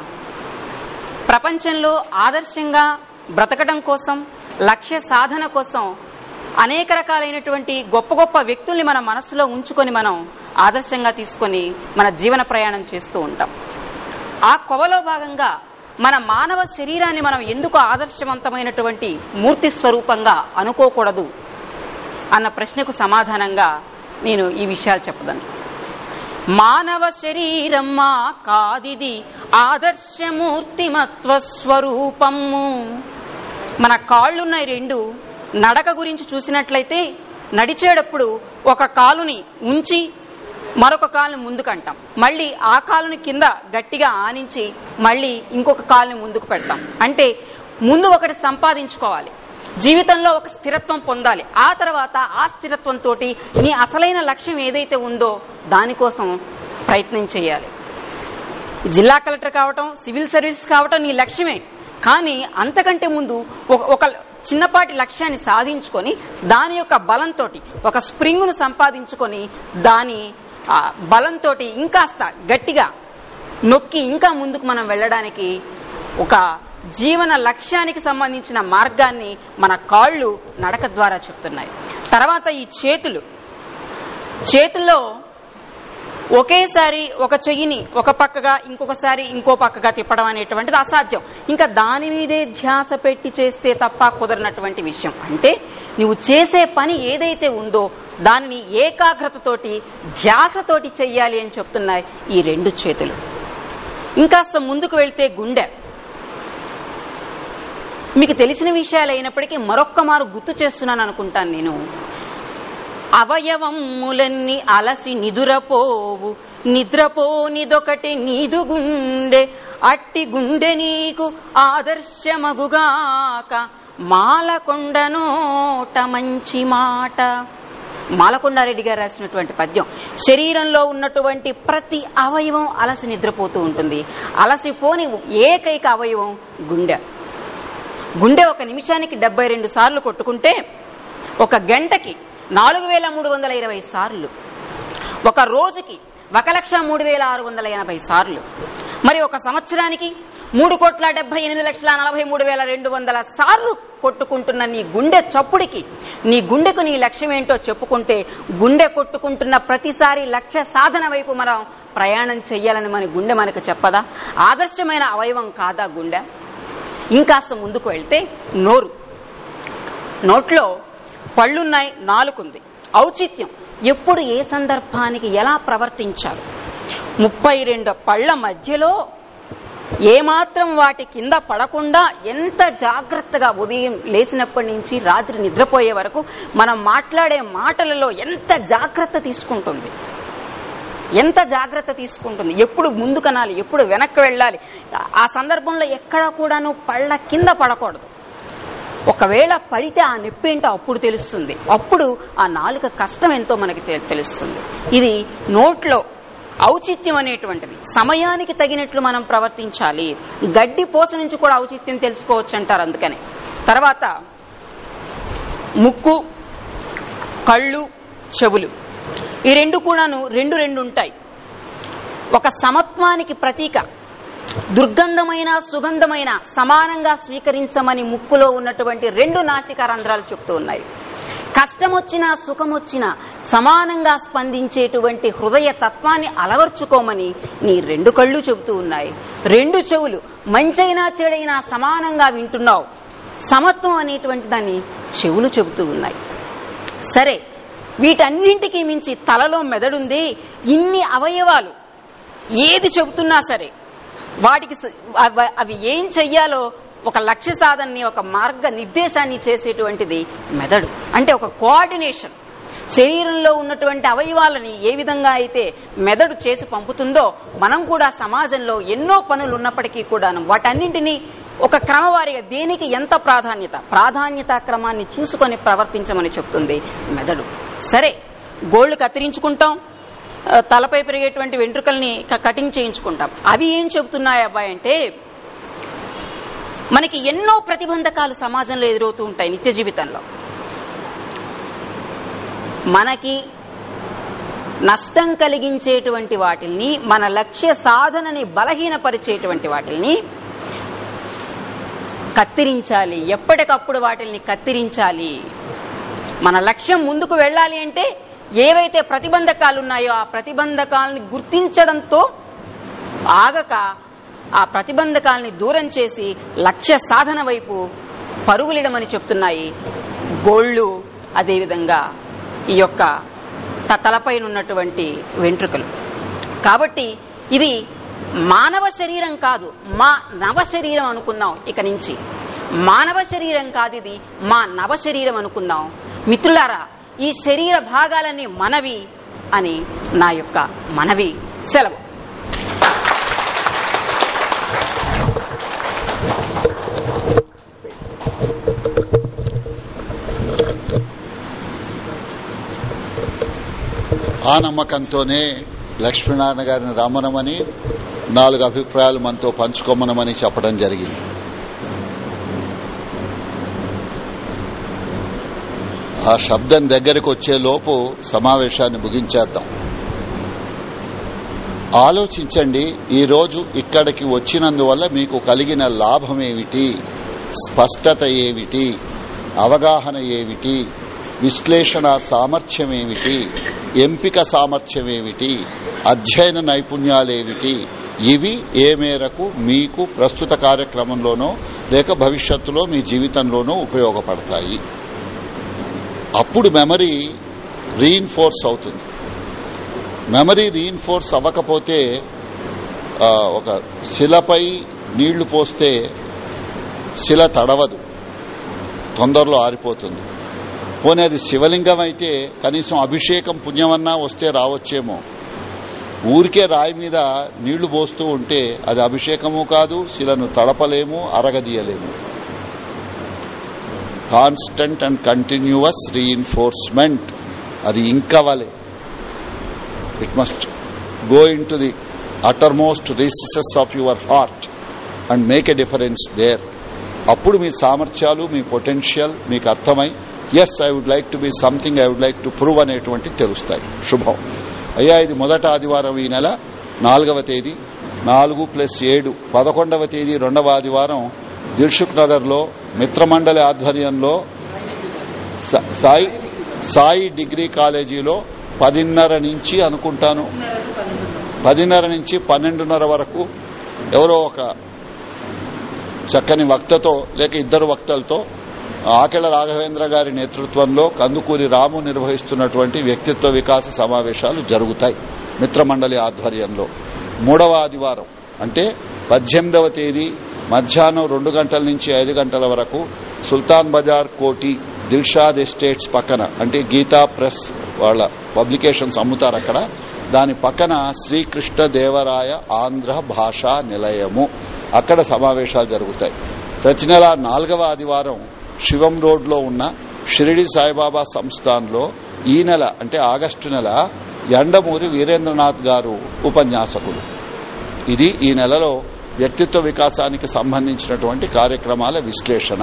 ప్రపంచంలో ఆదర్శంగా బ్రతకడం కోసం లక్ష్య సాధన కోసం అనేక రకాలైనటువంటి గొప్ప గొప్ప వ్యక్తుల్ని మన మనసులో ఉంచుకొని మనం ఆదర్శంగా తీసుకొని మన జీవన ప్రయాణం చేస్తూ ఉంటాం. ఆ కొవలో భాగంగా మన మానవ శరీరాన్ని మనం ఎందుకు ఆదర్శవంతమైనటువంటి మూర్తి స్వరూపంగా అనుకోకూడదు అన్న ప్రశ్నకు సమాధానంగా నేను ఈ విషయాలు చెప్పదను మానవ శరీరమ్మా కాదిది ఆదర్శమూర్తిమత్వ స్వరూపము. మన కాళ్ళున్నాయి రెండు. నడక గురించి చూసినట్లయితే నడిచేటప్పుడు ఒక కాలుని ఉంచి మరొక కాలుని ముందుకంటాం. మళ్ళీ ఆ కాలుని కింద గట్టిగా ఆనించి మళ్ళీ ఇంకొక కాలుని ముందుకు పెడతాం. అంటే ముందు ఒకటి సంపాదించుకోవాలి. జీవితంలో ఒక స్థిరత్వం పొందాలి. ఆ తర్వాత ఆ స్థిరత్వంతో నీ అసలైన లక్ష్యం ఏదైతే ఉందో దానికోసం ప్రయత్నం చేయాలి. జిల్లా కలెక్టర్ కావటం సివిల్ సర్వీస్ కావటం నీ లక్ష్యమే. కానీ అంతకంటే ముందు ఒక ఒక చిన్నపాటి లక్ష్యాన్ని సాధించుకొని దాని యొక్క బలంతో ఒక స్ప్రింగ్ను సంపాదించుకొని దాని బలంతో ఇంకాస్త గట్టిగా నొక్కి ఇంకా ముందుకు మనం వెళ్ళడానికి ఒక జీవన లక్ష్యానికి సంబంధించిన మార్గాన్ని మన కాళ్ళు నడక ద్వారా చెప్తున్నాయి. తర్వాత ఈ చేతులు. చేతుల్లో ఒకేసారి ఒక చెయ్యిని ఒక పక్కగా ఇంకొకసారి ఇంకో పక్కగా తిప్పడం అనేటువంటిది అసాధ్యం. ఇంకా దాని మీదే ధ్యాస పెట్టి చేస్తే తప్ప కుదరనటువంటి విషయం. అంటే నువ్వు చేసే పని ఏదైతే ఉందో దానిని ఏకాగ్రతతోటి ధ్యాసతోటి చెయ్యాలి అని చెప్తున్నాయి ఈ రెండు చేతులు. ఇంకాస్త ముందుకు వెళ్తే గుండె. మీకు తెలిసిన విషయాలు అయినప్పటికీ మరొక్క మారు గుర్తు చేస్తున్నాను అనుకుంటాను నేను. అవయవములన్నీ అలసి నిదురపోవు. నిద్రపోనిదొకటి నీదు గుండె అట్టి గుండె నీకు ఆదర్శమగుగాక. మాలకొండ నోట మంచి మాట. మాలకొండారెడ్డి గారు రాసినటువంటి పద్యం శరీరంలో ఉన్నటువంటి ప్రతి అవయవం అలసి నిద్రపోతూ ఉంటుంది. అలసిపోని ఏకైక అవయవం గుండె. గుండె ఒక నిమిషానికి డెబ్బై రెండు సార్లు కొట్టుకుంటే ఒక గంటకి నాలుగు వేల మూడు వందల ఇరవై సార్లు. ఒక రోజుకి ఒక లక్ష మూడు వేల ఆరు వందల ఎనభై సార్లు. మరి ఒక సంవత్సరానికి మూడు కోట్ల డెబ్బై ఎనిమిది లక్షల నలభై మూడు వేల రెండు వందల సార్లు కొట్టుకుంటున్న నీ గుండె చప్పుడికి నీ గుండెకు నీ లక్ష్యం ఏంటో చెప్పుకుంటే గుండె కొట్టుకుంటున్న ప్రతిసారి లక్ష్య సాధన వైపు మనం ప్రయాణం చెయ్యాలని మన గుండె మనకు చెప్పదా? ఆదర్శమైన అవయవం కాదా గుండె? ఇంకాస్త ముందుకు వెళ్తే నోరు. నోట్లో పళ్ళున్నాయి నాలుగుంది ఔచిత్యం. ఎప్పుడు ఏ సందర్భానికి ఎలా ప్రవర్తించాలి. ముప్పై రెండు పళ్ళ మధ్యలో ఏమాత్రం వాటి కింద పడకుండా ఎంత జాగ్రత్తగా ఉదయం లేచినప్పటి నుంచి రాత్రి నిద్రపోయే వరకు మనం మాట్లాడే మాటలలో ఎంత జాగ్రత్త తీసుకుంటుంది. ఎంత జాగ్రత్త తీసుకుంటుంది? ఎప్పుడు ముందు కనాలి ఎప్పుడు వెనక్కి వెళ్ళాలి? ఆ సందర్భంలో ఎక్కడ కూడాను పళ్ళ కింద పడకూడదు. ఒకవేళ పడితే ఆ నొప్పి ఏంటో అప్పుడు తెలుస్తుంది. అప్పుడు ఆ నాలుక కష్టం ఎంతో మనకి తెలుస్తుంది. ఇది నోట్లో ఔచిత్యం అనేటువంటిది. సమయానికి తగినట్లు మనం ప్రవర్తించాలి. గడ్డి పోస నుంచి కూడా ఔచిత్యం తెలుసుకోవచ్చు అంటారు అందుకని. తర్వాత ముక్కు కళ్ళు చెవులు. ఈ రెండు కూడాను రెండు రెండు ఉంటాయి. ఒక సమత్వానికి ప్రతీక దుర్గంధమైన సుగంధమైన సమానంగా స్వీకరించమని ముక్కులో ఉన్నటువంటి రెండు నాసిక రంధ్రాలు చెప్తూ ఉన్నాయి. కష్టమొచ్చినా సుఖమొచ్చినా సమానంగా స్పందించేటువంటి హృదయ తత్వాన్ని అలవర్చుకోమని నీ రెండు కళ్ళు చెబుతూ ఉన్నాయి. రెండు చెవులు మంచైనా చెడైనా సమానంగా వింటున్నావు. సమత్వం అనేటువంటి దాన్ని చెవులు చెబుతూ ఉన్నాయి. సరే వీటన్నింటికి మించి తలలో మెదడుంది ఇన్ని అవయవాలు. ఏది చెబుతున్నా సరే వాటికి అవి ఏం చెయ్యాలో ఒక లక్ష్య సాధనని ఒక మార్గ నిర్దేశాన్ని చేసేటువంటిది మెదడు. అంటే ఒక కోఆర్డినేషన్. శరీరంలో ఉన్నటువంటి అవయవాలని ఏ విధంగా అయితే మెదడు చేసి పంపుతుందో మనం కూడా సమాజంలో ఎన్నో పనులు ఉన్నప్పటికీ కూడాను వాటన్నింటినీ ఒక క్రమవారిగా దేనికి ఎంత ప్రాధాన్యత? ప్రాధాన్యత క్రమాన్ని చూసుకొని ప్రవర్తించమని చెప్తుంది మెదడు. సరే గోళ్ళు కత్తిరించుకుంటాం తలపై పెరిగేటువంటి వెంట్రుకల్ని కటింగ్ చేయించుకుంటాం. అవి ఏం చెబుతున్నాయి అబ్బాయి అంటే మనకి ఎన్నో ప్రతిబంధకాలు సమాజంలో ఎదురవుతూ ఉంటాయి నిత్య జీవితంలో. మనకి నష్టం కలిగించేటువంటి వాటిల్ని మన లక్ష్య సాధనని బలహీనపరిచేటువంటి వాటిల్ని కత్తిరించాలి. ఎప్పటికప్పుడు వాటిల్ని కత్తిరించాలి. మన లక్ష్యం ముందుకు వెళ్ళాలి అంటే ఏవైతే ప్రతిబంధకాలు ఉన్నాయో ఆ ప్రతిబంధకాలని గుర్తించడంతో ఆగక ఆ ప్రతిబంధకాలని దూరం చేసి లక్ష్య సాధన వైపు పరుగులిడమని చెప్తున్నాయి గోళ్ళు అదేవిధంగా ఈ యొక్క త- తలపైన ఉన్నటువంటి వెంట్రుకలు. కాబట్టి ఇది మానవ శరీరం కాదు మా నవ శరీరం అనుకుందాం ఇక నుంచి. మానవ శరీరం కాదు ఇది మా నవ శరీరం అనుకుందాం. మిత్రులారా ఈ శరీర భాగాలన్నీ మనవి అని నా యొక్క మనవి సెలవు. ఆ నమ్మకంతోనే లక్ష్మీనారాయణ గారిని రమ్మనమని నాలుగు అభిప్రాయాలు మనతో పంచుకోమనమని చెప్పడం జరిగింది. ఆ శబ్దం దగ్గరకు వచ్చేలోపు సమావేశాన్ని ముగించేద్దాం. ఆలోచించండి ఈ రోజు ఇక్కడికి వచ్చినందువల్ల మీకు కలిగిన లాభం ఏమిటి? స్పష్టత ఏమిటి? అవగాహన ఏమిటి? విశ్లేషణ సామర్థ్యం ఏమిటి ఎంపిక సామర్థ్యం ఏమిటి అధ్యయన నైపుణ్యాలేమిటి? ఇవి ఏ మేరకు మీకు ప్రస్తుత కార్యక్రమంలోనో లేక భవిష్యత్తులో మీ జీవితంలోనో ఉపయోగపడతాయి. అప్పుడు మెమరీ రీఇన్ఫోర్స్ అవుతుంది. మెమరీ రీఇన్ఫోర్స్ అవ్వకపోతే ఒక శిలపై నీళ్ళు పోస్తే శిల తడవదు. తొందరలో ఆరిపోతుంది. పోనీ అది శివలింగం అయితే కనీసం అభిషేకం పుణ్యమన్నా వస్తే రావచ్చేమో. ఊరికే రాయి మీద నీళ్ళు పోస్తూ ఉంటే అది అభిషేకము కాదు శిలను తడపలేము అరగదీయలేము. Constant and continuous reinforcement. అది ఇంకవలే it must go into the uttermost recesses of your heart and make a difference there అప్పుడు మీ సామర్థ్యాలు మీ పొటెన్షియల్ మీకు అర్థమై yes I would like to be something I would like to prove అనేటువంటి తెలుస్తాయి. శుభం. అయ్యా ఇది మొదట ఆదివారం ఈ నెల. నాలుగవ తేదీ. నాలుగు ప్లస్ ఏడు. పదకొండవ తేదీ రెండవ ఆదివారం దిల్షుక్ నగర్లో మిత్రమండలి ఆధ్వర్యంలో సాయి సాయి డిగ్రీ కాలేజీలో పదిన్నర నుంచి అనుకుంటాను. పదిన్నర నుంచి పన్నెండున్నర వరకు ఎవరో ఒక చక్కని వక్తతో లేక ఇద్దరు వక్తలతో ఆకెళ రాఘవేంద్ర గారి నేతృత్వంలో కందుకూరి రాము నిర్వహిస్తున్నటువంటి వ్యక్తిత్వ వికాస సమావేశాలు జరుగుతాయి మిత్రమండలి ఆధ్వర్యంలో. మూడవ ఆదివారం. అంటే పద్దెనిమిదవ తేదీ మధ్యాహ్నం రెండు గంటల నుంచి ఐదు గంటల వరకు సుల్తాన్ బజార్ కోటి దిల్షాద్ ఎస్టేట్స్ పక్కన అంటే గీతా ప్రెస్ వాళ్ళ పబ్లికేషన్స్ అమ్ముతారు అక్కడ. దాని పక్కన శ్రీకృష్ణ దేవరాయ ఆంధ్ర భాషా నిలయము. అక్కడ సమావేశాలు జరుగుతాయి. ప్రతి నెల నాలుగవ ఆదివారం శివం రోడ్లో ఉన్న షిరిడి సాయిబాబా సంస్థాన్లో ఈ నెల అంటే ఆగస్టు నెల ఎండమూరి వీరేంద్రనాథ్ గారు ఉపన్యాసకులు. ఇది ఈ నెలలో వ్యక్తిత్వ వికాసానికి సంబంధించినటువంటి కార్యక్రమాల విశ్లేషణ.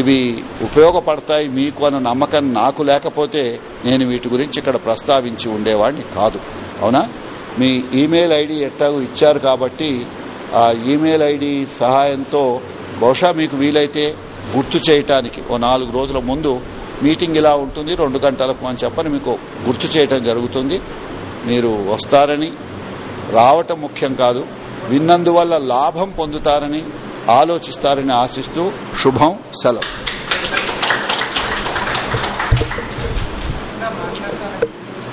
ఇవి ఉపయోగపడతాయి మీకు అన్న నమ్మకం నాకు లేకపోతే నేను వీటి గురించి ఇక్కడ ప్రస్తావించి ఉండేవాడిని కాదు. అవునా? మీ ఈమెయిల్ ఐడి ఎట్టాగో ఇచ్చారు కాబట్టి ఆ ఈమెయిల్ ఐడి సహాయంతో బహుశా మీకు వీలైతే గుర్తు చేయటానికి ఓ నాలుగు రోజుల ముందు మీటింగ్ ఇలా ఉంటుంది రెండు గంటలకు అని చెప్పని మీకు గుర్తు చేయటం జరుగుతుంది. మీరు వస్తారని రావటం ముఖ్యం కాదు. విన్నందువల్ల లాభం పొందుతారని ఆలోచిస్తారని ఆశిస్తూ శుభం సెలవు.